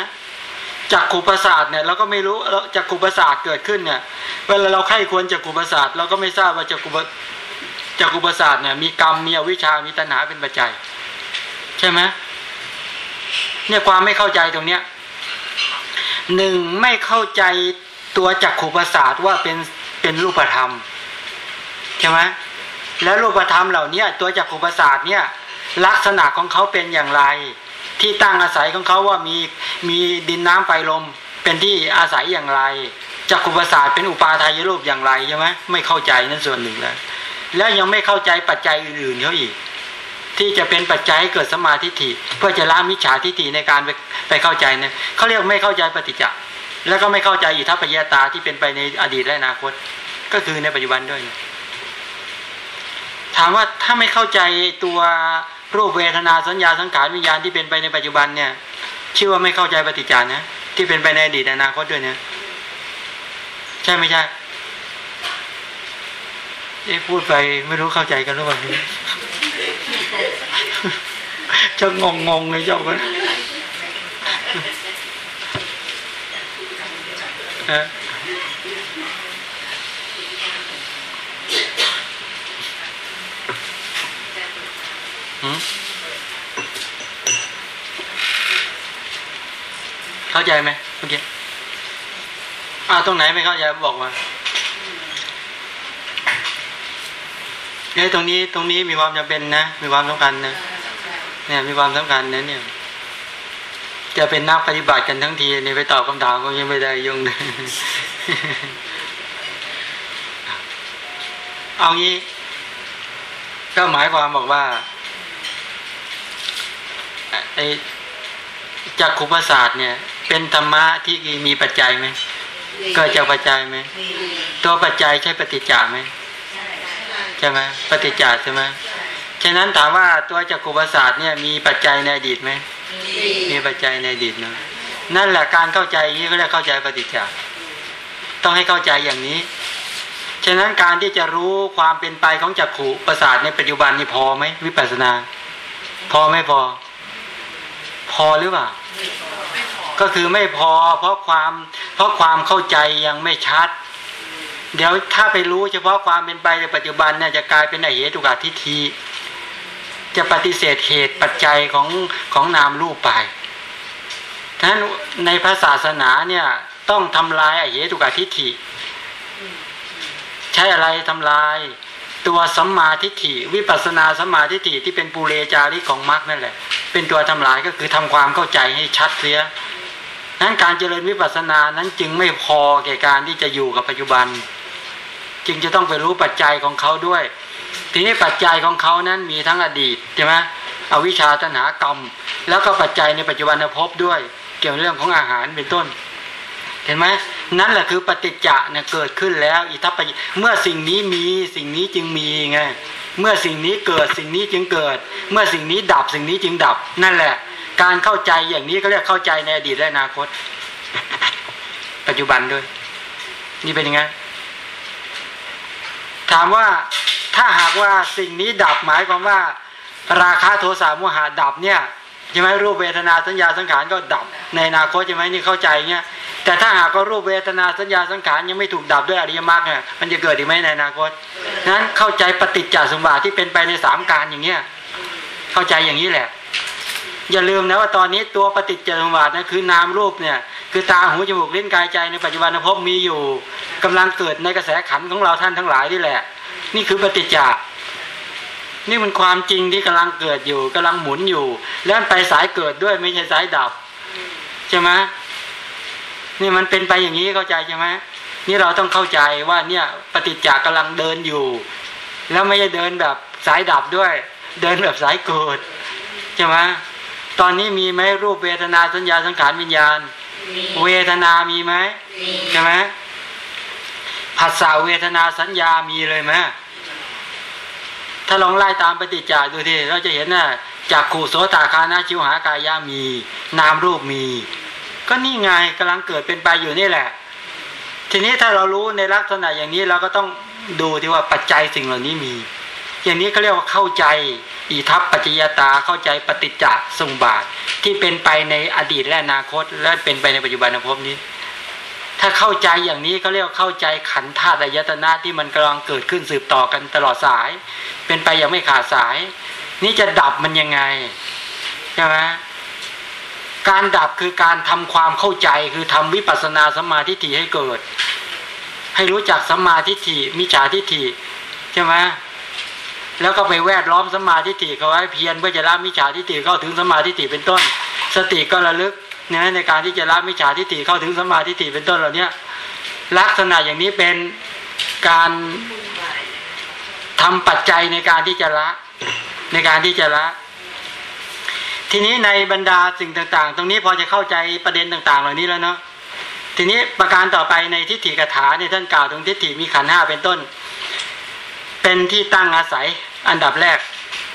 จากขูประสาทเนี่ยเราก็ไม่รู้จากขูประสาทเกิดขึ้นเนี่ยเวลาเราไข้ควรจากขูประสาทเราก็ไม่ทราบว่าจากขูจากขูประสาทเนี่ยมีกรรมมีอวิชามีตัณหาเป็นปัจจัย ใช่ไหมเนี่ยความไม่เข้าใจตรงเนี้ย หนึ่งไม่เข้าใจตัวจักขุประสาทว่าเป็นเป็นรูปธรรมใช่ไหมแล้วรูปธรรมเหล่านี้ตัวจักขุประสาทเนี่ยลักษณะของเขาเป็นอย่างไร ที่ตั้งอาศัยของเขาว่ามีมีดินน้ำไฟลมเป็นที่อาศัยอย่างไรจักขุประสาทเป็นอุปาทายรูปอย่างไรใช่ไหมไม่เข้าใจนั่นส่วนหนึ่งแล้วแล้วยังไม่เข้าใจปัจจัยอื่นๆเขาอีก ที่จะเป็นปัจจัยให้เกิดสมาธิฐิเพื่อจะละมิจฉาทิฏฐิในการไปไปเข้าใจเนี่ยเขาเรียกไม่เข้าใจปฏิจจ์แล้วก็ไม่เข้าใจอิทัปปยตาที่เป็นไปในอดีตและอนาคต ก็คือในปัจจุบันด้วย ถามว่าถ้าไม่เข้าใจตัวรูปเวทนาสัญญาสังขารวิญญาณที่เป็นไปในปัจจุบันเนี่ยชื่อว่าไม่เข้าใจปฏิจจานะ ที่เป็นไปในอดีตอนาคตด้วยเนี่ยใช่ไม่ใช่ ไอ้พูดไปไม่รู้เข้าใจกันหรือเปล่าจะงงงงเลยเจ้ากันเออเข้าใจไหมเมื่อกี้อ่าตรงไหนไม่เข้าใจบอกมา เนี่ยตรงนี้ตรงนี้มีความจำเป็นนะ มีความสำคัญนะเนี่ยมีความสำคัญนะเนี่ย จะเป็นนักปฏิบัติกันทั้งทีเนี่ยไปตอบคำถามก็ยังไม่ได้ยุ่งเลยเอางี้ก็หมายความบอกว่าไอ้จักขุประสาทเนี่ย เป็นธรรมะที่มีปัจจัยไหมเกิดจากปัจจัยไหมตัวปัจจัยใช่ปฏิจจาไหม ใช่ไหมปฏิจจาใช่ไหมฉะนั้นถามว่าตัวจักขุประสาทเนี่ยมีปัจจัยในอดีตไหมมีปัจจัยในอดีตเนาะนั่นแหละการเข้าใจนี้ก็เรียกเข้าใจปฏิจจาต้องให้เข้าใจอย่างนี้ ฉะนั้นการที่จะรู้ความเป็นไปของจักขุประสาทในปัจจุบันนี่พอไหมวิปัสสนา พอไม่พอ พอหรือเปล่า ก็คือไม่พอ เพราะความเพราะความเข้าใจยังไม่ชัด เดี๋ยวถ้าไปรู้เฉพาะความเป็นไปในปัจจุบันเนี่ยจะกลายเป็นอเหตุกาทิฏฐิจะปฏิเสธเหตุปัจจัยของของนามรูปไปฉะนั้นในพระศาสนาเนี่ยต้องทำลายอเหตุกาทิฏฐิ ใช้อะไรทำลาย ตัวสัมมาทิฏฐิ วิปัสนาสัมมาทิฏฐิที่เป็นปูเรจาริของมรรคนั่นแหละ เป็นตัวทำลายก็คือทำความเข้าใจให้ชัดเสียนั้นการเจริญวิปัสสนานั้นจึงไม่พอแก่การที่จะอยู่กับปัจจุบัน จึงจะต้องไปรู้ปัจจัยของเขาด้วย ทีนี้ปัจจัยของเขานั้นมีทั้งอดีตใช่ไหมอวิชชาตนากรรม แล้วก็ปัจจัยในปัจจุบันภพด้วย เกี่ยวเรื่องของอาหารเป็นต้น เห็นไหมนั่นแหละคือปฏิจจะเนี่ยเกิดขึ้นแล้วอิทัปปเมื่อสิ่งนี้มีสิ่งนี้จึงมีไงเมื่อสิ่งนี้เกิดสิ่งนี้จึงเกิด เมื่อสิ่งนี้ดับสิ่งนี้จึงดับ นั่นแหละ การเข้าใจอย่างนี้ก็เรียกเข้าใจในอดีตและอนาคต ปัจจุบันด้วย นี่เป็นยังไง ถามว่าถ้าหากว่าสิ่งนี้ดับหมายความว่า ราคาโทสะโมหะดับเนี่ยใช่ไหมรูปเวทนาสัญญาสังขารก็ดับในอนาคตใช่ไหมนี่เข้าใจเงี้ยแต่ถ้าหากว่ารูปเวทนาสัญญาสังขารยังไม่ถูกดับด้วยอริยมรรคเนี่ยมันจะเกิดอีกไหมในอนาคตนั้นเข้าใจปฏิจจสมบัติที่เป็นไปในสามการอย่างเงี้ยเข้าใจอย่างนี้แหละ อย่าลืมนะว่าตอนนี้ตัวปฏิจจสมบัตินะคือนามรูปเนี่ย คือตาหูจมูกลิ้นกายใจในปัจจุบันภพมีอยู่กำลังเกิดในกระแสขันของเราท่านทั้งหลายนี่แหละ นี่คือปฏิจจานี่มันความจริงที่กำลังเกิดอยู่กำลังหมุนอยู่ แล้วไปสายเกิดด้วยไม่ใช่สายดับใช่ไหมนี่มันเป็นไปอย่างนี้เข้าใจใช่ไหมนี่เราต้องเข้าใจว่าเนี่ยปฏิจจากำลังเดินอยู่ แล้วไม่ใช่เดินแบบสายดับด้วย เดินแบบสายเกิดใช่ไหม ตอนนี้มีไหมรูปเวทนาสัญญาสังขารวิญญาณ เวทนามีไหมใช่ไหมผัสสะเวทนาสัญญามีเลยไหมถ้าลองไล่ตามปฏิจจาดูทีเราจะเห็นน่ะจากขู่โสตาคานาชิวหากายามี นามรูปมี ก็นี่ไงกำลังเกิดเป็นไปอยู่นี่แหละ ทีนี้ถ้าเรารู้ในลักษณะอย่างนี้เราก็ต้องดูที่ว่าปัจจัยสิ่งเหล่านี้มี อย่างนี้เขาเรียกว่าเข้าใจ อิทัปปัจจยตาเข้าใจปฏิจจสมุปบาท ที่เป็นไปในอดีตและอนาคต และเป็นไปในปัจจุบันภพนี้ ถ้าเข้าใจอย่างนี้เขาเรียกว่าเข้าใจขันธาตุอายตนะที่มันกำลังเกิดขึ้นสืบต่อกันตลอดสาย เป็นไปอย่างไม่ขาดสาย นี่จะดับมันยังไงใช่ไหมการดับคือการทำความเข้าใจคือทำวิปัสสนาสมาธิฏฐิให้เกิด ให้รู้จักสมาธิฏฐิมิจฉาทิฏฐิใช่ไหม แล้วก็ไปแวดล้อมสมาธิฏฐิเขาไว้เพียรเพื่อจะละมิจฉาทิฏฐิเข้าถึงสมาธิฏฐิเป็นต้น สติก็ระลึกนะในการที่จะละมิจฉาทิฏฐิเข้าถึงสมาธิฏฐิเป็นต้นเหล่านี้ลักษณะอย่างนี้เป็นการทำปัจจัยในการที่จะละ ในการที่จะละ ทีนี้ในบรรดาสิ่งต่าง ๆ ตรงนี้พอจะเข้าใจประเด็นต่าง ๆ เหล่านี้แล้วเนาะทีนี้ประการต่อไปในทิฏฐิกถาเนี่ยท่านกล่าวถึงทิฏฐิมีขันห้าเป็นต้น เป็นที่ตั้งอาศัย อันดับแรก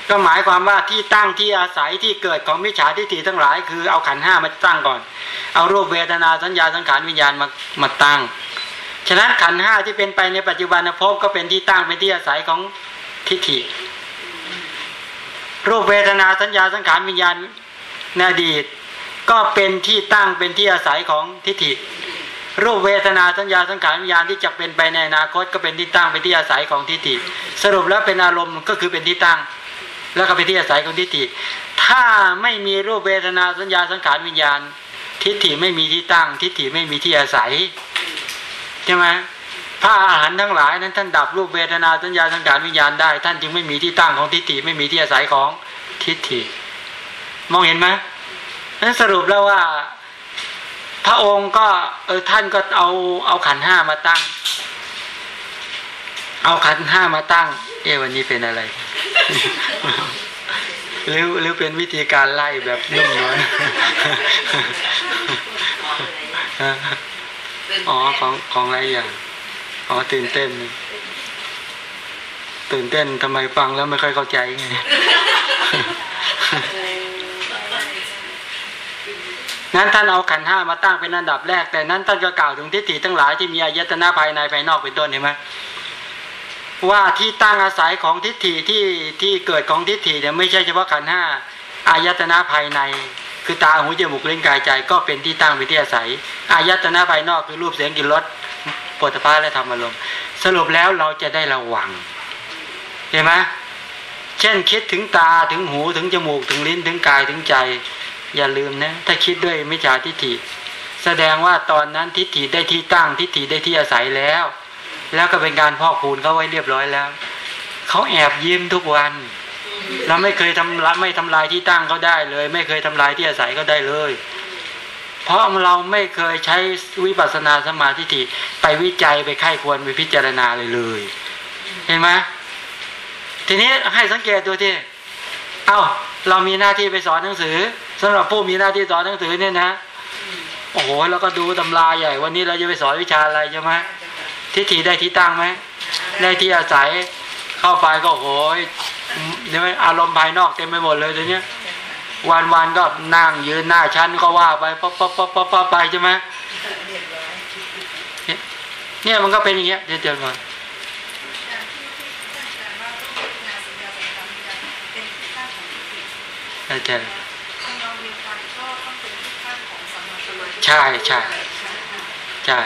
ก็หมายความว่าที่ตั้งที่อาศัยที่เกิดของมิจฉาทิฏฐิทั้งหลาย คือเอาขันห้ามาตั้งก่อน เอารูปเวทนาสัญญาสังขารวิญญาณมามาตั้ง ฉะนั้นขันห้าที่เป็นไปในปัจจุบันภพก็เป็นที่ตั้งเป็นที่อาศัยของทิฏฐิ รูปเวทนาสัญญาสังขารวิญญาณในอดีต ก็เป็นที่ตั้งเป็นที่อาศัยของทิฏฐิ รูปเวทนาสัญญาสังขารวิญญาณที่จะเป็นไปในอนาคตก็เป็นที่ตั้งเป็นที่อาศัยของทิฏฐิสรุปแล้วเป็นอารมณ์ก็คือเป็นที่ตั้ง แล้วก็เป็นที่อาศัยของทิฏฐิถ้าไม่มีรูปเวทนาสัญญาสังขารวิญญาณ ทิฏฐิไม่มีที่ตั้ง ทิฏฐิไม่มีที่อาศัยใช่ไหมพระอาหารทั้งหลายนั้นท่านดับรูปเวทนาสัญญาสังขารวิญญาณได้ ท่านจึงไม่มีที่ตั้งของทิฏฐิไม่มีที่อาศัยของทิฏฐิ มองเห็นไหมนั้นสรุปแล้วว่า พระองค์ก็เออท่านก็เอาเอาขันห้ามาตั้ง เอาขันห้ามาตั้ง เอวันนี้เป็นอะไรหรือหรือเป็นวิธีการไล่แบบนุ่มนวลอ๋อของของอะไรอย่างอ๋อตื่นเต้น ตื่นเต้นทำไมฟังแล้วไม่ค่อยเข้าใจไง นั้นท่านเอาขันห้ามาตั้งเป็นอันดับแรก แต่นั้นท่านก็กล่าวถึงทิฏฐิทั้งหลายที่มีอายตนะภายในภายนอกเป็นต้นเห็นไหมว่าที่ตั้งอาศัยของทิฏฐิที่ที่เกิดของทิฏฐิเนี่ยไม่ใช่เฉพาะขันห้าอายตนะภายใน คือตาหูจมูกลิ้นกายใจ ก็เป็นที่ตั้งเป็นที่อาศัยอายตนะภายนอกคือรูปเสียงกลิ่นรสปุถะพาและธรรมอารมณ์สรุปแล้วเราจะได้ระวังเห็นไหมเช่นคิดถึงตาถึงหูถึงจมูกถึงลิ้นถึงกายถึงใจ อย่าลืมนะถ้าคิดด้วยมิจฉาทิฏฐิ แสดงว่าตอนนั้นทิฏฐิได้ที่ตั้งทิฏฐิได้ที่อาศัยแล้ว แล้วก็เป็นการพอกพูนเขาไว้เรียบร้อยแล้วเขาแอบยิ้มทุกวันเราไม่เคยทำละไม่ทำลายที่ตั้งเขาได้เลย ไม่เคยทำลายที่อาศัยเขาได้เลย เพราะเราไม่เคยใช้วิปัสสนาสมาธิิไปวิจัยไปไข้ควรไปพิจารณาเลยเลย เห็นไหมทีนี้ให้สังเกตดูที่ เอ้า เรามีหน้าที่ไปสอนหนังสือ สำหรับผู้มีหน้าที่สอนหนังสือเนี่ยนะโอ้โหแล้วก็ดูตำราใหญ่ วันนี้เราจะไปสอนวิชาอะไรใช่ไหมทิฏฐิได้ที่ตั้งไหมได้ที่อาศัยเข้าไปก็โหยเดี๋ยวอารมณ์ภายนอกเต็มไปหมดเลยทีเนี้ยวันวันๆก็นั่งยืนหน้าชั้นก็ว่าไปป๊อปป๊อปป๊อปป๊อปป๊อปไปใช่ไหมเรียบร้อยเนี่ยมันก็เป็นอย่างเงี้ยเดี๋ยวเดี๋ยวมาการที่ที่ท่านอาจารย์ ใช่ใช่ใช่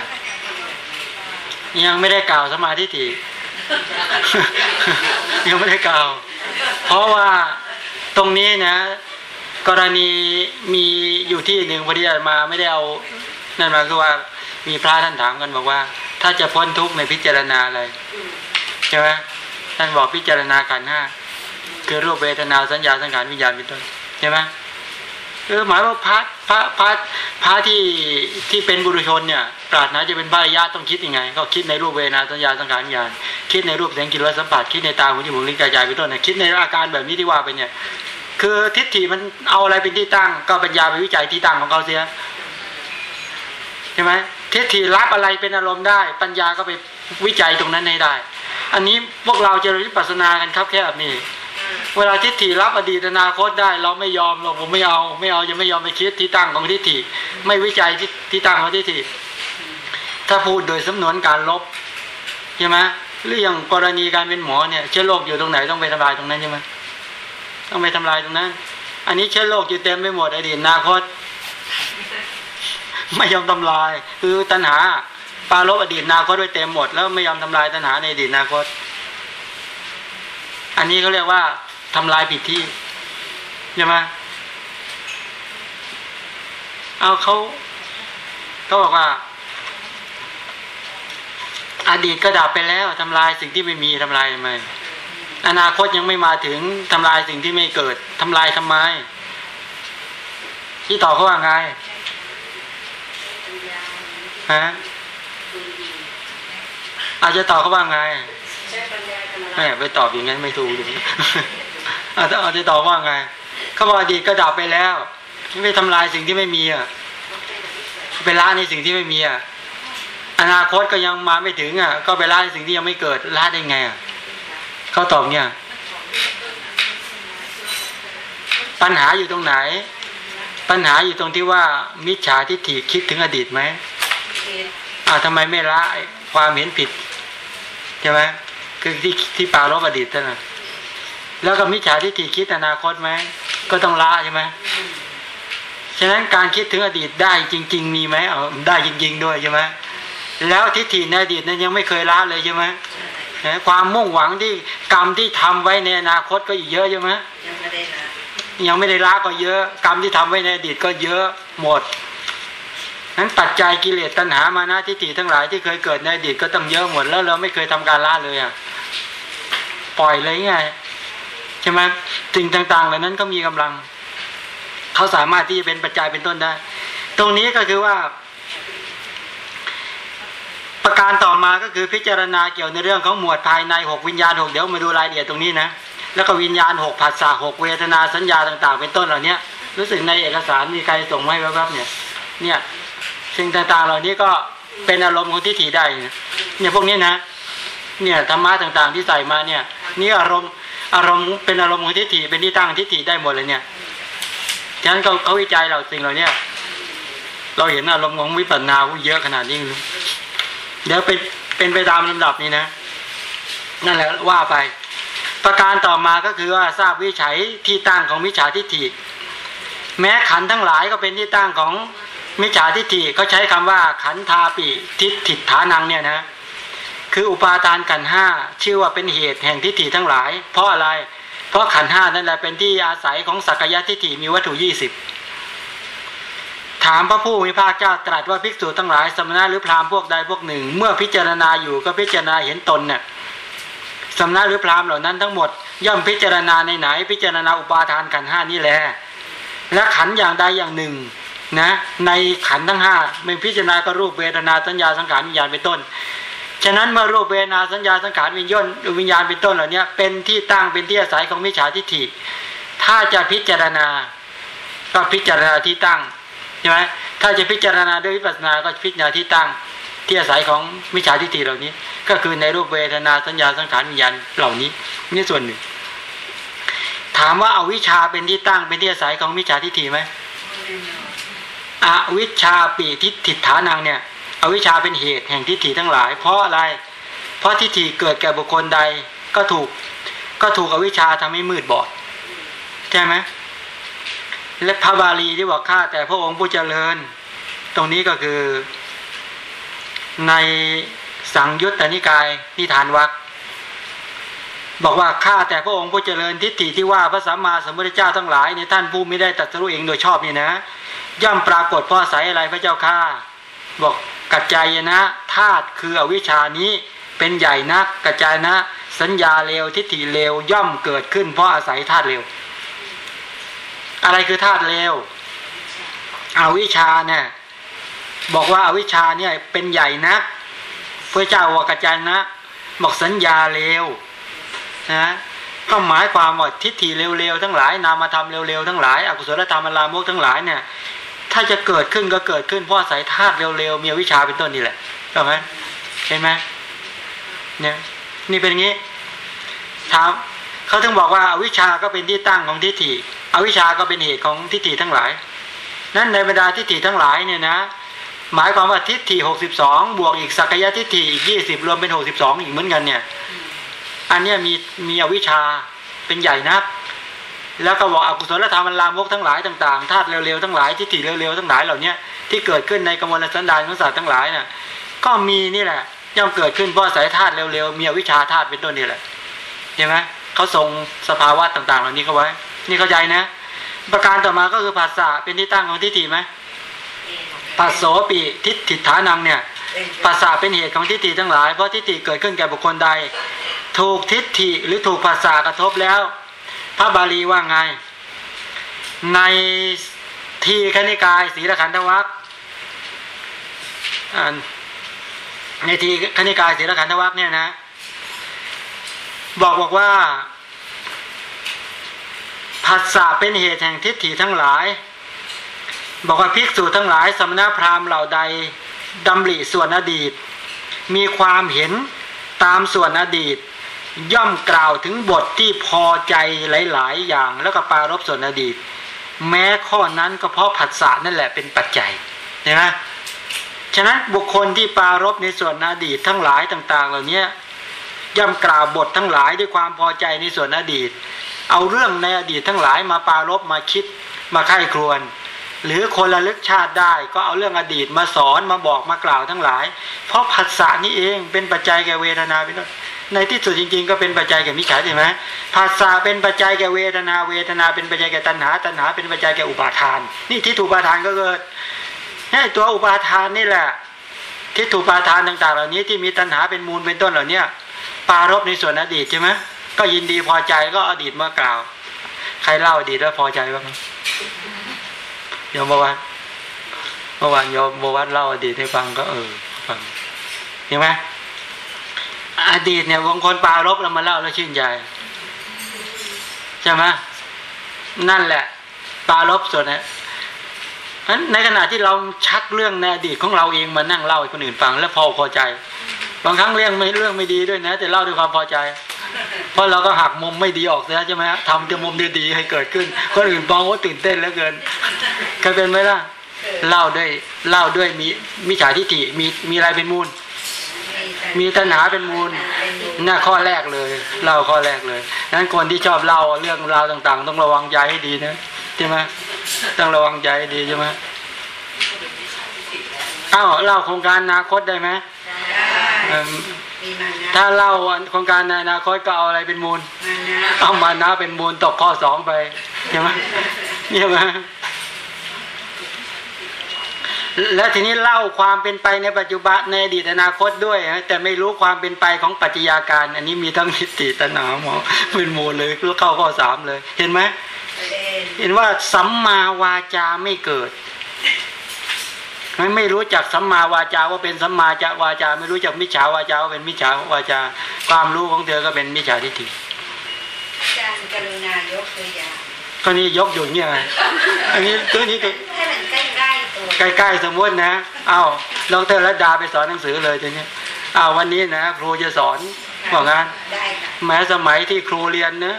ยังไม่ได้กล่าวสมาธิฏฐิยังไม่ได้กล่าว เพราะว่าตรงนี้นะ กรณีมีอยู่ที่หนึ่งพอดีมาไม่ได้เอานั่นมาคือว่ามีพระท่านถามกันบอกว่า ถ้าจะพ้นทุกข์ในพิจารณาอะไรใช่ไหมท่านบอกพิจารณาขันห้าคือรูปเวทนาสัญญาสังขารวิญญาณเป็นต้นใช่ไหม เออหมายว่าพระพระพระพระที่ที่เป็นบุรุชนเนี่ยปรารถนาจะเป็นพระอริยะต้องคิดยังไง ก็คิดในรูปเวนาสัญญาสังขารวิญญาณคิดในรูปเสียงกลิ่นรสสัมผัสคิดในตาหูจมูกลิ้นกายใจเป็นต้นเนี่ยคิดในอาการแบบนี้ที่ว่าไปเนี่ย คือทิฏฐิมันเอาอะไรเป็นที่ตั้ง ก็ปัญญาไปวิจัยที่ตั้งของเขาเสียใช่ไหมทิฏฐิรับอะไรเป็นอารมณ์ได้ ปัญญาก็ไปวิจัยตรงนั้นให้ได้ อันนี้พวกเราจะวิปัสสนากันครับแค่แบบนี้ เวลาทิฏฐิรับอดีตอนาคตได้ เราไม่ยอมเราผมไม่เอา ไม่เอาจะไม่ยอมไปคิดที่ตั้งของทิฏฐิไม่วิจัยที่ที่ตั้งของทิฏฐิถ้าพูดโดยสำนวนการลบใช่ไหมหรืออย่างกรณีการเป็นหมอเนี่ยเชื้อโรคอยู่ตรงไหนต้องไปทำลายตรงนั้นใช่ไหมต้องไปทำลายตรงนั้น อันนี้เชื้อโรคอยู่เต็มไปหมดอดีตอนาคต ไม่ยอมทำลาย คือตัณหาปาลบอดีตอนาคตไว้เต็มหมด แล้วไม่ยอมทำลายตัณหาในอดีตอนาคต อันนี้เขาเรียกว่าทำลายผิดที่ใช่ไหมเอาเขาเขาบอกว่า อดีตก็ดับไปแล้วทำลายสิ่งที่ไม่มีทำลายทำไมอนาคตยังไม่มาถึงทำลายสิ่งที่ไม่เกิดทำลายทำไม ที่ต่อเขาว่าไงฮะอาจจะต่อเขาว่าไง ใช้ปัญญาทำอะไรแม่ไปตอบอย่างนั้นไม่ถูกดิอาจจะอาจจะตอบว่าไงเขาบอกอดีตก็ดับไปแล้วไม่ทำลายสิ่งที่ไม่มีอะไปละในสิ่งที่ไม่มีอะอนาคตก็ยังมาไม่ถึงอะ ก็ไปละในสิ่งที่ยังไม่เกิดละได้ไงอะเขาตอบเนี่ย ปัญหาอยู่ตรงไหน ปัญหาอยู่ตรงที่ว่ามิจฉาทิฏฐิคิดถึงอดีตไหมเห็นอ่าทำไมไม่ละไอ้ความเห็นผิดใช่ไหม คือที่ที่ปรารบอดีตเท่านั้นแล้วก็มิจฉาทิฏฐิคิดอนาคตไหมก็ต้องละใช่ไหมฉะนั้นการคิดถึงอดีตได้จริง ๆ มีไหมเอาได้จริง ๆ ด้วยใช่ไหมแล้วทิฏฐิในอดีตนั้นยังไม่เคยละเลยใช่ไหมนะความมุ่งหวังที่กรรมที่ทำไว้ในอนาคตก็อีกเยอะใช่ไหมยังไม่ได้ละยังไม่ได้ละก็เยอะ กรรมที่ทำไว้ในอดีตก็เยอะหมด นั้นปัจจัยกิเลสตัณหามานะทิฏฐิทั้งหลายที่เคยเกิดในอดีตก็ต้องเยอะหมดแล้วเราไม่เคยทำการละเลยอะปล่อยเลยไงใช่ไหมสิ่งต่างๆเหล่านั้นก็มีกำลัง เขาสามารถที่จะเป็นปัจจัยเป็นต้นได้ ตรงนี้ก็คือว่า ประการต่อมาก็คือพิจารณาเกี่ยวในเรื่องของหมวดภายในหกวิญญาณหกเดี๋ยวมาดูรายละเอียดตรงนี้นะแล้วก็วิญญาณหกผัสสะหกเวทนาสัญญาต่าง ๆ เป็นต้นเหล่านี้รู้สึกในเอกสารมีใครส่งมาให้แวบๆเนี่ย เนี่ย สิ่งต่างๆ เหล่านี้ก็เป็นอารมณ์ของทิฏฐิได้เนี่ยพวกนี้นะเนี่ยธรรมะต่างๆ ที่ใส่มาเนี่ย นี่อารมณ์อารมณ์เป็นอารมณ์ของทิฏฐิเป็นที่ตั้งทิฏฐิได้หมดเลยเนี่ยฉะนั้นเขาเขาวิจัยเราสิ่งเหล่านี้เราเห็นอารมณ์ของวิปัสสนาเยอะขนาดนี้เดี๋ยวเป็นเป็นไปตามลำดับนี้นะ นั่นแหละว่าไป ประการต่อมาก็คือว่าทราบวิจัยที่ตั้งของมิจฉาทิฏฐิ แม้ขันทั้งหลายก็เป็นที่ตั้งของ มิจฉาทิฏฐิเขาใช้คำว่าขันธาปิทิฏฐิฐานังเนี่ยนะคืออุปาทานขันห้าชื่อว่าเป็นเหตุแห่งทิฏฐิทั้งหลาย เพราะอะไร เพราะขันห้านั่นแหละเป็นที่อาศัยของสักยะทิฏฐิมีวัตถุยี่สิบถามพระผู้มีพระเจ้าตรัสว่าภิกษุทั้งหลายสมณะหรือพราหมณ์พวกใดพวกหนึ่ง เมื่อพิจารณาอยู่ก็พิจารณาเห็นตนเนี่ยสมณะหรือพราหมณ์เหล่านั้นทั้งหมด ย่อมพิจารณาในไหนพิจารณาอุปาทานขันห้านี่แหละและขันอย่างใดอย่างหนึ่ง นะในขันทั้งห้าไม่พิจารณาก็รูปเวทนาสัญญาสังขารวิญญาณเป็นต้น ฉะนั้นเมื่อรูปเวทนาสัญญาสังขารวิญญาณวิญญาณเป็นต้นเหล่านี้เป็นที่ตั้งเป็นที่อาศัยของมิจฉาทิฏฐิ ถ้าจะพิจารณา ก็พิจารณาที่ตั้งใช่ไหมถ้าจะพิจารณาด้วยวิปัสสนาก็พิจารณาที่ตั้งที่อาศัยของมิจฉาทิฏฐิเหล่านี้ ก็คือในรูปเวทนาสัญญาสังขารวิญญาณเหล่านี้นี่ส่วนหนึ่ง ถามว่าเอาวิชาเป็นที่ตั้งเป็นที่อาศัยของมิจฉาทิฏฐิไหม อวิชชาปีทิฏฐิฐานังเนี่ย อวิชชาเป็นเหตุแห่งทิฏฐิทั้งหลาย เพราะอะไร เพราะทิฏฐิเกิดแก่บุคคลใดก็ถูกก็ถูกอวิชชาทำให้มืดบอดใช่ไหมและพระบาลีที่บอกข้าแต่พระองค์ผู้เจริญ ตรงนี้ก็คือ ในสังยุตตนิกายนิทานวักบอกว่าข้าแต่พระองค์ผู้เจริญทิฏฐิที่ว่าพระสัมมาสัมพุทธเจ้าทั้งหลายในท่านผู้ไม่ได้ตรัสรู้เองโดยชอบนี่นะ ย่อมปรากฏเพราะอาศัยอะไรพระเจ้าข้าบอกกัจจายนะธาตุคืออวิชานี้เป็นใหญ่นักกัจจายนะ สัญญาเลวทิฏฐิเลวย่อมเกิดขึ้น เพราะอาศัยธาตุเลวอะไรคือธาตุเลวอวิชาเนี่ยบอกว่าอาวิชาเนี่ยเป็นใหญ่นักพระเจ้าวากจายนะ บอกสัญญาเลวนะก็หมายความว่าทิฏฐิเร็วๆทั้งหลายนามธรรมเร็วๆทั้งหลายอกุศลธรรมอลามกทั้งหลายเนี่ย ถ้าจะเกิดขึ้นก็เกิดขึ้นเพราะอายธาตุเร็วๆมีวิชาเป็นต้นนี่แหละถูกไหมเห็นไหมเนี่ยนี่เป็นอย่างนี้ถามเขาถึงบอกว่าอวิชาก็เป็นที่ตั้งของทิฏฐิอวิชาก็เป็นเหตุของทิฏฐิทั้งหลาย นั้นในบรรดาทิฏฐิทั้งหลายเนี่ยนะหมายความว่าทิฏฐิหกสิบสองบวกอีกสักยะทิฏฐิอีกยี่สิบรวมเป็นหกสิบสองอีกเหมือนกันเนี่ย อันเนี้ยมีมีอวิชชาเป็นใหญ่นัก แล้วก็บอกอกุศลธรรมมันลามกทั้งหลายต่างๆธาตุเร็วๆทั้งหลายทิฏฐิเร็วๆทั้งหลายเหล่านี้ที่เกิดขึ้นในกมลสันดานของสัตว์ทั้งหลายน่ะก็มีนี่แหละย่อมเกิดขึ้นเพราะสายธาตุเร็วๆมีวิชาธาตุเป็นต้นนี่แหละเห็นไหมเขาทรงสภาวะต่าง ๆ เหล่านี้เขาไว้ นี่เข้าใจนะ ประการต่อมาก็คือภาษาเป็นที่ตั้งของทิฏฐิไหมปัสโสปิทิฏฐิฐานังเนี่ยภาษาเป็นเหตุของทิฏฐิทั้งหลายเพราะทิฏฐิเกิดขึ้นแก่บุคคลใด ถูกทิฏฐิหรือถูกภาษากระทบแล้ว พระบาลีว่าไง ในทีคณิกายศีลขันธวัคในทีคณิกายศีลขันธวัคเนี่ยนะ บอกบอกว่าภาษาเป็นเหตุแห่งทิฏฐิทั้งหลาย บอกว่าภิกษุทั้งหลายสมณพราหมณ์เหล่าใดดำริส่วนอดีต มีความเห็นตามส่วนอดีต ย่อมกล่าวถึงบทที่พอใจหลาย ๆ อย่างแล้วก็ปารบส่วนอดีต แม้ข้อนั้นก็เพราะผัสสะนั่นแหละเป็นปัจจัยเห็นไหมฉะนั้นบุคคลที่ปารบในส่วนอดีตทั้งหลายต่าง ๆ เหล่านี้ย่อมกล่าวบททั้งหลายด้วยความพอใจในส่วนอดีต เอาเรื่องในอดีตทั้งหลายมาปารบมาคิดมาไข้ครวนหรือคนระลึกชาติได้ก็เอาเรื่องอดีตมาสอนมาบอกมากล่าวทั้งหลาย เพราะผัสสะนี่เองเป็นปัจจัยแก่เวทนาเป็นต้น ในที่สุดจริง ๆ ก็เป็นปัจจัยแก่มิจฉาใช่ไหมภาษาเป็นปัจจัยแก่เวทนา เวทนาเป็นปัจจัยแก่ตัณหา ตัณหาเป็นปัจจัยแก่อุปาทาน นี่ที่ถูกอุปาทานก็เกิดนี่ตัวอุปาทานนี่แหละที่ถูกอุปาทานต่าง ๆ เหล่านี้ที่มีตัณหาเป็นมูลเป็นต้นเหล่านี้ปารบในส่วนอดีตใช่ไหมก็ยินดีพอใจก็อดีตเมากล่าว ใครเล่าอดีตแล้วพอใจบ้างยมเมื่อวานเมื่อวานโยมเมื่อวานเล่าอดีตให้ฟังก็เออฟังเห็นไหม อดีตเนี่ยวงคนปารบเรามาเล่าแล้วชื่นใจใช่ไหมนั่นแหละ ปารบส่วนนี้ในขณะที่เราชักเรื่องในอดีตของเราเองมานั่งเล่าให้คนอื่นฟัง แล้วพอพอใจ บางครั้งเรื่องไม่เรื่องไม่ดีด้วยนะ แต่เล่าด้วยความพอใจ เพราะเราก็หักมุมไม่ดีออกเสียใช่ไหมฮะทำแต่มุมดีๆให้เกิดขึ้น คนอื่นฟังว่าตื่นเต้นเหลือเกินเคยเป็นไหมล่ะเล่าด้วยเล่าด้วยมีมิจฉาทิฏฐิมีมีอะไรเป็นมูล มีตัณหาเป็นมูลน่าข้อแรกเลยเล่าข้อแรกเลยนั้นคนที่ชอบเล่าเรื่องราวต่าง ๆ ต้องระวังใจให้ดีนะใช่ไหมต้องระวังใจให้ดีใช่ไหมอ้าวเล่าโครงการอนาคตได้ไหมเอิ่มมีมานะถ้าเล่าโครงการในอนาคตก็เอาอะไรเป็นมูลมานะเอามานะเป็นมูลตกข้อสองไปใช่ไหมใช่ไหม แล้วทีนี้เล่าความเป็นไปในปัจจุบันในอดีตอนาคตด้วยแต่ไม่รู้ความเป็นไปของปัจจัยาการ อันนี้มีทั้งนิติตนาหมอเป็นโมลเลยแล้วเข้าข้อสามเลย เห็นไหมเล่นเห็นว่าสัมมาวาจาไม่เกิดไม่ไม่รู้จักสัมมาวาจาว่าเป็นสัมมาจาวาจา ไม่รู้จักมิจฉาวาจาว่าเป็นมิจฉาวาจา ความรู้ของเธอก็เป็นมิจฉาทิฏฐิอาจารย์กรุณายกตัวอย่าง ก็นี่ยกอยู่เนี่ยไงอันนี้ตัวนี้ก็ให้มันใกล้ๆตัวใกล้ๆสมมตินะเอาดรรัตดาไปสอนหนังสือเลยทีนี้เอาวันนี้นะ ครูจะสอนบอกงั้นได้ค่ะแม้สมัยที่ครูเรียนนะ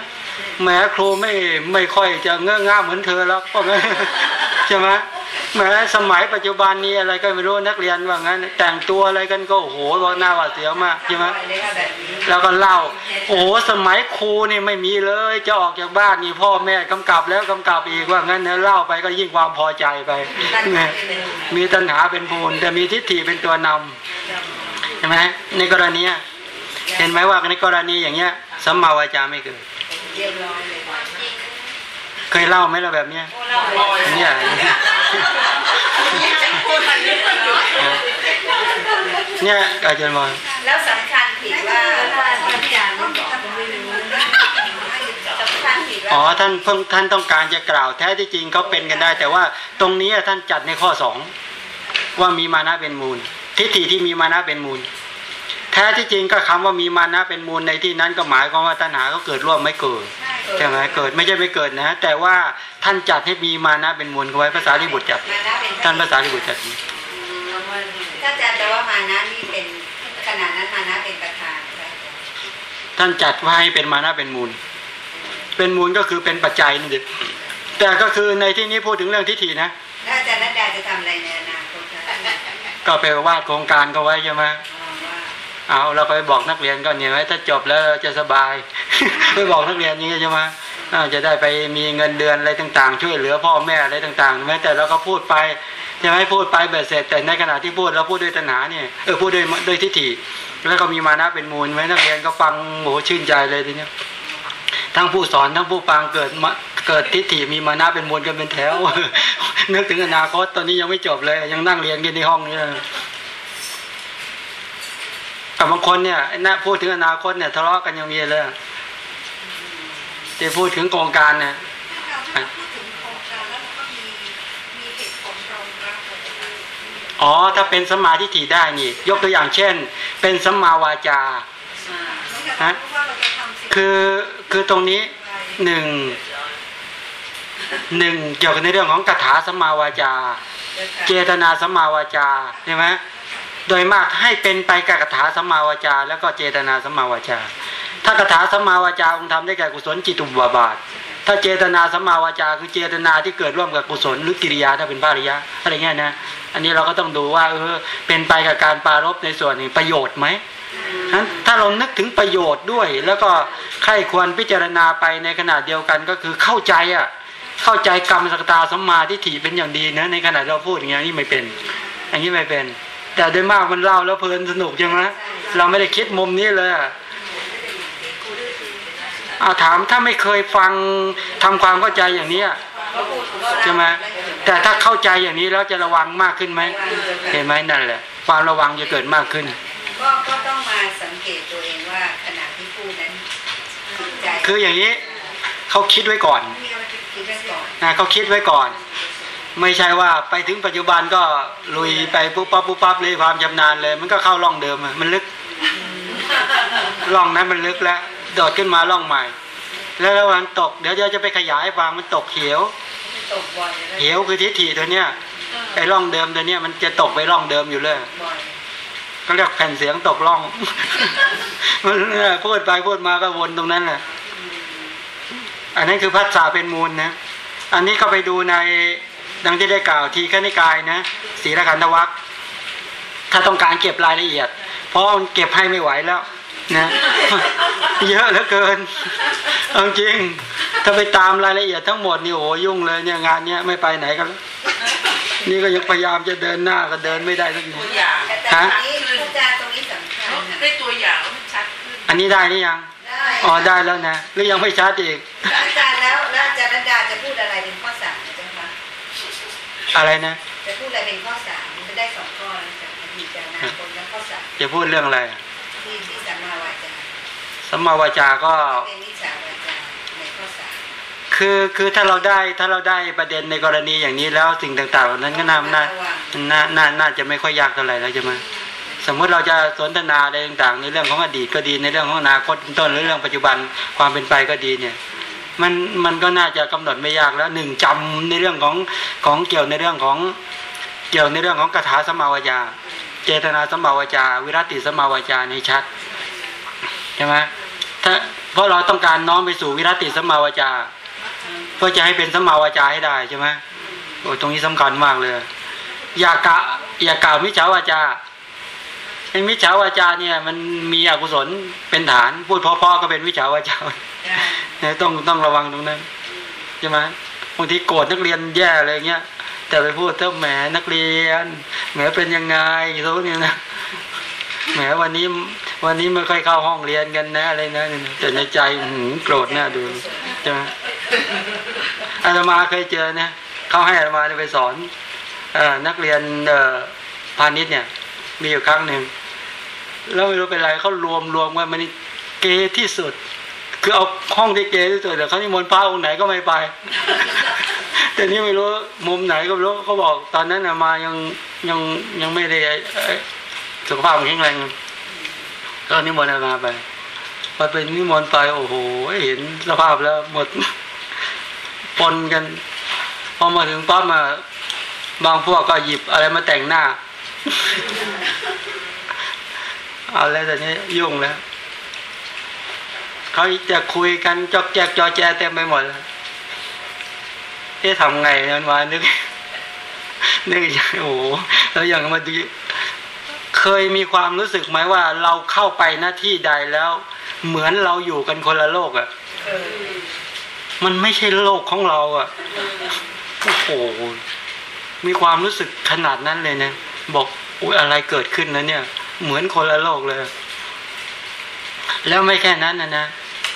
แม้ครูไม่ไม่ค่อยจะเงื้อง่าเหมือนเธอแล้วเพราะงั้นใช่ไหมแม้สมัยปัจจุบันนี้อะไรก็ไม่รู้นักเรียนว่างั้น แต่งตัวอะไรกันก็โอ้โหหน้าหวาดเสียวมากใช่ไหมเลยค่ะแบบนี้แล้วก็เล่า โอ้โหสมัยครูนี่ไม่มีเลย จะออกจากบ้านนี่พ่อแม่กำกับแล้วกำกับอีกว่างั้นเนี่ยเล่าไปก็ยิ่งความพอใจไปตั้งใจเนี่ยเป็นมีตัณหาเป็นภูนแต่มีทิฏฐิเป็นตัวนำใช่ไหมในกรณีอะเห็นไหมว่าในกรณีอย่างเงี้ยสัมมาวาจาไม่เกิด เรียบร้อยเลยเคยเล่าไหมเราแบบเนี้ยเราเลยเนี่ยเนี่ยอาจารย์บอกแล้วสำคัญผิดว่าอาจารย์ต้องบอกไม่รู้สำคัญผิดอ๋อว่าท่านเพิ่งท่านต้องการจะกล่าวแท้ที่จริงเขาเป็นกันได้ แต่ว่าตรงนี้ท่านจัดในข้อสองว่ามีมานะเป็นมูล ทิฏฐิที่มีมานะเป็นมูล แท้ที่จริงก็คำว่ามีมานะเป็นมูลในที่นั้นก็หมายความว่าตัณหาก็เกิดร่วมไม่เกิดใช่ไหมเกิดไม่ใช่ไม่เกิดนะ แต่ว่าท่านจัดให้มีมานะเป็นมูลเอาไว้ภาษาลิบุตรจัดมานะเป็นท่านภาษาลิบุตรจัดถ้าอาจารย์แปลว่ามานะนี่เป็นขนาดนั้นมานะเป็นประธานนะคะท่านจัดไว้ให้เป็นมานะเป็นมูล เป็นมูลก็คือเป็นปัจจัยนั่นเองแต่ก็คือในที่นี้พูดถึงเรื่องทิฏฐินะแล้วอาจารย์นัดดาจะทำอะไรในอนาคตคะก็ไปวาดโครงการก็ไว้ใช่ไหมอ๋อว่า เอาเราไปบอกนักเรียนก่อนเนี่ยไว้ถ้าจบแล้วจะสบายไปบอกนักเรียนอย่างนี้ใช่ไหมาจะได้ไปมีเงินเดือนอะไรต่าง ๆ ช่วยเหลือพ่อแม่อะไรต่างๆแม้แต่เราก็พูดไปใช่ไหมพูดไปเบ็ดเสร็จแต่ในขณะที่พูดเราพูดด้วยตัณหาเนี่ยเออพูดด้วยด้วยทิฏฐิแล้วก็มีมานะเป็นมูลไว้นักเรียนก็ฟังโหชื่นใจเลยทีเนี้ยทั้งผู้สอนทั้งผู้ฟังเกิดมาเกิดทิฏฐิมีมานะเป็นมูลกันเป็นแถวนึกถึงอนาคตตอนนี้ยังไม่จบเลย ยังนั่งเรียนกันในห้องนี้เลย กับบางคนเนี่ยน่าพูดถึงอนาคตเนี่ยทะเลาะกันยังมีเลยจะพูดถึงโครงการเนี่ยถ้าเราพูดถึงโครงการแล้วเราก็มีมีเหตุผลรองรับหมดเลยอ๋อ ถ้าเป็นสมมาทิฏฐิได้นี่ ยกตัวอย่างเช่น เป็นสัมมาวาจาฮะว่าเราจะทำสิ่งคือคือตรงนี้หนึ่งหนึ่งเกี่ยวกับในเรื่องของคาถาสัมมาวาจา เจตนาสัมมาวาจาใช่ไหม โดยมากให้เป็นไปกับคาถาสัมมาวาจา แล้วก็เจตนาสัมมาวาจา ถ้าคาถาสัมมาวาจาองค์ทำได้แก่กุศลจิตุบาบาท ถ้าเจตนาสัมมาวาจา คือเจตนาที่เกิดร่วมกับกุศลหรือกิริยาถ้าเป็นภาริยะอะไรเงี้ยนะ อันนี้เราก็ต้องดูว่าเออเป็นไปกับการปรารบในส่วนนี้ประโยชน์ไหมถ้าเรานึกถึงประโยชน์ด้วย แล้วก็ใครควรพิจารณาไปในขณะเดียวกันก็คือเข้าใจอะเข้าใจกรรมสกตาสัมมาทิฏฐิเป็นอย่างดีนะในขณะเราพูดอย่างนี้นี่ไม่เป็นอย่างนี้ไม่เป็น แต่โดยมากมันเล่าแล้วเพลินสนุกใช่ไหมเราไม่ได้คิดมุมนี้เลยอะเอาถามถ้าไม่เคยฟังทำความเข้าใจอย่างนี้อะใช่ไหมแต่ถ้าเข้าใจอย่างนี้แล้วจะระวังมากขึ้นไหมเห็นไหมนั่นแหละ ความระวังจะเกิดมากขึ้น ก็ก็ต้องมาสังเกตตัวเองว่าขณะที่พูดนั้นจิตใจคืออย่างนี้เขาคิดไว้ก่อนมีอะไรเป็นคิดไว้ก่อนนะเขาคิดไว้ก่อน ไม่ใช่ว่าไปถึงปัจจุบันก็ลุยไปปุ๊บปั๊บปุ๊บปั๊บเลยความชำนาญเลย มันก็เข้าร่องเดิมอะมันลึกร่องนั้นมันลึกแล้วโดดขึ้นมาร่องใหม่ แล้วระหว่างตกเดี๋ยวจะไปขยายให้ฟังมันตกเขียวตกบ่อยแล้วเขียวคือทิฏฐิตัวเนี้ยไอ้ร่องเดิมตัวเนี้ยมันจะตกไปร่องเดิมอยู่เลยบ่อยก็เรียกแผ่นเสียงตกร่องมันเนี่ยพูดไปพูดมาก็วนตรงนั้นแหละอันนั้นคือพัฒนาเป็นมูลนะอันนี้ก็ไปดูใน ดังที่ได้กล่าวทีขณิกายนะศีลขันธวัคถ้าต้องการเก็บรายละเอียด เพราะมันเก็บให้ไม่ไหวแล้วนะเยอะเหลือเกินเอาจริง ถ้าไปตามรายละเอียดทั้งหมดนี่โอ้ยุ่งเลยเนี่ยงานเนี้ยไม่ไปไหนกันแล้วนี่ก็ยังพยายามจะเดินหน้าก็เดินไม่ได้สักทีตัวอย่างแต่ตรงนี้อาจารย์ตรงนี้สำคัญนะได้ตัวอย่างแล้วมันชัดขึ้นอันนี้ได้หรือยังได้อ๋อได้แล้วนะหรือยังไม่ชัดอีกอาจารย์แล้วแล้วอาจารย์นัดดาจะพูดอะไรเป็นข้อสามนะจ๊ะคะ อะไรนะจะพูดอะไรเป็นข้อสามมันจะได้สองข้อแล้วจากอดีตจากอนาคตแล้วข้อสามจะพูดเรื่องอะไรที่ที่สัมมาวาจาสัมมาวาจาก็เป็นนิสาวาจาในข้อสามคือคือถ้าเราได้ถ้าเราได้ประเด็นในกรณีอย่างนี้แล้วสิ่งต่างๆเหล่านั้นก็น่าน่าน่าน่าน่าจะไม่ค่อยยากเท่าไหร่แล้วใช่ไหมสมมติเราจะสนทนาอะไรต่างๆ ในเรื่องของอดีตก็ดีในเรื่องของอนาคตเป็นต้นหรือเรื่องปัจจุบันความเป็นไปก็ดีเนี่ย มันมันก็น่าจะกำหนดไม่ยากแล้วหนึ่งจำในเรื่องของของเกี่ยวในเรื่องของเกี่ยวในเรื่องของคาถาสมาวจาเจตนาสมาวจา วิรติสมาวจาในชัดใช่ไหมถ้าเพราะเราต้องการน้อมไปสู่วิรติสมาวจาเพื่อจะให้เป็นสมาวจาให้ได้ใช่ไหมโอ้ตรงนี้สำคัญมากเลย อย่ากะอย่ากล่าวมิจฉาวาจา ไอ้มิจฉาวาจาเนี่ย มันมีอกุศลเป็นฐาน พูดเพราะๆก็เป็นมิจฉาวาจาเนี่ยต้องต้องระวังตรงนั้นใช่ไหมบางทีโกรธนักเรียนแย่อะไรเงี้ยแต่ไปพูดเท่าแหมนักเรียนแหมเป็นยังไงทุกเนี่ยนะแหมวันนี้ วันนี้ไม่ค่อยเข้าห้องเรียนกันนะอะไรนะแต่ในใจหืโกรธหน้าดูใช่ไหมอาตมาเคยเจอนะเขาให้อาตมาไปสอนอนักเรียนพาณิชย์เนี่ย มีอยู่ครั้งหนึ่ง แล้วไม่รู้เป็นไรเขารวมรวมว่ามันเกที่สุด คือเอาห้องที่เกที่สุดแต่เขานิมนต์พระองค์ไหนก็ไม่ไป แต่นี้ไม่รู้มุมไหนก็ไม่รู้เขาบอกตอนนั้นมายังยังยังไม่ได้สุขภาพแข็งแรงก็นิมนต์มาไปพอเป็นนิมนต์ไปโอ้โหเห็นสภาพแล้วหมดปนกันพอมาถึงปั๊บมาบางพวกก็หยิบอะไรมาแต่งหน้า เอาแล้วแต่นี้ยุ่งแล้วเขาจะคุยกันจอกแจกจอแจเต็มไปหมดแล้วเอ๊ะทำไงนั้นวะนึกนึกอย่างโอ้โหแล้วอย่างมาดูเคยมีความรู้สึกไหมว่า เราเข้าไปหน้าที่ใดแล้ว เหมือนเราอยู่กันคนละโลกอะ่ะมันไม่ใช่โลกของเราอะ่ะโอ้โหมีความรู้สึกขนาดนั้นเลยนะบอกอุ้ยอะไรเกิดขึ้นนะเนี่ย เหมือนคนละโลกเลย แล้วไม่แค่นั้นนะนะ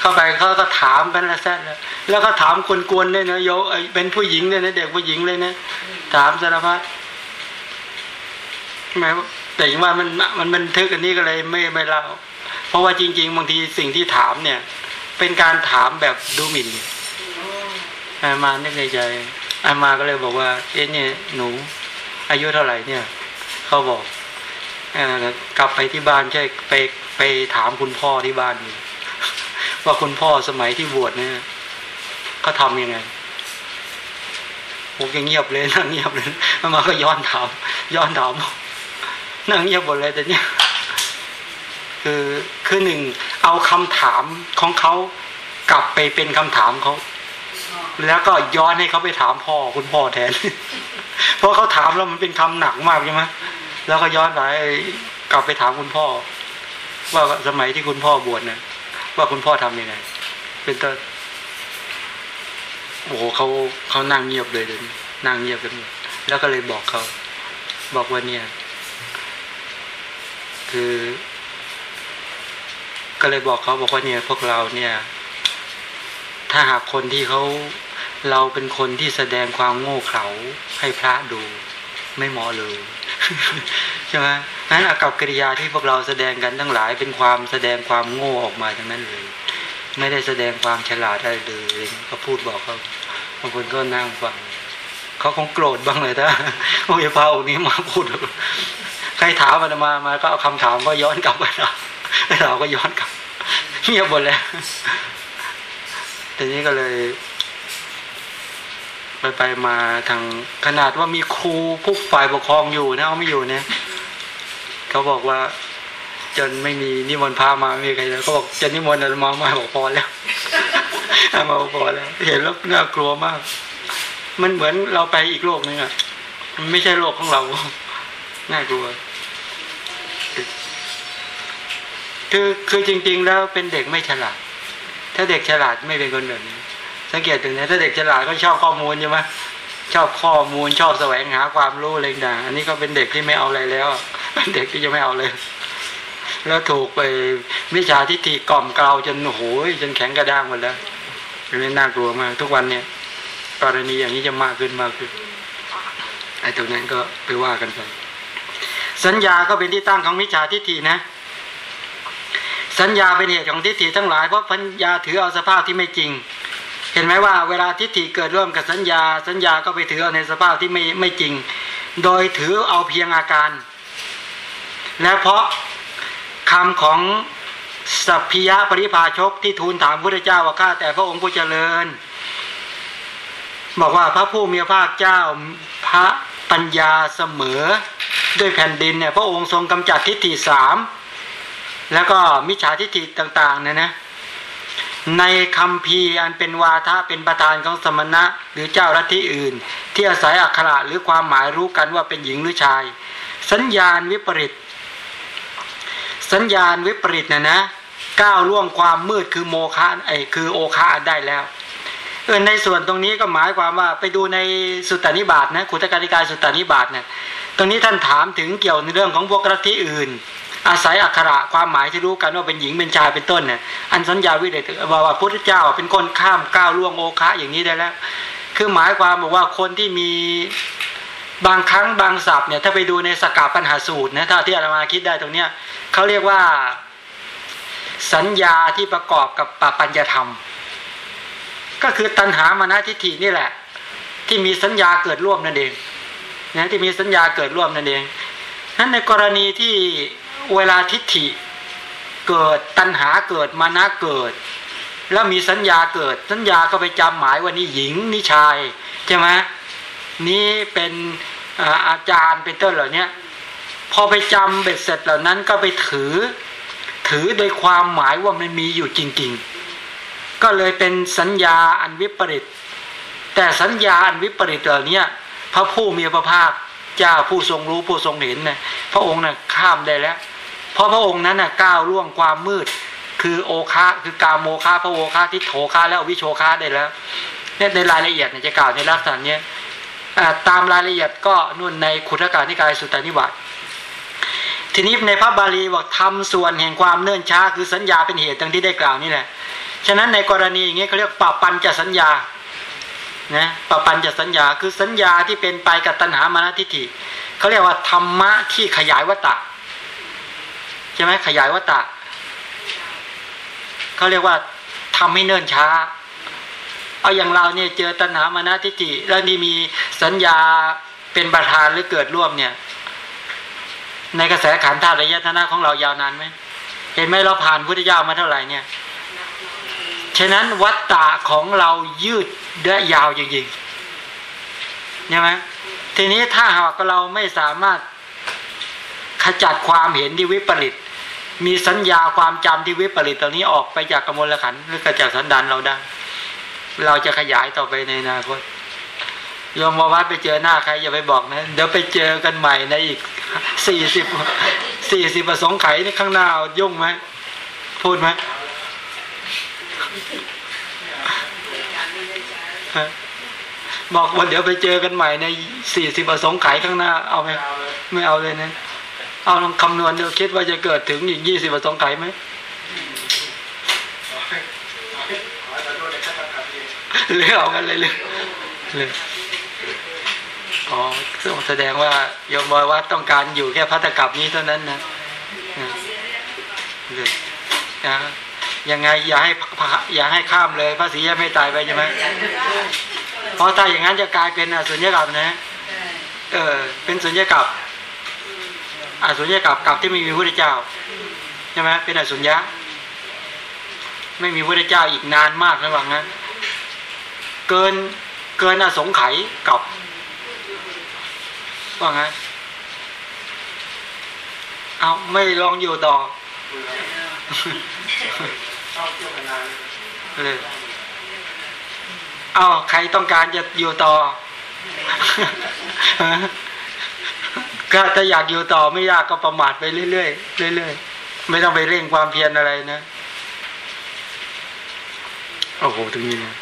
เข้าไปเขาก็ถามกันละแซ่แล้วแล้วก็ถามคนกวนด้วยนะโยเป็นผู้หญิงด้วยนะเด็กผู้หญิงเลยนะถามสารพัดแม้แต่ยังว่ามันมันบันทึกอันนี้ก็เลยไม่ไม่เล่าเพราะว่าจริง ๆบางทีสิ่งที่ถามเนี่ย เป็นการถามแบบดูหมิ่นอามานึกในใจอามาก็เลยบอกว่า เอ๊ะเนี่ยหนู อายุเท่าไหร่เนี่ย เขาบอก กลับไปที่บ้านใช่ไปไปถามคุณพ่อที่บ้านว่าคุณพ่อสมัยที่บวชเนี่ยเขาทำยังไงผมยังเงียบเลยนั่งเงียบเลยมาก็ย้อนถามย้อนถามนั่งเงียบหมดเลยแต่เนี้ยคือคือหนึ่งเอาคำถามของเขากลับไปเป็นคำถามเขาแล้วก็ย้อนให้เขาไปถามพ่อคุณพ่อแทน เพราะเขาถามแล้วมันเป็นคำหนักมากใช่ไหม แล้วก็ย้อนไปกลับไปถามคุณพ่อ ว่าสมัยที่คุณพ่อบวชนะว่าคุณพ่อทํำยังไง เป็นต้นโอ้โหเขาเขานั่งเงียบเลยเดี๋ยวนั่งเงียบกันหมดแล้วก็เลยบอกเขา บอกว่าเนี่ย คือ ก็เลยบอกเขาบอกว่าเนี่ย พวกเราเนี่ย ถ้าหากคนที่เขาเราเป็นคนที่แสดงความโง่เขลาให้พระดู ไม่เหมาะเลย ใช่ไหมนั้นอากับกิริยาที่พวกเราแสดงกันทั้งหลายเป็นความแสดงความโง่ออกมาทั้งนั้นเลย ไม่ได้แสดงความฉลาดอะไรเลยก็พูดบอกเขาบางคนก็นั่งฟังเขาคงโกรธบ้างเลยถ้าโอ้ยพระองค์นี้มาพูดใครถามมันมามาก็เอาคำถามก็ย้อนกลับมาเราเราก็ย้อนกลับเงียบหมดแล้วทีนี้ก็เลย ไปไปมาทางขนาดว่ามีครูผู้ฝ่ายปกครองอยู่นะเขาไม่อยู่เนี่ยเขาบอกว่า จนไม่มีนิมนต์พามาไม่มีใครเลยเขาบอกจะนิมนต์มามาบอกพอแล้วมาบอกพอแล้ว เห็นแล้วน่ากลัวมาก มันเหมือนเราไปอีกโลกนึงอะมันไม่ใช่โลกของเราน่ากลัวคือคือจริง ๆ แล้วเป็นเด็กไม่ฉลาด ถ้าเด็กฉลาดไม่เป็นคนแบบนี้ สังเกตถึงนะถ้าเด็กฉลาดก็ชอบข้อมูลใช่ไหมชอบข้อมูลชอบแสวงหาความรู้อะไรต่างอันนี้ก็เป็นเด็กที่ไม่เอาอะไรแล้ว เป็นเด็กที่จะไม่เอาเลย แล้วถูกไปวิชาทิฏฐิกล่อมเกลาจนโอ้โหจนแข็งกระด้างหมดแล้วนี่น่ากลัวมาก ทุกวันเนี่ยกรณีอย่างนี้จะมากขึ้นมากขึ้นไอ้ตรงนั้นก็ไปว่ากันไปสัญญาก็เป็นที่ตั้งของวิชาทิฏฐินะ สัญญาเป็นเหตุของทิฏฐิทั้งหลายเพราะปัญญาถือเอาสภาพที่ไม่จริง เห็นไหมว่าเวลาทิฏฐิเกิดร่วมกับสัญญา สัญญาก็ไปถือเอาในสภาพที่ไม่ไม่จริง โดยถือเอาเพียงอาการ และเพราะคำของสัพพิยะปริภาชกที่ทูลถามพระเจ้าว่าข้าแต่พระองค์ผู้เจริญ บอกว่าพระผู้มีพระภาคเจ้าพระปัญญาเสมอด้วยแผ่นดินเนี่ยพระองค์ทรงกำจัดทิฏฐิสามแล้วก็มิจฉาทิฏฐิต่าง ๆ เนี่ยนะ ในคำพีอันเป็นวาทะเป็นประธานของสมณะหรือเจ้ารัที่อื่น ที่อาศัยอักขระหรือความหมายรู้กันว่าเป็นหญิงหรือชาย สัญญาณวิปริตสัญญาณวิปริตนะนะก้าวล่วงความมืดคือโมฆะไอคือโอคาได้แล้วเออในส่วนตรงนี้ก็หมายความว่าไปดูในสุตตานิบาตนะขุตการิกายสุตตานิบาตเนี่ยตรงนี้ท่านถามถึงเกี่ยวในเรื่องของพวกรัฐอื่น อาศัยอักขระความหมายที่รู้กันว่าเป็นหญิงเป็นชายเป็นต้นเนี่ยอันสัญญาวิเดชว่าว่าพระพุทธเจ้าเป็นคนข้ามก้าวล่วงโอคะอย่างนี้ได้แล้ว คือหมายความบอกว่าคนที่มีบางครั้งบางศัพท์เนี่ยถ้าไปดูในสกาปัญหาสูตรนะถ้าที่อาตมาคิดได้ตรงเนี้ยเขาเรียกว่าสัญญาที่ประกอบกับปปัญญธรรม ก็คือตัณหามานะทิฏฐินี่แหละ ที่มีสัญญาเกิดร่วมนั่นเองนะที่มีสัญญาเกิดร่วมนั่นเองนั้นในกรณีที่ เวลาทิฏฐิเกิดตัณหาเกิดมานะเกิด แล้วมีสัญญาเกิด สัญญาก็ไปจำหมายว่านี่หญิงนี่ชายใช่ไหมนี่เป็นอาจารย์เป็นต้นเหล่านี้พอไปจำเบ็ดเสร็จเหล่านั้นก็ไปถือ ถือโดยความหมายว่ามันมีอยู่จริง ๆ ก็เลยเป็นสัญญาอันวิปริต แต่สัญญาอันวิปริตเหล่านี้พระผู้มีพระภาคเจ้าผู้ทรงรู้ผู้ทรงเห็นเนี่ยพระองค์น่ะข้ามได้แล้ว เพราะพระองค์นั้นน่ะก้าวล่วงความมืด คือโอคาคือกาโมคาพระโอคาที่โถคาแล้ววิโชคาได้แล้วเนี่ยในรายละเอียดเนี่ยจะกล่าวในลักษณะนี้ตามรายละเอียดก็นุ่นในขุทการนิกายสุตตานิบัติทีนี้ในพระบาลีบอกทำส่วนแห่งความเนื่นช้า คือสัญญาเป็นเหตุดังที่ได้กล่าวนี่แหละฉะนั้นในกรณีอย่างนี้เขาเรียกปปัญจะสัญญานะปปัญจะสัญญาคือสัญญาที่เป็นไปกับตัณหามานะทิฏฐิเขาเรียกว่าธรรมะที่ขยายวัตตะ ช่ไหมขยายวัตตะเขาเรียกว่าทำให้เนิ่นช้า เอาอย่างเราเนี่ยเจอตัณหามานะทิฏฐิแล้วนี่มีสัญญาเป็นประธานหรือเกิดร่วมเนี่ย ในกระแสขันธ์ธาตุระยะธนะของเรายาวนานไหมเห็นไหมเราผ่านพุทธเจ้ามาเท่าไหร่เนี่ยฉะนั้นวัตตะของเรายืดได้ยาวจริงๆใช่ไหมทีนี้ถ้าหากเราไม่สามารถขจัดความเห็นที่วิปริต มีสัญญาความจำที่วิปริตตรงนี้ออกไปจากกมลขันหรือกระจากสันดานเราได้ เราจะขยายต่อไปในอนาคตยมวัดไปเจอหน้าใครอย่าไปบอกนะ เดี๋ยวไปเจอกันใหม่ในอีกสี่สิบสี่สิบประสงค์ไขในข้างหน้ายุ่งไหมพูดไหมบอกว่าเดี๋ยวไปเจอกันใหม่ในสี่สิบประสงค์ไขข้างหน้าเอาไหมไม่เอาเลยนะ เอาลองคำนวณเดี๋ยวคิดว่าจะเกิดถึงอีกยี่สิบประสงค์ไขไหมเลือกเอากันเลยเลยเลยอ๋อแสดงว่าโยมบอยว่าต้องการอยู่แค่พัฒกับนี้เท่านั้นนะเลยนะยังไงอย่าให้อย่าให้ข้ามเลยพระศรียไม่ตายไปใช่ไหมเพราะถ้าอย่างนั้นจะกลายเป็นอสุญญกับนะ เออ เป็นสุญญกับ อสุญญากับกับที่ไม่มีพระเจ้าใช่ไหมเป็นอสุญญะไม่มีพระเจ้าอีกนานมากระหว่างนั้นเกินเกินอสงไขยกับว่าไงเอาไม่ลองอยู่ต่อเลยเอาใครต้องการจะอยู่ต่อ ก็ถ้าอยากอยู่ต่อไม่ยากก็ประมาทไปเรื่อยๆเรื่อยๆไม่ต้องไปเร่งความเพียรอะไรนะโอ้โหตรงนี้นะ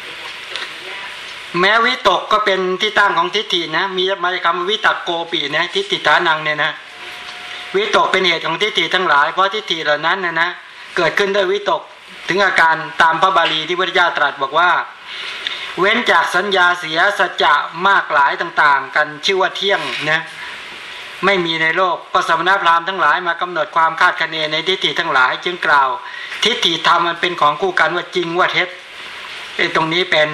แม้วิตกก็เป็นที่ตั้งของทิฏฐินะ มีมาคำวิตกโกปีนะทิฏฐิฐานังเนี่ยนะวิตกเป็นเหตุของทิฏฐิทั้งหลาย เพราะทิฏฐิเหล่านั้นนะนะเกิดขึ้นด้วยวิตกถึงอาการตามพระบาลีที่พระเจ้าตรัสบอกว่า เว้นจากสัญญาเสียสัจจะมากหลายต่าง ๆ กันชื่อว่าเที่ยงนะ ไม่มีในโลกก็สมณพราหมณ์ทั้งหลายมากำหนดความคาดคะเนในทิฏฐิทั้งหลาย จึงกล่าว ทิฏฐิธรรมมันเป็นของคู่กันว่าจริงว่าเท็จไอ้ตรงนี้เป็น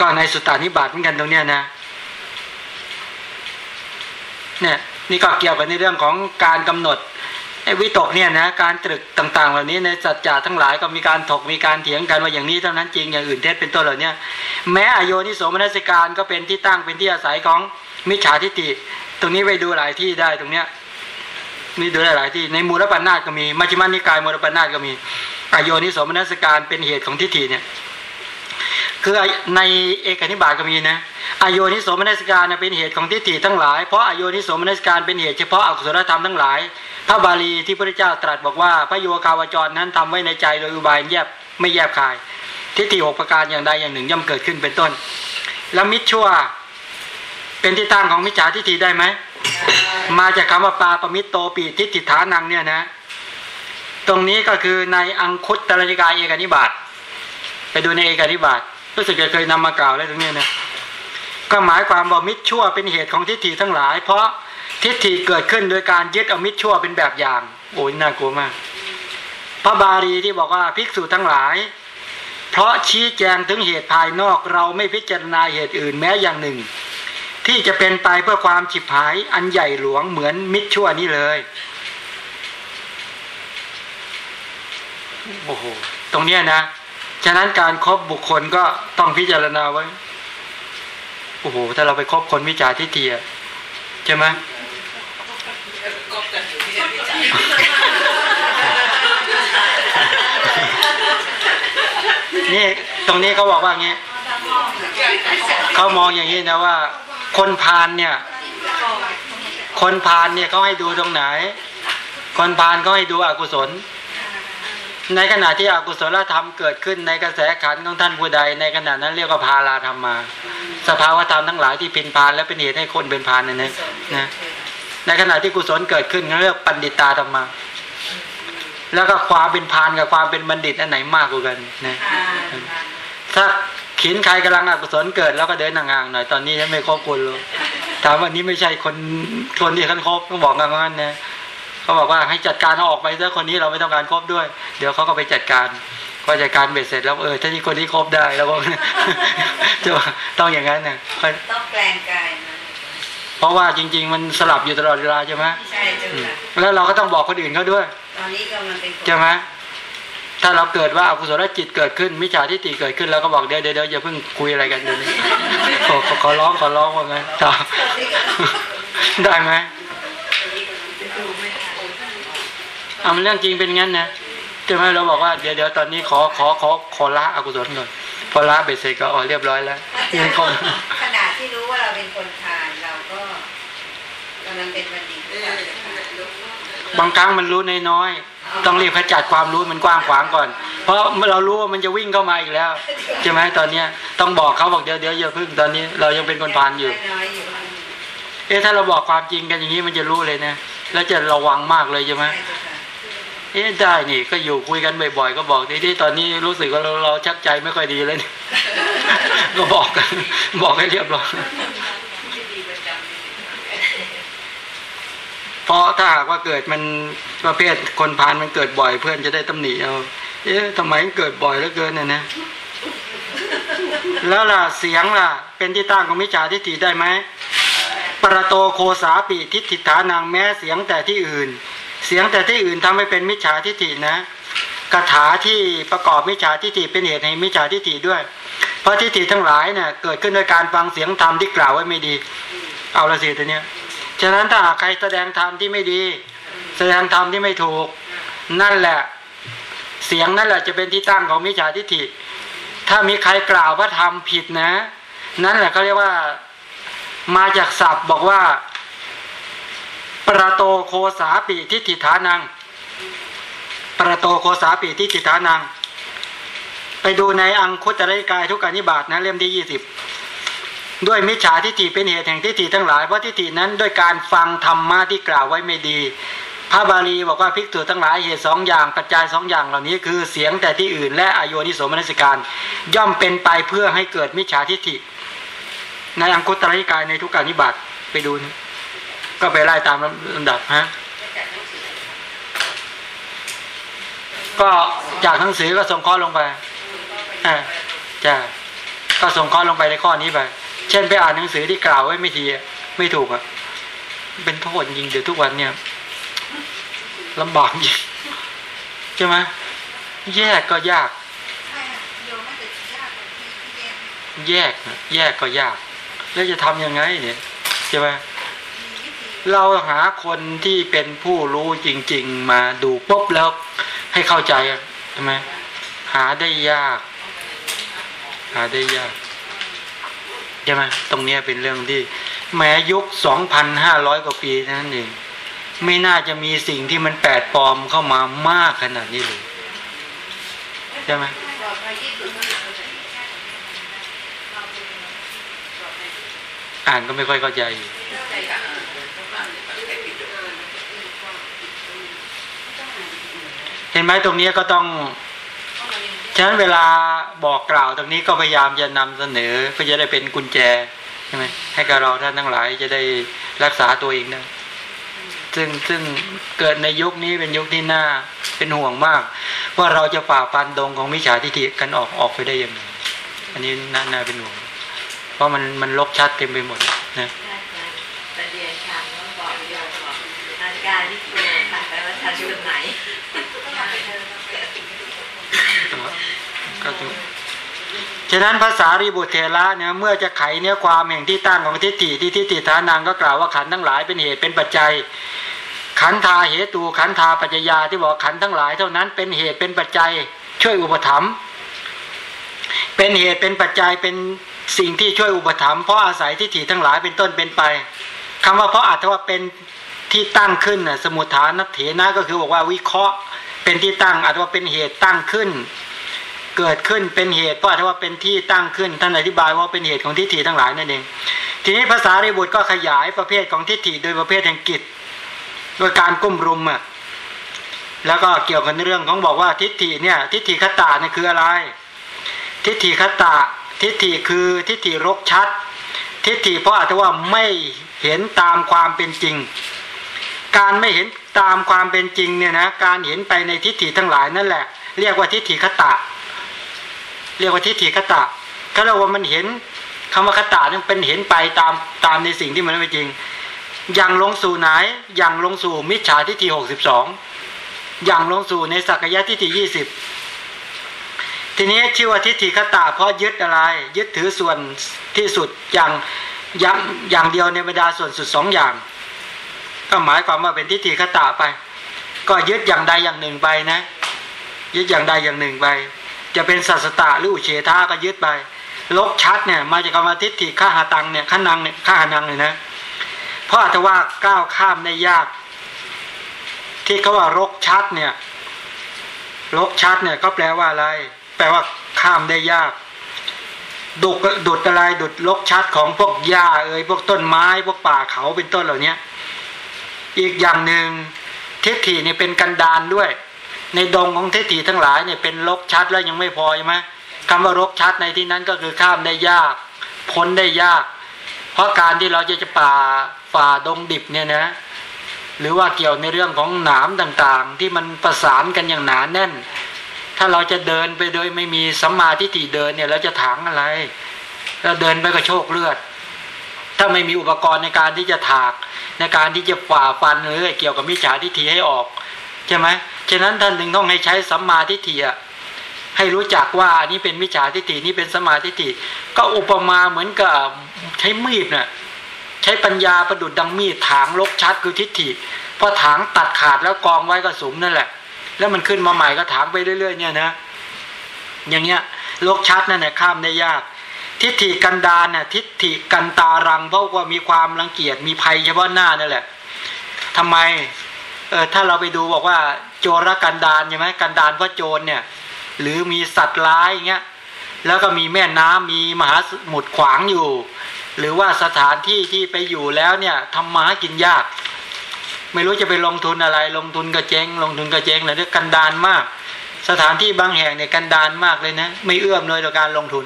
ก็ในสุตตานิบาตเหมือนกันตรงเนี้ยนะเนี่ยนี่ก็เกี่ยวกับในเรื่องของการกำหนดไอ้วิตกเนี่ยนะการตรึกต่าง ๆ เหล่านี้ในสัจจะทั้งหลายก็มีการถกมีการเถียงกันว่าอย่างนี้เท่านั้นจริงอย่างอื่นเท็จเป็นต้นเหล่านี้แม้อโยนิโสมนัสการก็เป็นที่ตั้งเป็นที่อาศัยของ มิจฉาทิฏฐิตรงนี้ไปดูหลายที่ได้ตรงเนี้ยมีดูได้หลายที่ในมูลปัญนาตก็มีมัชฌิมานิกายมูลปัญนาตก็มีอโยนิโสมนัสการเป็นเหตุของทิฏฐิเนี่ยคือในเอกนิบาตก็มีนะอโยนิโสมนัสการเป็นเหตุของทิฏฐิทั้งหลาย เพราะอโยนิโสมนัสการเป็นเหตุเฉพาะอกุศลธรรมทั้งหลาย พระบาลีที่พระเจ้าตรัสบอกว่า พระโยคาวจรนั้นทำไว้ในใจโดยอุบายแยบไม่แยบคาย ทิฏฐิหกประการอย่างใดอย่างหนึ่งย่อมเกิดขึ้นเป็นต้น แล้วมิจชั่ว เป็นที่ตั้งของมิจฉาทิฏฐิได้ไหม มาจากคำว่าปาปมิตโตปีทิฏฐิฐานังเนี่ยนะ ตรงนี้ก็คือในอังคุตตรนิกายเอกนิบาตไปดูในเอกนิบาตรู้สึกจะเคยนำมากล่าวแล้วตรงนี้นะก็หมายความว่ามิจชั่วเป็นเหตุของทิฏฐิทั้งหลาย เพราะทิฏฐิเกิดขึ้นโดยการยึดเอามิจชั่วเป็นแบบอย่าง โอ้ยน่ากลัวมาก พระบาลีที่บอกว่าภิกษุทั้งหลาย เพราะชี้แจงถึงเหตุภายนอกเราไม่พิจารณาเหตุอื่นแม้อย่างหนึ่ง ที่จะเป็นไปเพื่อความฉิบหายอันใหญ่หลวงเหมือนมิจชั่วนี้เลย โอ้โห ตรงเนี้ยนะ ฉะนั้นการครบบุคคลก็ต้องพิจารณาไว้ โอ้โห ถ้าเราไปคบคนวิจารทิฏฐิอะใช่ไหมก็กันอยู่ที่วิจัยนี่ตรงนี้เขาบอกว่างี้ เขามองอย่างนี้นะว่า คนพาลเนี่ย คนพาลเนี่ยเขาให้ดูตรงไหน คนพาลเขาให้ดูอกุศล ในขณะที่อกุศลธรรมเกิดขึ้นในกระแสขันของท่านผู้ใด ในขณะนั้นเรียกว่าพาลาธรรมมา สภาวธรรมทั้งหลายที่พินพานและเป็นเหตุให้คนเป็นพานนั่นเองนะในขณะที่กุศลเกิดขึ้นเรียกปันดิตาธรรมา แล้วก็ความเป็นพานกับความเป็นบัณฑิตอันไหนมากกว่ากันนะถ้า ขินใครกำลังอกุศลเกิดแล้วก็เดินห่างๆหน่อยตอนนี้ยังไม่ครบคนเลยถามว่านี้ไม่ใช่คนคนที่คันครบต้องบอกกันว่างั้นนะเขาบอกว่าให้จัดการเอาออกไปซะคนนี้เราไม่ต้องการครบด้วย เดี๋ยวเขาก็ไปจัดการก็จัดการเบ็ดเสร็จแล้วเออถ้าที่คนที่ครบได้แล้วก็จะต้องอย่างนั้นนะค่ยต้องแปลงกายเพราะว่าจริง ๆ มันสลับอยู่ตลอดเวลาใช่ไหมใช่จุอืมค่ะแล้วเราก็ต้องบอกคนอื่นเขาด้วยตอนนี้กำลังเป็นใช่ไหม ถ้าเราเกิดว่าอกุศลจิตเกิดขึ้นมิจฉาทิฏฐิเกิดขึ้นเราก็บอกเดี๋ยวเดี๋ยวเดี๋ยวอย่าเพิ่งคุยอะไรกันเดี๋ยวนี้ขอขอร้องขอร้องว่าไงต่อได้ไหมเอามันเรื่องจริงเป็นงั้นนะใช่ไหมเราบอกว่าเดี๋ยวเดี๋ยวตอนนี้ขอขอขอขอละอกุศลก่อนพอละเบ็ดเสร็จก็อ๋อเรียบร้อยแล้วอาเงินขนาดที่รู้ว่าเราเป็นคนทานเราก็กำลังเป็นบัณฑิต บางครั้งมันรู้นน้อยต้องรีบขจัดความรู้มันกว้างขวางก่อน เพราะเรารู้ว่ามันจะวิ่งเข้ามาอีกแล้วใช่ไหมตอนเนี้ยต้องบอกเขาบอกเดี๋ยวเดี๋ยวอย่าพิ่งตอนนี้ เรายังเป็นคนพานอยู่ เอ๊ะถ้าเราบอกความจริงกันอย่างนี้มันจะรู้เลยนะแล้วจะระวังมากเลยใช่ไหมเอ๊ะได้นี่ก็อยู่คุยกันบ่อยๆก็บอกที่ที่ตอนนี้รู้สึกว่าเราเราชักใจไม่ค่อยดีเลยก็บอกกันบอกให้เรียบร้อย เพราะถ้าหากว่าเกิดมันประเภทคนพานมันเกิดบ่อย เพื่อนจะได้ตำหนิเอาเอ๊ะทำไมมันเกิดบ่อยเหลือเกินเนี่ยนะแล้วล่ะเสียงล่ะ เป็นที่ตั้งของมิจฉาทิฏฐิได้ไหมปรโตโคสาปิทิฏฐิฐานังแม้เสียงแต่ที่อื่น เสียงแต่ที่อื่นทำให้เป็นมิจฉาทิฏฐินะคาถาที่ประกอบมิจฉาทิฏฐิเป็นเหตุให้มิจฉาทิฏฐิด้วย เพราะทิฏฐิทั้งหลายเนี่ยเกิดขึ้นโดยการฟังเสียงธรรมที่กล่าวไว้ไม่ดี เอาละสิตัวเนี้ย ฉะนั้นถ้าหากใครแสดงธรรมที่ไม่ดี แสดงธรรมที่ไม่ถูก นั่นแหละ เสียงนั่นแหละจะเป็นที่ตั้งของมิจฉาทิฏฐิ ถ้ามีใครกล่าวว่าทำผิดนะ นั่นแหละเขาเรียกว่ามาจากศัพท์บอกว่า ประโตโคสาปิทิฏฐิฐานัง ประโตโคสาปิทิฏฐิฐานัง ไปดูในอังคุตตรนิกายทุกการนิบาตนะเล่มที่ยี่สิบ ด้วยมิจฉาทิฏฐิเป็นเหตุแห่งทิฏฐิทั้งหลายเพราะทิฏฐินั้นด้วยการฟังธรรมะที่กล่าวไว้ไม่ดี พระบาลีบอกว่าภิกษุทั้งหลายเหตุสองอย่างปัจจัยสองอย่างเหล่านี้คือเสียงแต่ที่อื่น และอโยนิโสมนสิการ ย่อมเป็นไปเพื่อให้เกิดมิจฉาทิฏฐิ ในอังคุตรนิกายในทุกการนิบาตไปดูนะก็ไปไล่ตามลำดับฮะก็จากหนังสือก็ส่งข้อลงไปอ่าจ้าก็ส่งข้อลงไปในข้อนี้ไป เช่นไปอ่านหนังสือที่กล่าวไว้ไม่ทีไม่ถูกอะเป็นโทษจริงเดี๋ยวทุกวันเนี่ยลำบากยิ่งใช่ไหมแยกก็ยาก แยกแยกก็ยาก แล้วจะทำยังไงเนี่ยใช่ไหมเราหาคนที่เป็นผู้รู้จริง ๆ มาดูปุ๊บแล้วให้เข้าใจอะใช่ไหมหาได้ยาก หาได้ยาก ใช่ไหมตรงนี้เป็นเรื่องที่ แม้ยุคสองพันห้าร้อยกว่าปีเท่านั้นเองไม่น่าจะมีสิ่งที่มันแปลกปลอมเข้ามามากขนาดนี้เลยใช่ไหมอ่านก็ไม่ค่อยเข้าใจเห็นไหมตรงนี้ก็ต้อง ฉะนั้นเวลาบอกกล่าวตรงนี้ก็พยายามจะนำเสนอเพื่อจะได้เป็นกุญแจใช่ไหมให้กับเราท่านทั้งหลายจะได้รักษาตัวเองได้ซึ่งซึ่งเกิดในยุคนี้เป็นยุคที่น่าเป็นห่วงมาก ว่าเราจะฝ่าฟันดงของมิจฉาทิฏฐิกันออกออกไปได้ยังไงอันนี้น่าน่าเป็นห่วง เพราะมันมันลกชัดเต็มไปหมดนะประเดี๋ยวชาต้องบอกโยมบอกนาฬิกาที่คุณค่ะแต่ว่าชาชุดไหน ก็ถูกฉะนั้นภาษารีบุตรเทระเนี่ยเมื่อจะไขเนื้อความแห่งที่ตั้งของทิฏฐิที่ทิฏฐิฐานังก็กล่าวว่าขันทั้งหลายเป็นเหตุเป็นปัจจัย ขันธาเหตุขันธาปัจจยาที่บอกขันทั้งหลาย เท่านั้นเป็นเหตุเป็นปัจจัย ช่วยอุปถัมภ์เป็นเหตุเป็นปัจจัยเป็นสิ่งที่ช่วยอุปถัมภ์เพราะอาศัยทิฏฐิทั้งหลายเป็นต้นเป็นไปคำว่าเพราะอาจจะว่าเป็นที่ตั้งขึ้นน่ะสมุทฐานเถนะก็คือบอกว่าวิเคราะห์เป็นที่ตั้งอาจจะว่าเป็นเหตุตั้งขึ้น เกิดขึ้นเป็นเหตุเพราะอาจจะว่าเป็นที่ตั้งขึ้นท่านอธิบายว่าเป็นเหตุของทิฏฐิทั้งหลายนั่นเอง ทีนี้ภาษาริบุตรก็ขยายประเภทของทิฏฐิโดยประเภทแห่งกิจโดยการกุ้มรุมอะแล้วก็เกี่ยวกันเรื่องของบอกว่าทิฏฐิเนี่ยทิฏฐิคตาเนี่ยคืออะไร ทิฏฐิคตาทิฏฐิคือทิฏฐิรกชัด ทิฏฐิเพราะอาจจะว่าไม่เห็นตามความเป็นจริง การไม่เห็นตามความเป็นจริงเนี่ยนะการเห็นไปในทิฏฐิทั้งหลายนั่นแหละ เรียกว่าทิฏฐิคตะ เรียกว่าทิฏฐิคตะก็เราว่ามันเห็นคำว่าคตะนี่เป็นเห็นไปตามตามในสิ่งที่มันไม่จริง อย่างลงสู่ไหนอย่างลงสู่มิจฉาทิฏฐิหกสิบสองอย่างลงสู่ในสักยะทิฏฐิยี่สิบทีนี้ชื่อว่าทิฏฐิคตะเพราะยึดอะไร ยึดถือส่วนที่สุดอย่างอย่างอย่างเดียวในบรรดาส่วนสุดสองอย่าง ก็หมายความว่าเป็นทิฏฐิคตะไป ก็ยึดอย่างใดอย่างหนึ่งไปนะ ยึดอย่างใดอย่างหนึ่งไป จะเป็นสัสตะหรืออุเฉทาก็ยึดไปลกชัดเนี่ย มาจากคำว่าทิฏฐิข้าหาตังเนี่ยข้านังเนี่ยข้าหานังเลยนะเพราะอาจจะว่าก้าวข้ามได้ยาก ที่เขาว่ารกชัดเนี่ยรกชัดเนี่ยก็แปลว่าอะไร แปลว่าข้ามได้ยาก ดุกดุดอะไรดุดลกชัดของพวกหญ้าเอ่ยพวกต้นไม้ พวกป่าเขาเป็นต้นเหล่านี้อีกอย่างหนึ่งทิฏฐิเนี่ยเป็นกันดานด้วย ในดงของทิฏฐิทั้งหลายเนี่ยเป็นลกชัดแล้วยังไม่พอใช่ไหมคำว่ารกชัดในที่นั้นก็คือข้ามได้ยาก พ้นได้ยาก เพราะการที่เราจะจะป่าฝ่าดงดิบเนี่ยนะ หรือว่าเกี่ยวในเรื่องของหนามต่างๆ ที่มันประสานกันอย่างหนาแน่น ถ้าเราจะเดินไปโดยไม่มีสัมมาทิฏฐิเดินเนี่ยเราจะถางอะไรเราเดินไปก็โชคเลือด ถ้าไม่มีอุปกรณ์ในการที่จะถากในการที่จะฝ่าฟันหรือเกี่ยวกับมิจฉาทิฏฐิให้ออก ใช่ไหมฉะนั้นท่านถึงต้องให้ใช้สัมมาทิฏฐิอะให้รู้จักว่าอันนี้เป็นมิจฉาทิฏฐินี่เป็นสัมมาทิฏฐิก็อุปมาเหมือนกับใช้มีดน่ะใช้ปัญญาประดุดดังมีดถางลกชัดคือทิฏฐิพอถางตัดขาดแล้วกองไว้ก็สุมนั่นแหละ แล้วมันขึ้นมาใหม่ก็ถางไปเรื่อยๆ เนี่ยนะ อย่างเงี้ยลกชัดนั่นแหละข้ามได้ยาก ทิฏฐิกันดานน่ะทิฏฐิกันตารังเพราะว่ามีความรังเกียจมีภัยเฉพาะหน้านั่นแหละทำไม ถ้าเราไปดูบอกว่า โจรกันดานใช่ไหมกันดานเพราะโจรเนี่ย หรือมีสัตว์ร้ายอย่างเงี้ยแล้วก็มีแม่น้ำมีมหาสมุทรขวางอยู่ หรือว่าสถานที่ที่ไปอยู่แล้วเนี่ยทำมาหากินยาก ไม่รู้จะไปลงทุนอะไร ลงทุนก็เจ๊งลงทุนก็เจ๊งเลยเนี่ยกันดานมาก สถานที่บางแห่งเนี่ยกันดานมากเลยนะ ไม่เอื้อมหน่วยต่อการลงทุน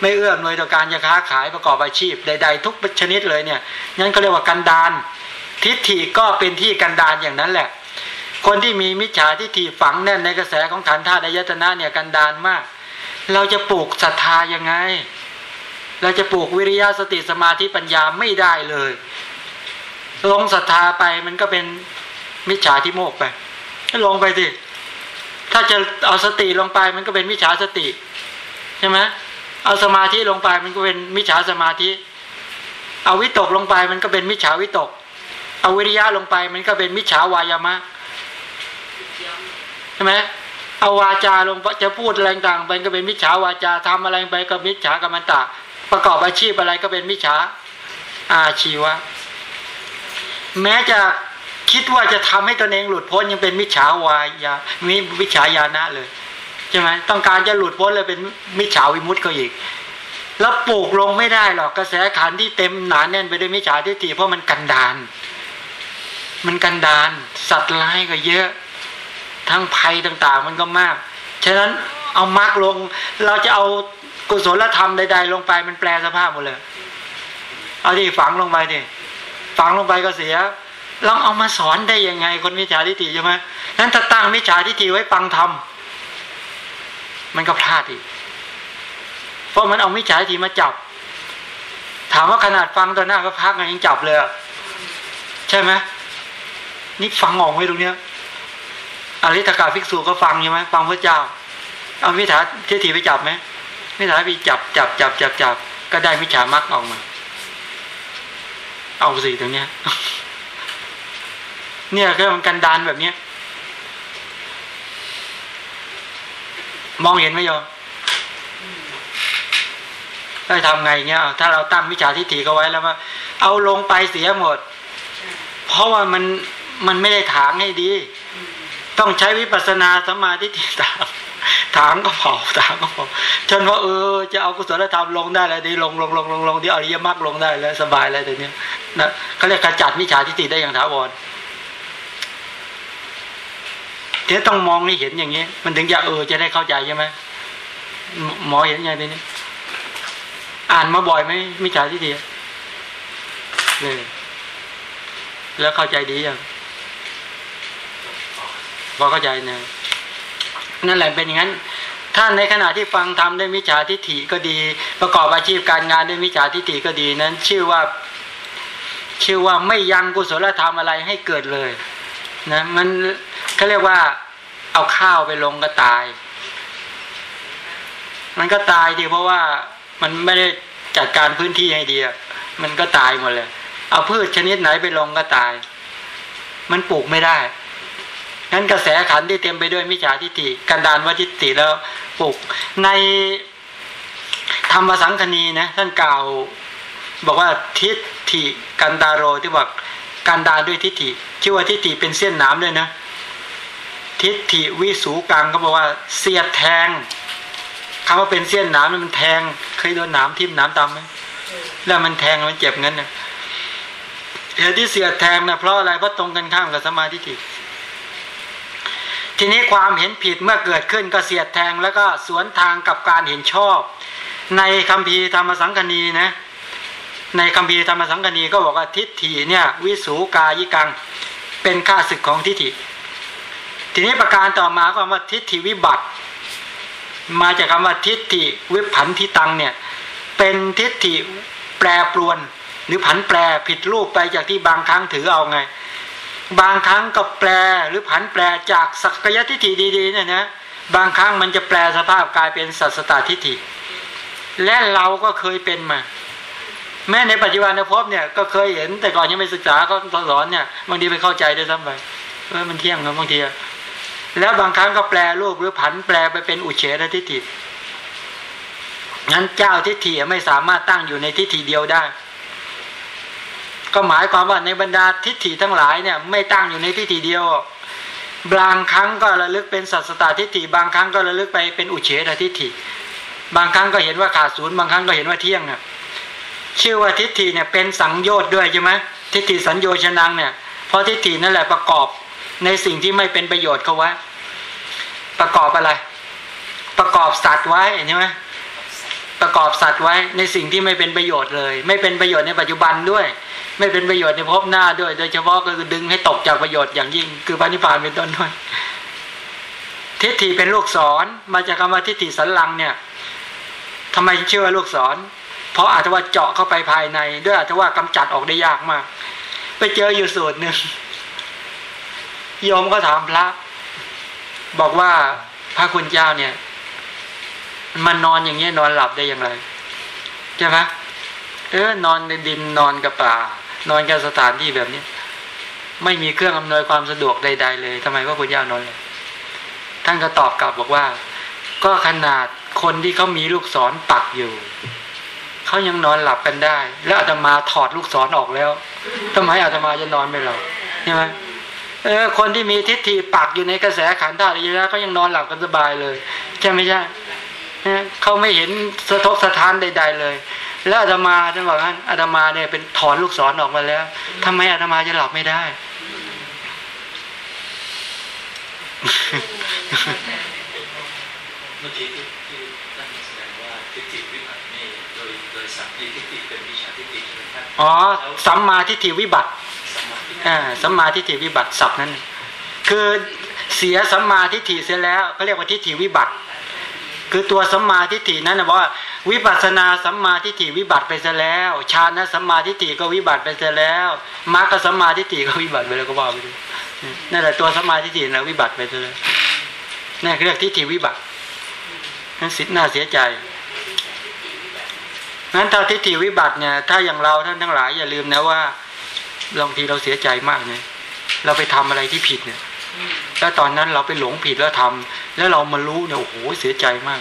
ไม่เอื้อมหน่วยต่อการจะค้าขายประกอบอาชีพใด ๆ ทุกชนิดเลยเนี่ยนั่นก็เรียกว่ากันดาน ทิฏฐิก็เป็นที่กันดานอย่างนั้นแหละ คนที่มีมิจฉาทิฏฐิฝังแน่นในกระแสของขันธ์ธาตุอายตนะเนี่ยกันดานมาก เราจะปลูกศรัทธายังไง เราจะปลูกวิริยะสติสมาธิปัญญาไม่ได้เลยลงศรัทธาไปมันก็เป็นมิจฉาทิโมกไปลงไปสิถ้าจะเอาสติลงไปมันก็เป็นมิจฉาสติใช่ไหมเอาสมาธิลงไปมันก็เป็นมิจฉาสมาธิ เอาวิตกลงไปมันก็เป็นมิจฉาวิตก เอาวิริยะลงไป มันก็เป็นมิจฉาวายามะใช่ไหมเอาวาจาลงจะพูดอะไรต่างไปก็เป็นมิจฉาวาจาทำอะไรไปก็มิจฉากรรมตะ ประกอบอาชีพอะไรก็เป็นมิจฉาอาชีวะ แม้จะคิดว่าจะทำให้ตนเองหลุดพ้นยังเป็นมิจฉาวายามีมิจฉาญาณะเลยใช่ไหมต้องการจะหลุดพ้นเลยเป็นมิจฉาวิมุตต์ก็อีก แล้วปลูกลงไม่ได้หรอกกระแสขันที่เต็มหนาแน่นไปด้วยมิจฉาทิฏฐิเพราะมันกันดาน มันกันดานสัตว์ร้ายก็เยอะ ทั้งภัยต่าง ๆ มันก็มาก ฉะนั้นเอามรรคลง เราจะเอากุศลธรรมใด ๆ ลงไปมันแปลสภาพหมดเลย เอาที่ฝังลงไปดิฝังลงไปก็เสียลองเอามาสอนได้ยังไง คนมิจฉาทิฏฐิใช่ไหมนั้นถ้าตั้งมิจฉาทิฏฐิไว้ฟังธรรมมันก็พลาดอีก เพราะมันเอามิจฉาทิฏฐิมาจับ ถามว่าขนาดฟังตอนหน้าก็พักยังจับเลย ใช่ไหม นี่ฟังออกไหมตรงเนี้ยอริธกาภิกษุก็ฟังใช่ไหมฟังพระเจ้า เอามิจฉาทิฏฐิไปจับไหมมิจฉาไปจับจับจับจับจับก็ได้มิจฉามรรคออกมา เอาสิตรงเนี้ย เนี่ยก็มันกันดานแบบเนี้ย มองเห็นไหมโยมได้ทำไงเงี้ยถ้าเราตั้งวิชาทิฏฐิก็ไว้แล้วว่าเอาลงไปเสียหมด เพราะว่ามัน มันไม่ได้ถางให้ดี ต้องใช้วิปัสสนาสมาธิที่ถางถางก็เผาถางก็เผาจนว่าเออ จะเอากุศลธรรมลงได้แล้วดีลงลงลงลงลงที่อริยมรรคลงได้แล้ว สบายแล้วแต่เนี้ยนะเขาเรียกขจัดวิชาทิฏฐิได้อย่างถาวรเดี๋ยวต้องมองให้เห็นอย่างนี้ มันถึงจะเออจะได้เข้าใจใช่ไหมหมอเห็นยังไงทีนี้อ่านมาบ่อยไหมมิจฉาทิฏฐิเลยแล้วเข้าใจดียัง พอเข้าใจนะนั่นแหละเป็นอย่างนั้น ถ้าในขณะที่ฟังทำด้วยมิจฉาทิฏฐิก็ดี ประกอบอาชีพการงานด้วยมิจฉาทิฏฐิก็ดีนั้น ชื่อว่าชื่อว่าไม่ยังกุศลธรรมอะไรให้เกิดเลยนะมันเขาเรียกว่าเอาข้าวไปลงก็ตาย มันก็ตายดีเพราะว่ามันไม่ได้จัดการพื้นที่ให้ดีมันก็ตายหมดเลย เอาพืชชนิดไหนไปลงก็ตาย มันปลูกไม่ได้ งั้นกระแสขันที่เต็มไปด้วยมิจฉาทิฏฐิกันดานวัทิฏฐิแล้วปลูกในธรรมสังคณีนะท่านกล่าวบอกว่าทิฏฐิกันดารโรที่บอกกันดานด้วยทิฏฐิชื่อว่าทิฏฐิเป็นเส้นหนามด้วยนะ ทิฏฐิวิสูกังก็บอกว่าเสียดแทงคำว่าเป็นเส้นหนามมันแทง เคยโดนหนามทิ่มหนามตำไหมแล้วมันแทงมันเจ็บงั้นนะเหตุที่เสียดแทงนะเพราะอะไรเพราะตรงกันข้ามกับสมาธิิที ทีนี้ความเห็นผิดเมื่อเกิดขึ้นก็เสียดแทงแล้วก็สวนทางกับการเห็นชอบ ในคัมภีร์ธรรมสังคณีนะในคัมภีร์ธรรมสังคณีก็บอกว่าทิฏฐิเนี่ยวิสูกายิกัง เป็นข้าศึกของทิฏฐิ ทีนี้ประการต่อมาก็ว่าทิฏฐิวิบัติ มาจากคำว่าทิฏฐิวิผันทิตังเนี่ยเป็นทิฏฐิแปรปรวน หรือผันแปรผิดรูปไปจากที่บางครั้งถือเอาไง บางครั้งก็แปลหรือผันแปลจากสักยทิฏฐิดีๆเนี่ยนะบางครั้งมันจะแปลสภาพกลายเป็นสัสตตทิฏฐิ และเราก็เคยเป็นมา แม้ในปัจจุบันภพเนี่ยก็เคยเห็นแต่ก่อนยังไม่ศึกษาเขาสอนเนี่ยบางทีไปเข้าใจด้วยซ้ำไปเออมันเที่ยงนะบางทีแล้วบางครั้งก็แปลรูปหรือผันแปลไปเป็นอุเฉททิฏฐิงั้นเจ้าทิฏฐิไม่สามารถตั้งอยู่ในทิฏฐิเดียวได้ ก็หมายความว่าในบรรดาทิฏฐิทั้งหลายเนี่ยไม่ตั้งอยู่ในทิฏฐิเดียวบางครั้งก็ระลึกเป็นสัตสตาทิฏฐิบางครั้งก็ระลึกไปเป็นอุเฉตทิฏฐิ บางครั้งก็เห็นว่าขาดศูนย์บางครั้งก็เห็นว่าเที่ยงอะชื่อว่าทิฏฐิเนี่ยเป็นสังโยชน์ด้วยใช่ไหมทิฏฐิสัญโยชนังเนี่ยเพราะทิฏฐินั่นแหละประกอบในสิ่งที่ไม่เป็นประโยชน์เขาไว้ประกอบอะไร ประกอบสัตว์ไว้ใช่ไหม ประกอบสัตว์ไว้ในสิ่งที่ไม่เป็นประโยชน์เลย ไม่เป็นประโยชน์ในปัจจุบันด้วย ไม่เป็นประโยชน์ในภพหน้าด้วย โดยเฉพาะก็คือดึงให้ตกจากประโยชน์อย่างยิ่ง คือพระนิพพานเป็นต้นด้วยทิฏฐิเป็นลูกศรมาจากคำว่าทิฏฐิสันลังเนี่ยทำไมเชื่อลูกศร เพราะอาจจะว่าเจาะเข้าไปภายใน ด้วยอาจจะว่ากำจัดออกได้ยากมาก ไปเจออยู่สูตรหนึ่งโยมก็ถามพระ บอกว่าพระคุณเจ้าเนี่ย มันนอนอย่างเงี้ยนอนหลับได้อย่างไรใช่ไหมเออนอนในดินนอนกับป่า นอนกับสถานที่แบบนี้ไม่มีเครื่องอำนวยความสะดวกใด ๆ เลยทำไมพระคุณเจ้านอนเลยท่านก็ตอบกลับบอกว่า ก็ขนาดคนที่เขามีลูกศรปักอยู่เขายังนอนหลับกันได้ แล้วอาตมาถอดลูกศรออกแล้วทำไมอาตมาจะนอนไม่หลับใช่ไหมเออคนที่มีทิฏฐิปักอยู่ในกระแสขันธ์ธาตุแล้วเขายังนอนหลับกันสบายเลยใช่ไหมใช่ เขาไม่เห็นสะทกสะท้านใด ๆ เลย แล้วอาตมาท่านบอกว่าอาตมาเนี่ยเป็นถอนลูกศรออกมาแล้วทำไมอาตมาจะหลับไม่ได้ เมื่อกี้ที่ที่ท่านแสดงว่าทิฏฐิวิบัตินี่โดยโดยสัมทิฏฐิเป็นวิชาทิฏฐิใช่ไหมครับอ๋อสัมมาทิฏฐิวิบัติสมาธิอ่าสัมมาทิฏฐิวิบัติศัพท์นั้น คือเสียสัมมาทิฏฐิเสียแล้วเขาเรียกว่าทิฏฐิวิบัติ คือตัวสัมมาทิฏฐินั้นนะบอกว่า วิปัสสนาสัมมาทิฏฐิวิบัติไปซะแล้วฌานสัมมาทิฏฐิก็วิบัติไปซะแล้วมรรคสัมมาทิฏฐิก็วิบัติไปแล้วก็ว่าไปดูนั่นแหละตัวสัมมาทิฏฐินะวิบัติไปซะแล้วนั่นเรียกทิฏฐิวิบัตินั่นสิน่าเสียใจนั้นถ้าทิฏฐิวิบัติเนี่ยถ้าอย่างเราท่านทั้งหลายอย่าลืมนะว่าบางทีเราเสียใจมากเนี่ยเราไปทำอะไรที่ผิดเนี่ย แล้วตอนนั้นเราไปหลงผิดแล้วทำแล้วเรามารู้เนี่ยโอ้โหเสียใจมาก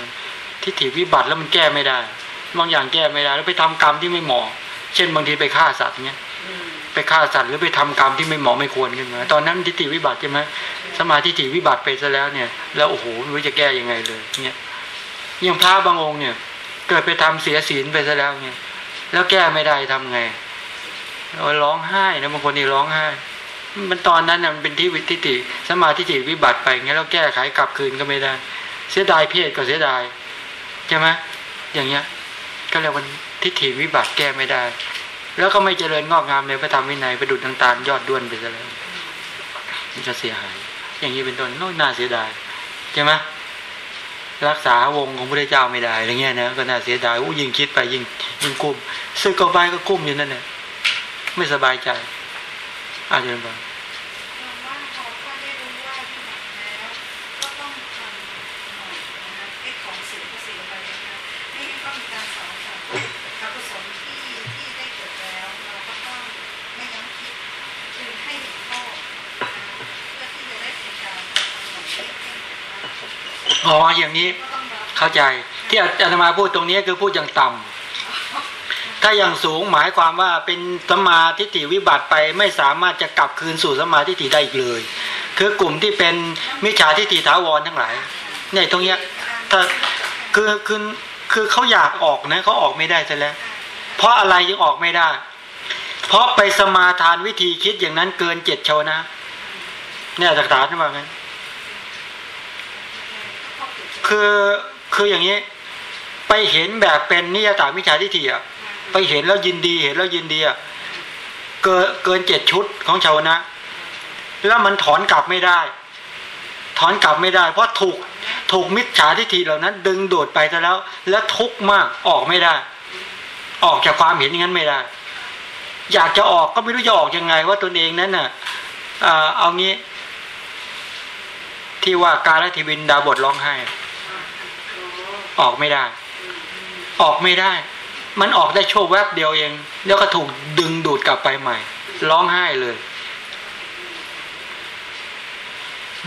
ทิฏฐิวิบัติแล้วมันแก้ไม่ได้ บางอย่างแก้ไม่ได้ แล้วไปทำกรรมที่ไม่เหมาะ เช่นบางทีไปฆ่าสัตว์เนี่ยไปฆ่าสัตว์หรือไปทำกรรมที่ไม่เหมาะไม่ควรขึ้นมาตอนนั้นทิฏฐิวิบัติใช่ไหมสมาธิฏฐิวิบัติไปซะแล้วเนี่ย แล้วโอ้โหไม่รู้จะแก้ยังไงเลยเนี่ยอย่างพระบางองค์เนี่ย เกิดไปทำเสียศีลไปซะแล้วเนี่ย แล้วแก้ไม่ได้ทำไงเราร้องไห้นะบางคนนี่ร้องไห้ มันตอนนั้นนะมันเป็นที่วิทิฏฐิสมาธิฏฐิวิบัติไปงั้นเราแก้ไขกลับคืนก็ไม่ได้ เสียดายเพศก็เสียดายใช่ไหมอย่างเงี้ย ก็เรียกว่าทิฏฐิวิบัติแก้ไม่ได้ แล้วก็ไม่เจริญงอกงามในพระธรรมวินัยประดุจต่างๆยอดด้วนไปซะแล้วมันจะเสียหาย อย่างนี้เป็นต้นน้อยน่าเสียดายใช่ไหมรักษาวงของพระเจ้าไม่ได้อะไรเงี้ยนะก็น่าเสียดายอู้ยิ่งคิดไปยิ่งยิ่งกุ้มซึกเข้าไปก็กุ้มอยู่นั่นแหละไม่สบายใจอาจจะเป็นแบบว่าพอถ้าได้รู้ว่าที่หนักแล้วก็ต้องทำหน่อยนะคะไอ้ของเสียก็เสียไปนะคะนี่ก็มีการสอนค่ะอกุศลที่ที่ได้เกิดแล้วเราก็ต้องไม่ยั้งคิดคือให้เห็นโทษนะคะเพื่อที่จะได้เป็นการทำหน่อยที่เข้มแข็ง อ๋ออย่างนี้เข้าใจที่อาตมาพูดตรงนี้คือพูดอย่างต่ำถ้าอย่างสูงหมายความว่าเป็นสมาทิฏฐิวิบัติไปไม่สามารถจะกลับคืนสู่สมาทิฏฐิได้อีกเลย คือกลุ่มที่เป็นมิจฉาทิฏฐิถาวรทั้งหลายเนี่ยตรงเนี้ยถ้าคือคือคือเขาอยากออกนะเขาออกไม่ได้ซะแล้ว เพราะอะไรจึงออกไม่ได้ เพราะไปสมาทานวิธีคิดอย่างนั้นเกินเจ็ดโชวนะเนี่ยสักฐานว่างั้น คือคืออย่างนี้ ไปเห็นแบบเป็นนิยตามิจฉาทิฏฐิอะไปเห็นแล้วยินดีเห็นแล้วยินดีอะเกินเกินเจ็ดชุดของชาวนะ แล้วมันถอนกลับไม่ได้ ถอนกลับไม่ได้ เพราะถูกถูกมิจฉาทิฏฐิเหล่านั้น ดึงโดดไปซะแล้ว แล้วทุกข์มากออกไม่ได้ ออกจากความเห็นอย่างนั้นไม่ได้ อยากจะออกก็ไม่รู้จะออกยังไง ว่าตนเองนั้นน่ะเอางี้ ที่ว่าการละทีวินดาบทร้องไห้ ออกไม่ได้ ออกไม่ได้ มันออกได้ชั่วแวบเดียวเอง แล้วก็ถูกดึงดูดกลับไปใหม่ ร้องไห้เลย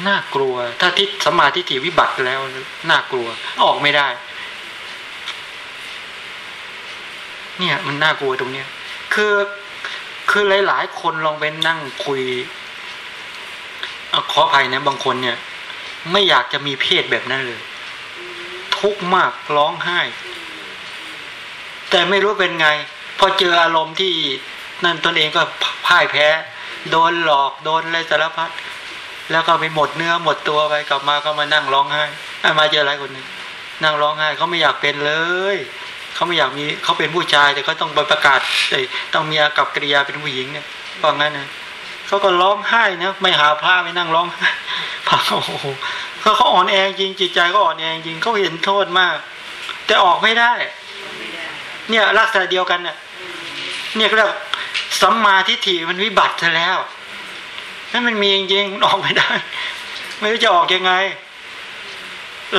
น่ากลัว ถ้าทิศสมาทิฏฐิวิบัติแล้วน่ากลัว ออกไม่ได้ เนี่ย มันน่ากลัวตรงเนี้ย คือคือหลาย ๆ คนลองไปนั่งคุยอขออภัยนะบางคนเนี่ย ไม่อยากจะมีเพศแบบนั้นเลย ทุกข์มากร้องไห้ แต่ไม่รู้เป็นไง พอเจออารมณ์ที่นั่นตนเองก็พ่ายแพ้ โดนหลอกโดนอะไรสารพัดแล้วก็ไปหมดเนื้อหมดตัวไปกลับมาก็มานั่งร้องไห้อะมาเจออะไรคนหนึ่งนั่งร้องไห้เขาไม่อยากเป็นเลยเขาไม่อยากมีเขาเป็นผู้ชายแต่เขาต้องไปประกาศต้องมีอากับกิริยาเป็นผู้หญิงเนี่ยเพราะงั้นนะ เขาก็ร้องไห้นะไม่หาพระไม่นั่งร้องไห้พระโอ้โหเขาเขาอ่อนแอจริงจิตใจก็อ่อนแอจริงเขาเห็นโทษมาก แต่ออกไม่ได้ เนี่ยลักษณะเดียวกันเนี่ยเนี่ยเรียกสัมมาทิฏฐิมันวิบัติซะแล้วนั่นมันมีจริงๆออกไม่ได้ ไม่รู้จะออกยังไง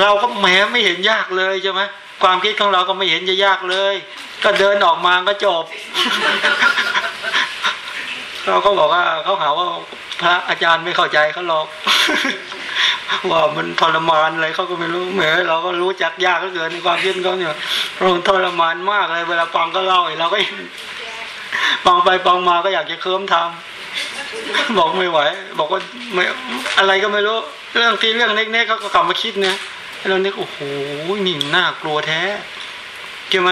เราก็แหมไม่เห็นยากเลยใช่ไหมความคิดของเราก็ไม่เห็นจะยากเลย ก็เดินออกมาก็จบ เราก็บอกว่าเขาหาว่าพระอาจารย์ไม่เข้าใจเขาหรอกว่ามันทรมานอะไรเขาก็ไม่รู้แหมเราก็รู้จักยากก็เกินในความคิดเขาเนี่ยเราทรมานมากเลย เวลาฟังก็เล่าเราก็ฟังไปฟังมาก็อยากจะเคิมทำบอกไม่ไหว บอกว่าไม่อะไรก็ไม่รู้ เรื่องที่เรื่องเล็กๆเขาก็กลับมาคิดเนี่ยเราเนี่ยโอ้โหนี่น่ากลัวแท้ใช่ไหม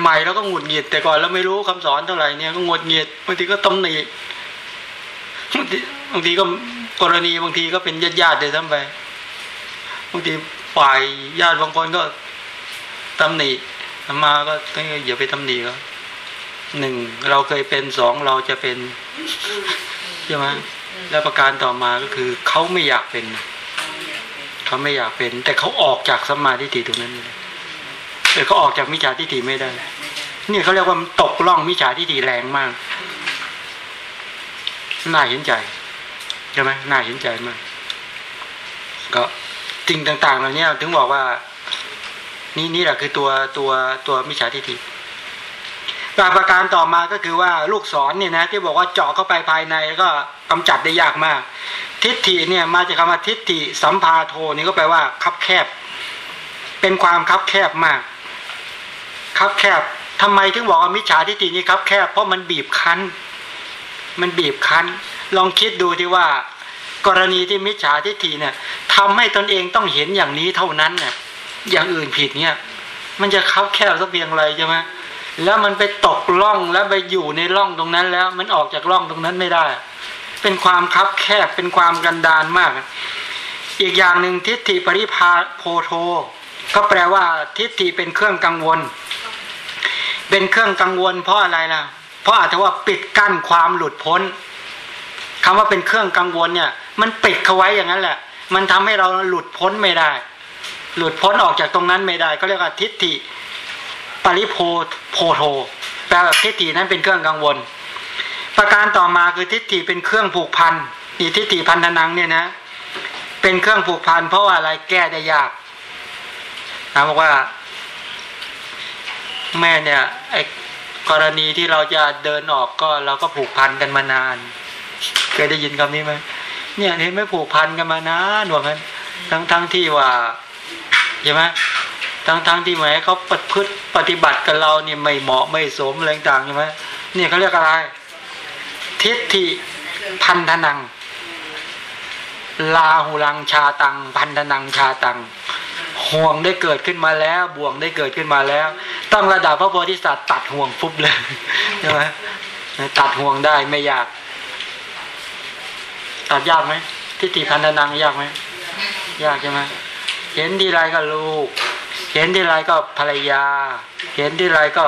ใหม่ๆแล้วก็หงุดหงิด แต่ก่อนเราไม่รู้คำสอนเท่าไหร่เนี่ยก็หงุดหงิดบางทีก็ตำหนิบางทีบางทีก็กรณีบางทีก็เป็นญาติญาติเลยทั้งไปบางทีฝ่ายญาติบางคนก็ตำหนิมาก็อย่าไปตำหนิเขาหนึ่งเราเคยเป็นสองเราจะเป็นใช่ไหมแล้วประการต่อมาก็คือเขาไม่อยากเป็นเขาไม่อยากเป็น แต่เขาออกจากสมาทิตรงนั้นไม่ได้ แต่เขาออกจากมิจฉาทิฏฐิไม่ได้ นี่เขาเรียกว่าตกล่องมิจฉาทิฏฐิแรงมาก น่าเห็นใจใช่ไหมน่าเห็นใจมาก ก็สิ่งต่างๆเหล่านี้ถึงบอกว่า นี่นี่แหละคือตัวตัวตัวมิจฉาทิฏฐิประการต่อมาก็คือว่าลูกศรเนี่ยนะ ที่บอกว่าเจาะเข้าไปภายในก็กำจัดได้ยากมาก ทิฏฐิเนี่ยมาจากคำว่าทิฏฐิสัมภาโทนี่ก็แปลว่าคับแคบ เป็นความคับแคบมาก คับแคบทำไมถึงบอกว่ามิจฉาทิฏฐินี่คับแคบเพราะมันบีบคั้น มันบีบคั้น ลองคิดดูที่ว่า กรณีที่มิจฉาทิฏฐิเนี่ยทำให้ตนเองต้องเห็นอย่างนี้เท่านั้นเนี่ยอย่างอื่นผิดเนี่ย มันจะคับแคบสักเพียงไรใช่ไหมแล้วมันไปตกล่องแล้วไปอยู่ในร่องตรงนั้นแล้ว มันออกจากร่องตรงนั้นไม่ได้ เป็นความคับแคบเป็นความกันดานมาก อีกอย่างหนึ่งทิฏฐิปริพาโพโทก็แปลว่าทิฏฐิเป็นเครื่องกังวล เป็นเครื่องกังวล เพราะอะไรล่ะ เพราะอาจจะว่าปิดกั้นความหลุดพ้นคำว่าเป็นเครื่องกังวลเนี่ย มันปิดเขาไว้อย่างนั้นแหละ มันทำให้เราหลุดพ้นไม่ได้ หลุดพ้นออกจากตรงนั้นไม่ได้ ก็เรียกว่าทิฏฐิปริโพโพโทแปลว่าทิฏฐินั้นเป็นเครื่องกังวล ประการต่อมาคือทิฏฐิเป็นเครื่องผูกพันนี่ทิฏฐิพันธนังเนี่ยนะ เป็นเครื่องผูกพันเพราะว่าอะไรแก้ได้ยากนะบอกว่า แม่เนี่ยไอ้กรณีที่เราจะเดินออกก็เราก็ผูกพันกันมานาน เคยได้ยินคำนี้ไหมเนี่ยเห็นไม่ผูกพันกันมานานว่างั้น ทั้งทั้งที่ว่าใช่ไหมทั้งทั้งที่แหมเขาปฏิพฤติปฏิบัติกับเราเนี่ยไม่เหมาะไม่สมอะไรต่างใช่ไหมเนี่ยเขาเรียกอะไร ทิฏฐิพันธนัง ลาหุลังชาตัง พันธนังชาตัง ห่วงได้เกิดขึ้นมาแล้ว บ่วงได้เกิดขึ้นมาแล้วต้องระดับพระโพธิสัตว์ตัดห่วงฟุบเลยใช่ไหมตัดห่วงได้ไม่ยาก ตัดยากไหมทิฏฐิพันธนังยากไหมยากใช่ไหมเห็นทีไรก็ลูก เห็นทีไรก็ภรรยา เห็นทีไรก็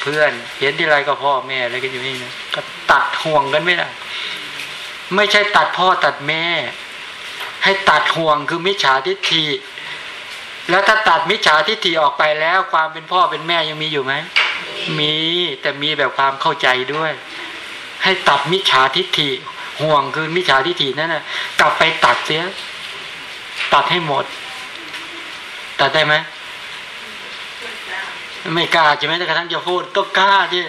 เพื่อน เห็นทีไรก็พ่อแม่อะไรกันอยู่นี่นะก็ตัดห่วงกันไม่ได้ไม่ใช่ตัดพ่อตัดแม่ ให้ตัดห่วงคือมิจฉาทิฏฐิ แล้วถ้าตัดมิจฉาทิฏฐิออกไปแล้ว ความเป็นพ่อเป็นแม่ยังมีอยู่ไหมมีแต่มีแบบความเข้าใจด้วย ให้ตัดมิจฉาทิฏฐิห่วงคือมิจฉาทิฏฐินั่นนะกลับไปตัดเสีย ตัดให้หมด ตัดได้ไหมไม่กล้าใช่ไหมแต่กระทั่งจะพูดก็กล้าที่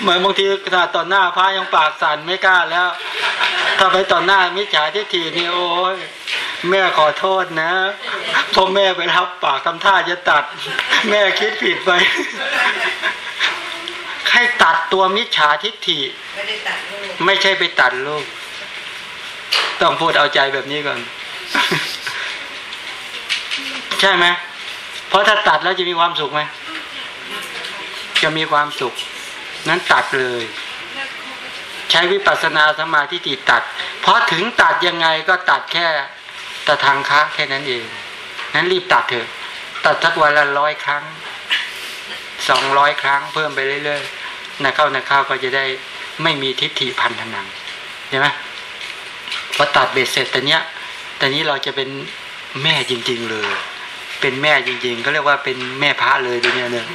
เหมือนบางทีขนาดต่อหน้าพระยังปากสั่นไม่กล้าแล้ว ถ้าไปต่อหน้ามิจฉาทิฏฐินี่โอ้ยแม่ขอโทษนะพ่อแม่ไปรับปากทำท่าจะตัด แม่คิดผิดไปให้ตัดตัวมิจฉาทิฏฐิ ไม่ได้ตัดลูกไม่ใช่ไปตัดลูก ต้องพูดเอาใจแบบนี้ก่อน ใช่ไหมเพราะถ้าตัดแล้วจะมีความสุขไหมจะมีความสุข นั้นตัดเลย ใช้วิปัสสนาสมาธิติตัด เพราะถึงตัดยังไงก็ตัดแค่ตะทางคะแค่นั้นเอง นั้นรีบตัดเถอะ ตัดสักวันละร้อยครั้งสองร้อยครั้งเพิ่มไปเรื่อยๆนะเข้านะเข้าก็จะได้ไม่มีทิฏฐิพันธนังใช่ไหมพอตัดเบ็ดเสร็จแต่เนี้ยแต่นี้เราจะเป็นแม่จริง ๆเลย เป็นแม่จริงๆเขาเรียกว่าเป็นแม่พระเลยทีเนี้ยเนี่ย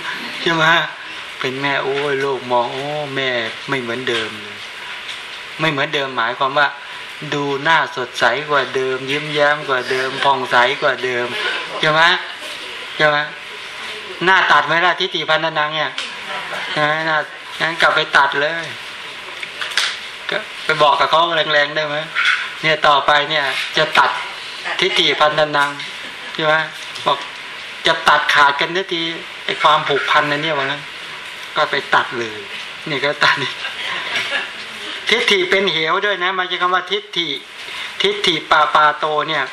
ใช่ไหม เป็นแม่โอ้ยโลกมองโอ้แม่ไม่เหมือนเดิมเลยไม่เหมือนเดิมหมายความว่า ดูหน้าสดใสกว่าเดิม ยิ้มแย้มกว่าเดิมผ่องใสกว่าเดิมใช่ไหมใช่ไหมหน้าตัดไหมล่ะทิฏฐิพันธนังเนี่ยนะหน้างั้นกลับไปตัดเลย ก็ไปบอกกับเขาแรงๆได้ไหมเนี่ยต่อไปเนี่ย จะตัดทิฏฐิพันธนังใช่ไหมบอกจะตัดขาดกันทันทีไอความผูกพันนั่นเนี่ยว่างั้น ก็ไปตัดเลย นี่ก็ตัดนี่ทิฏฐิเป็นเหวด้วยนะมันจะคำว่าทิฏฐิ ทิฏฐิปาปาโตเนี่ย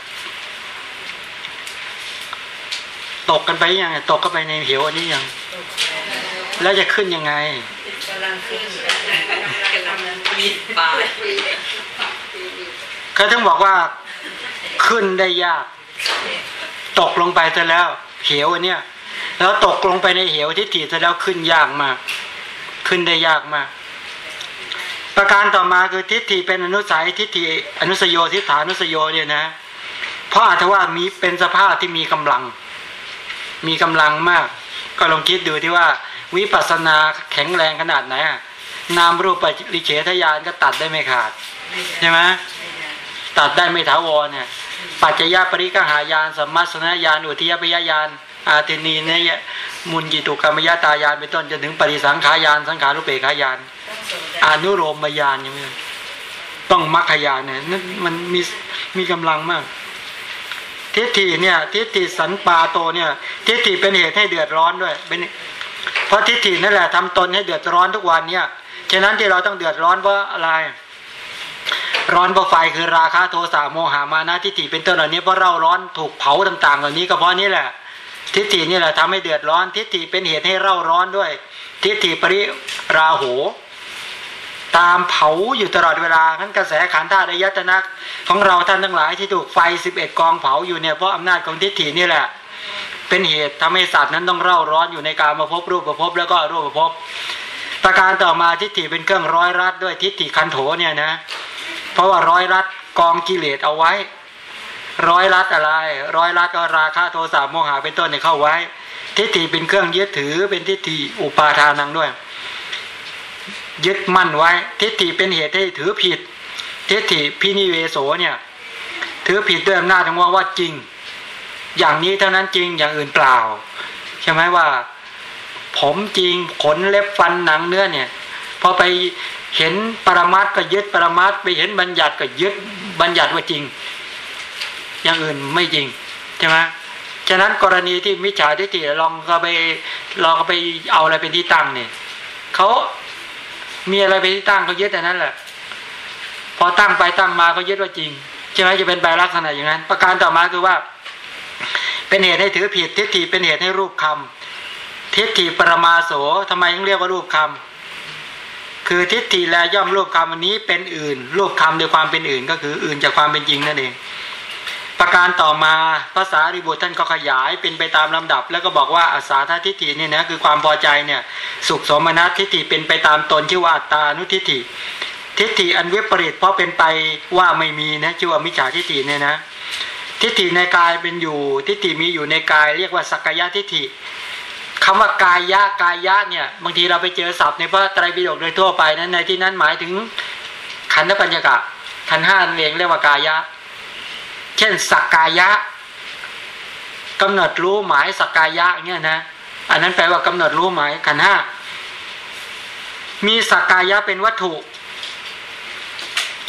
ตกกันไปยังไงตกกันไปในเหวอันนี้ยัง แล้วจะขึ้นยังไงกำลังขึ้นกำลังมีปลาเขาถึงบอกว่าขึ้นได้ยาก ตกลงไปซะแล้ว เหวอันเนี้ย แล้วตกลงไปในเหวทิฏฐิซะแล้วขึ้นยากมาก ขึ้นได้ยากมาก ประการต่อมาคือทิฏฐิเป็นอนุสัยทิฏฐิอนุสโยทิฏฐานุสโยเนี่ยนะ เพราะอาจจะว่ามีเป็นสภาพที่มีกำลัง มีกำลังมาก ก็ลองคิดดูที่ว่าวิปัสสนาแข็งแรงขนาดไหนนามรูปปริเฉทญาณก็ตัดได้ไม่ขาดใช่ไหมตัดได้ไม่ถาวรเนี่ยปัจจยปริกหายานสัมมาสนญาณอุทิยปยญาณ อาเทนีเนยมุนจิตุกรรมยตายานเป็นต้นจนถึงปริสังขายานสังขารุเปขายานอนุโรมยานยังไงต้องมัคคยานเนี่ยนั่นมันมีมีกำลังมาก ทิฏฐิเนี่ย ทิฏฐิสันปาโตเนี่ย ทิฏฐิเป็นเหตุให้เดือดร้อนด้วยเป็นเพราะทิฏฐินั่นแหละทำตนให้เดือดร้อนทุกวันเนี่ยฉะนั้นที่เราต้องเดือดร้อนเพราะอะไร ร้อนเพราะไฟคือราคะโทสะโมหามานะทิฏฐิเป็นต้นเหล่านี้เพราะเราร้อนถูกเผาต่าง ๆ เหล่านี้ก็เพราะนี่แหละ ทิฏฐินี่แหละทำให้เดือดร้อน ทิฏฐิเป็นเหตุให้เร่าร้อนด้วย ทิฏฐิปริราโหตามเผาอยู่ตลอดเวลาทั้นกระแสขันธ์ธาตุอายตนะของเราท่านทั้งหลายที่ถูกไฟสิบเอ็ดกองเผาอยู่เนี่ยเพราะอำนาจของทิฏฐินี่แหละ เป็นเหตุทำให้สัตว์นั้นต้องเร่าร้อนอยู่ในการมาพบรูปประพบแล้วก็รูปประพบประการต่อมาทิฏฐิเป็นเครื่องร้อยรัดด้วยทิฏฐิคันโถเนี่ยนะ เพราะว่าร้อยรัดกองกิเลสเอาไว้ ร้อยรัดอะไร ร้อยรัดก็ราคะโทสะโมหะเป็นต้นเนี่ยเข้าไว้ ทิฏฐิเป็นเครื่องยึดถือเป็นทิฏฐิอุปาทานังด้วย ยึดมั่นไว้ ทิฏฐิเป็นเหตุให้ถือผิด ทิฏฐิพินิเวโสเนี่ย ถือผิดด้วยอำนาจของว่าว่าจริง อย่างนี้เท่านั้นจริงอย่างอื่นเปล่า ใช่ไหมว่า ผมจริงขนเล็บฟันหนังเนื้อเนี่ยพอไปเห็นปรมัตก็ยึดปรมัตไปเห็นบัญญัติก็ยึดบัญญัติว่าจริง อย่างอื่นไม่จริงใช่ไหมฉะนั้นกรณีที่มิจฉาทิฏฐิลองก็ไปลองก็ไปเอาอะไรเป็นที่ตั้งเนี่ยเขามีอะไรเป็นที่ตั้งเขายึดแต่นั้นแหละ พอตั้งไปตั้งมาเขายึดว่าจริงใช่ไหมจะเป็นใบลักษณะอย่างนั้น ประการต่อมาคือว่า เป็นเหตุให้ถือผิดทิฏฐิเป็นเหตุให้รูปคำทิฏฐิปรมาโสทำไมถึงเรียกว่ารูปคำคือทิฏฐิแลย่อมรูปคำอันนี้เป็นอื่น รูปคำโดยความเป็นอื่นก็คืออื่นจากความเป็นจริงนั่นเอง ประการต่อมาภาษาริบุตรท่านก็ขยายเป็นไปตามลำดับ แล้วก็บอกว่าอาสาททิฏฐิเนี่ยนะคือความพอใจเนี่ยสุขสมนัตทิฏฐิเป็นไปตามตนชื่อว่าอัตตานุทิฏฐิ ทิฏฐิอันวิปริตเพราะเป็นไปว่าไม่มีนะชื่อว่ามิจฉาทิฏฐิเนี่ยนะทิฏฐิในกายเป็นอยู่ ทิฏฐิมีอยู่ในกาย เรียกว่าสักกายทิฏฐิคำว่ากายยะกายยะเนี่ยบางทีเราไปเจอศัพท์ในพระไตรปิฎกโดยทั่วไปนั้นในที่นั้นหมายถึงขันธปัญญกะขันห้านั่นเองเรียกว่ากายะ เช่นสักกายะกำหนดรู้หมายสักกายะเนี่ยนะ อันนั้นแปลว่ากำหนดรู้หมายขันห้ามีสักกายะเป็นวัตถุ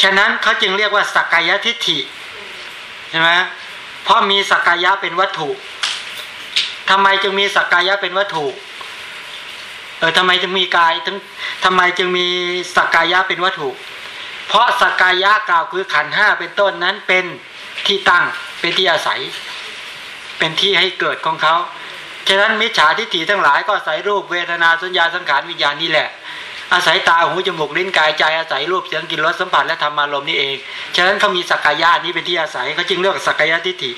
ฉะนั้นเขาจึงเรียกว่าสักกายะทิฏฐิใช่ไหมเพราะมีสักกายะเป็นวัตถุทำไมจึงมีสักกายะเป็นวัตถุเออทำไมจึงมีกายถึงทำไมจึงมีสักกายะเป็นวัตถุ เพราะสักกายะกล่าวคือขันห้าเป็นต้นนั้นเป็น ที่ตั้งเป็นที่อาศัย เป็นที่ให้เกิดของเขาฉะนั้นมิจฉาทิฏฐิทั้งหลายก็อาศัยรูปเวทนาสัญญาสังขารวิญญาณนี่แหละ อาศัยตาหูจมูกลิ้นกายใจอาศัยรูปเสียงกลิ่นรสสัมผัสและธรรมารมณ์นี่เองฉะนั้นเขามีสักกายะนี้เป็นที่อาศัยเขาจึงเรียกสักกายทิฏฐิ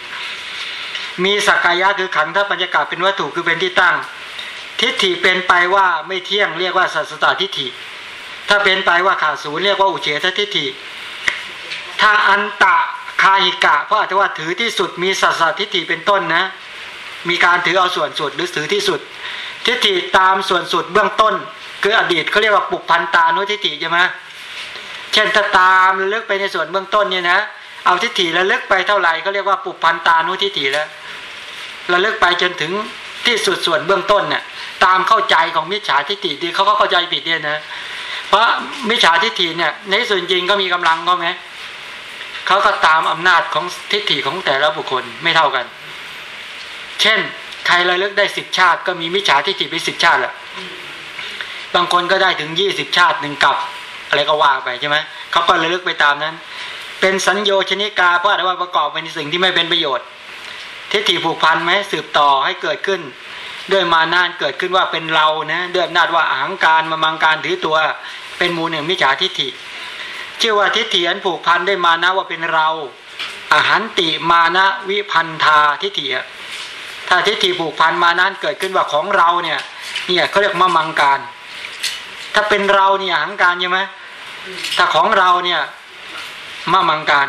มีสักกายะคือขันธ์บรรยากาศเป็นวัตถุคือเป็นที่ตั้ง ทิฏฐิเป็นไปว่าไม่เที่ยงเรียกว่าสัสตตทิฏฐิ ถ้าเป็นไปว่าขาดศูนย์เรียกว่าอุเฉททิฏฐิถ้าอันตะ คาหิกะเพราะอาจจะว่าถือที่สุดมีสัสทิฏฐิเป็นต้นนะ มีการถือเอาส่วนสุดหรือถือที่สุด ทิฏฐิตามส่วนสุดเบื้องต้น คืออดีตเขาเรียกว่าปุพันตานุทิฏฐิใช่ไหมเช่นถ้าตามระลึกไปในส่วนเบื้องต้นเนี่ยนะเอาทิฏฐิระลึกไปเท่าไหร่ก็เรียกว่าปุพันตานุทิฏฐิแล้วระลึกไปจนถึงที่สุดส่วนเบื้องต้นเนี่ยตามเข้าใจของมิจฉาทิฏฐิที่เขาก็เข้าใจผิดเนี่ยนะ เพราะมิจฉาทิฏฐิเนี่ยในส่วนจริงก็มีกำลังก็ไหม เขาก็ตามอำนาจของทิฏฐิของแต่ละบุคคลไม่เท่ากัน เช่น ใครระลึกได้สิบชาติก็มีมิจฉาทิฏฐิไปสิบชาติแหละบางคนก็ได้ถึงยี่สิบชาติหนึ่งกับ อะไรก็ว่าไปใช่ไหมเขาก็ระลึกไปตามนั้น เป็นสัญโยชนิกาเพราะอะไรว่าประกอบเป็นสิ่งที่ไม่เป็นประโยชน์ ทิฏฐิผูกพันไหมสืบต่อให้เกิดขึ้นด้วยมานานเกิดขึ้นว่าเป็นเรานะด้วยอำนาจว่าอาหังการมามังการถือตัวเป็นมูลหนึ่งมิจฉาทิฏฐิ ชื่อว่าทิฏฐิอันผูกพันได้มานะว่าเป็นเราอาหันติมานะวิพันธาทิฏฐิถ้าทิฏฐิผูกพันมานั้นเกิดขึ้นว่าของเราเนี่ยเนี่ยเขาเรียกมามังการ ถ้าเป็นเราเนี่ยหังการใช่ไหมถ้าของเราเนี่ยมามังการ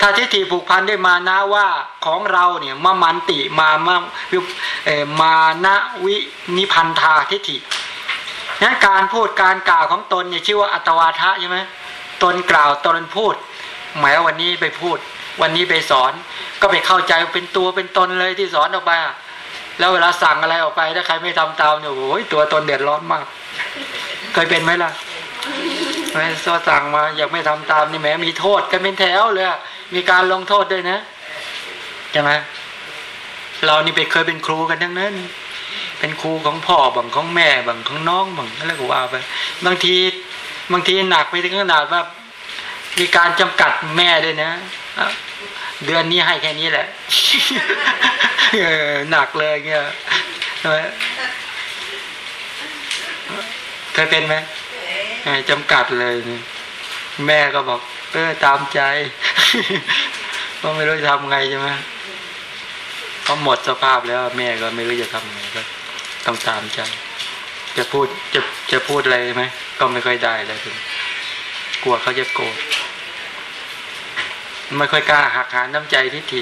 ถ้าทิฏฐิผูกพันได้มานะว่าของเราเนี่ยมามันติมามาเออมานะวินิพันธาทิฏฐินั้นการพูดการกล่าวของตนเนี่ยชื่อว่าอัตวาทะใช่ไหม ตนกล่าวตนพูด หมายว่าวันนี้ไปพูด วันนี้ไปสอน ก็ไปเข้าใจเป็นตัวเป็นตนเลยที่สอนออกไปแล้วเวลาสั่งอะไรออกไปถ้าใครไม่ทำตามเนี่ยโอ้ยตัวตนเดือดร้อนมาก เคยเป็นไหมล่ะไม่ซอสั่งมาอยากไม่ทำตามนี่แหมมีโทษกันเป็นแถวเลยมีการลงโทษด้วยนะใช่ไหมเรานี่ไปเคยเป็นครูกันทั้งนั้น เป็นครูของพ่อบังของแม่บังของน้องบังอะไรก็ว่าไปบางที บางทีหนักไปถึงขนาดว่ามีการจำกัดแม่ด้วยนะเดือนนี้ให้แค่นี้แหละหนักเลยเงี้ยใช่ไหมเคยเป็นไหมจำกัดเลยแม่ก็บอก เออตามใจก็ไม่รู้จะทำไงใช่ไหมเขาหมดสภาพแล้ว แม่ก็ไม่รู้จะทำไงก็ต้องตามใจ จะพูดจะจะพูดอะไรไหมก็ไม่ค่อยได้แล้วคุณกลัวเขาจะโกรธไม่ค่อยกล้าหักหาน้ำใจทิฏฐิ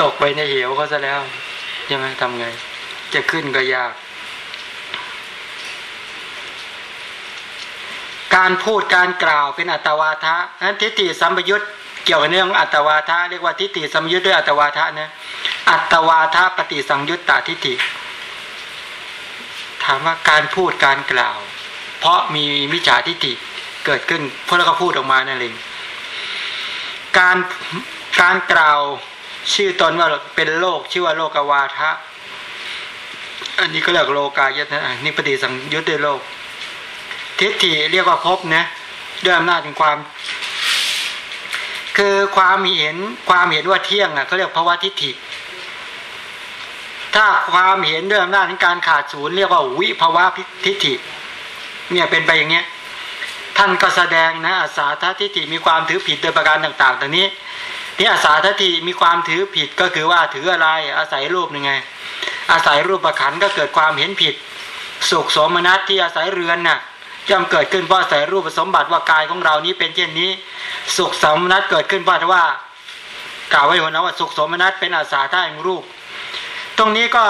ตกไปในเหวเขาซะแล้วใช่ไหมทำไง จะขึ้นก็ยาก การพูดการกล่าวเป็นอัตวาทะนั้นทิฏฐิสัมปยุตเกี่ยวกับเรื่องอัตวาทะเรียกว่าทิฏฐิสัมยุตด้วยอัตวาทะนะอัตวาทะปฏิสังยุตตาทิฏฐิ ถามว่าการพูดการกล่าว เพราะมีมิจฉาทิฏฐิเกิดขึ้นเพราะแล้วก็พูดออกมานั่นเองการการกล่าวชื่อตนว่าเป็นโลกชื่อว่าโลกวาทะ อันนี้ก็เรียกโลกายตนะนี่ปฏิสังยุตด้วยโลก ทิฏฐิเรียกว่าพบนะด้วยอำนาจของความ คือความเห็นความเห็นว่าเที่ยงอะเขาเรียกภาวะทิฏฐิ ถ้าความเห็นด้วยอำนาจของการขาดศูนย์เรียกว่าวิภาวะทิฏฐิ เนี่ยเป็นไปอย่างเนี้ยท่านก็แสดงนะอาสาทัทิฏฐิมีความถือผิดโดยประการต่างๆตรงนี้นี่อาสาทัทิมีความถือผิดก็คือว่าถืออะไรอาศัยรูปยังไง อาศัยรูปประคันก็เกิดความเห็นผิด สุขสมนัตที่อาศัยเรือนน่ะย่อมเกิดขึ้นเพราะอาศัยรูปสมบัติว่ากายของเรานี้เป็นเช่นนี้ สุขสมนัตเกิดขึ้นเพราะว่ากล่าวไว้หัวนะว่าสุขสมนัตเป็นอาสาท่าแห่งรูป ตรงนี้ก็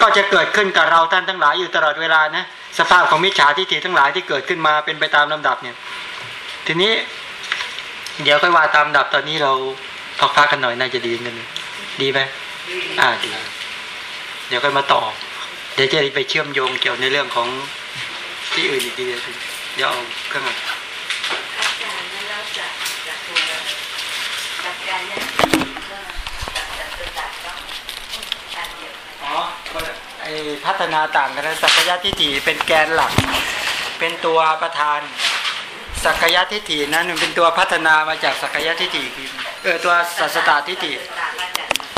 ก็จะเกิดขึ้นกับเราท่านทั้งหลายอยู่ตลอดเวลานะสภาพของมิจฉาทิฏฐิทั้งหลายที่เกิดขึ้นมาเป็นไปตามลำดับเนี่ย ทีนี้ เดี๋ยวค่อยว่าตามลำดับตอนนี้เราพักพักกันหน่อยน่าจะดีกันดีไหมอ่าดีเดี๋ยวค่อยมาต่อ เดี๋ยวจะไปเชื่อมโยงเกี่ยวในเรื่องของที่อื่นอีกทีเดี๋ยวเอาเครื่องอ๋ อไอพัฒนาต่างกันนะสักยะทิฏฐิเป็นแกนหลัก เป็นตัวประธาน สักยะทิฏฐินั้นเป็นตัวพัฒนามาจากสักยะทิฏฐิเออตัวสัสตตทิฏฐิ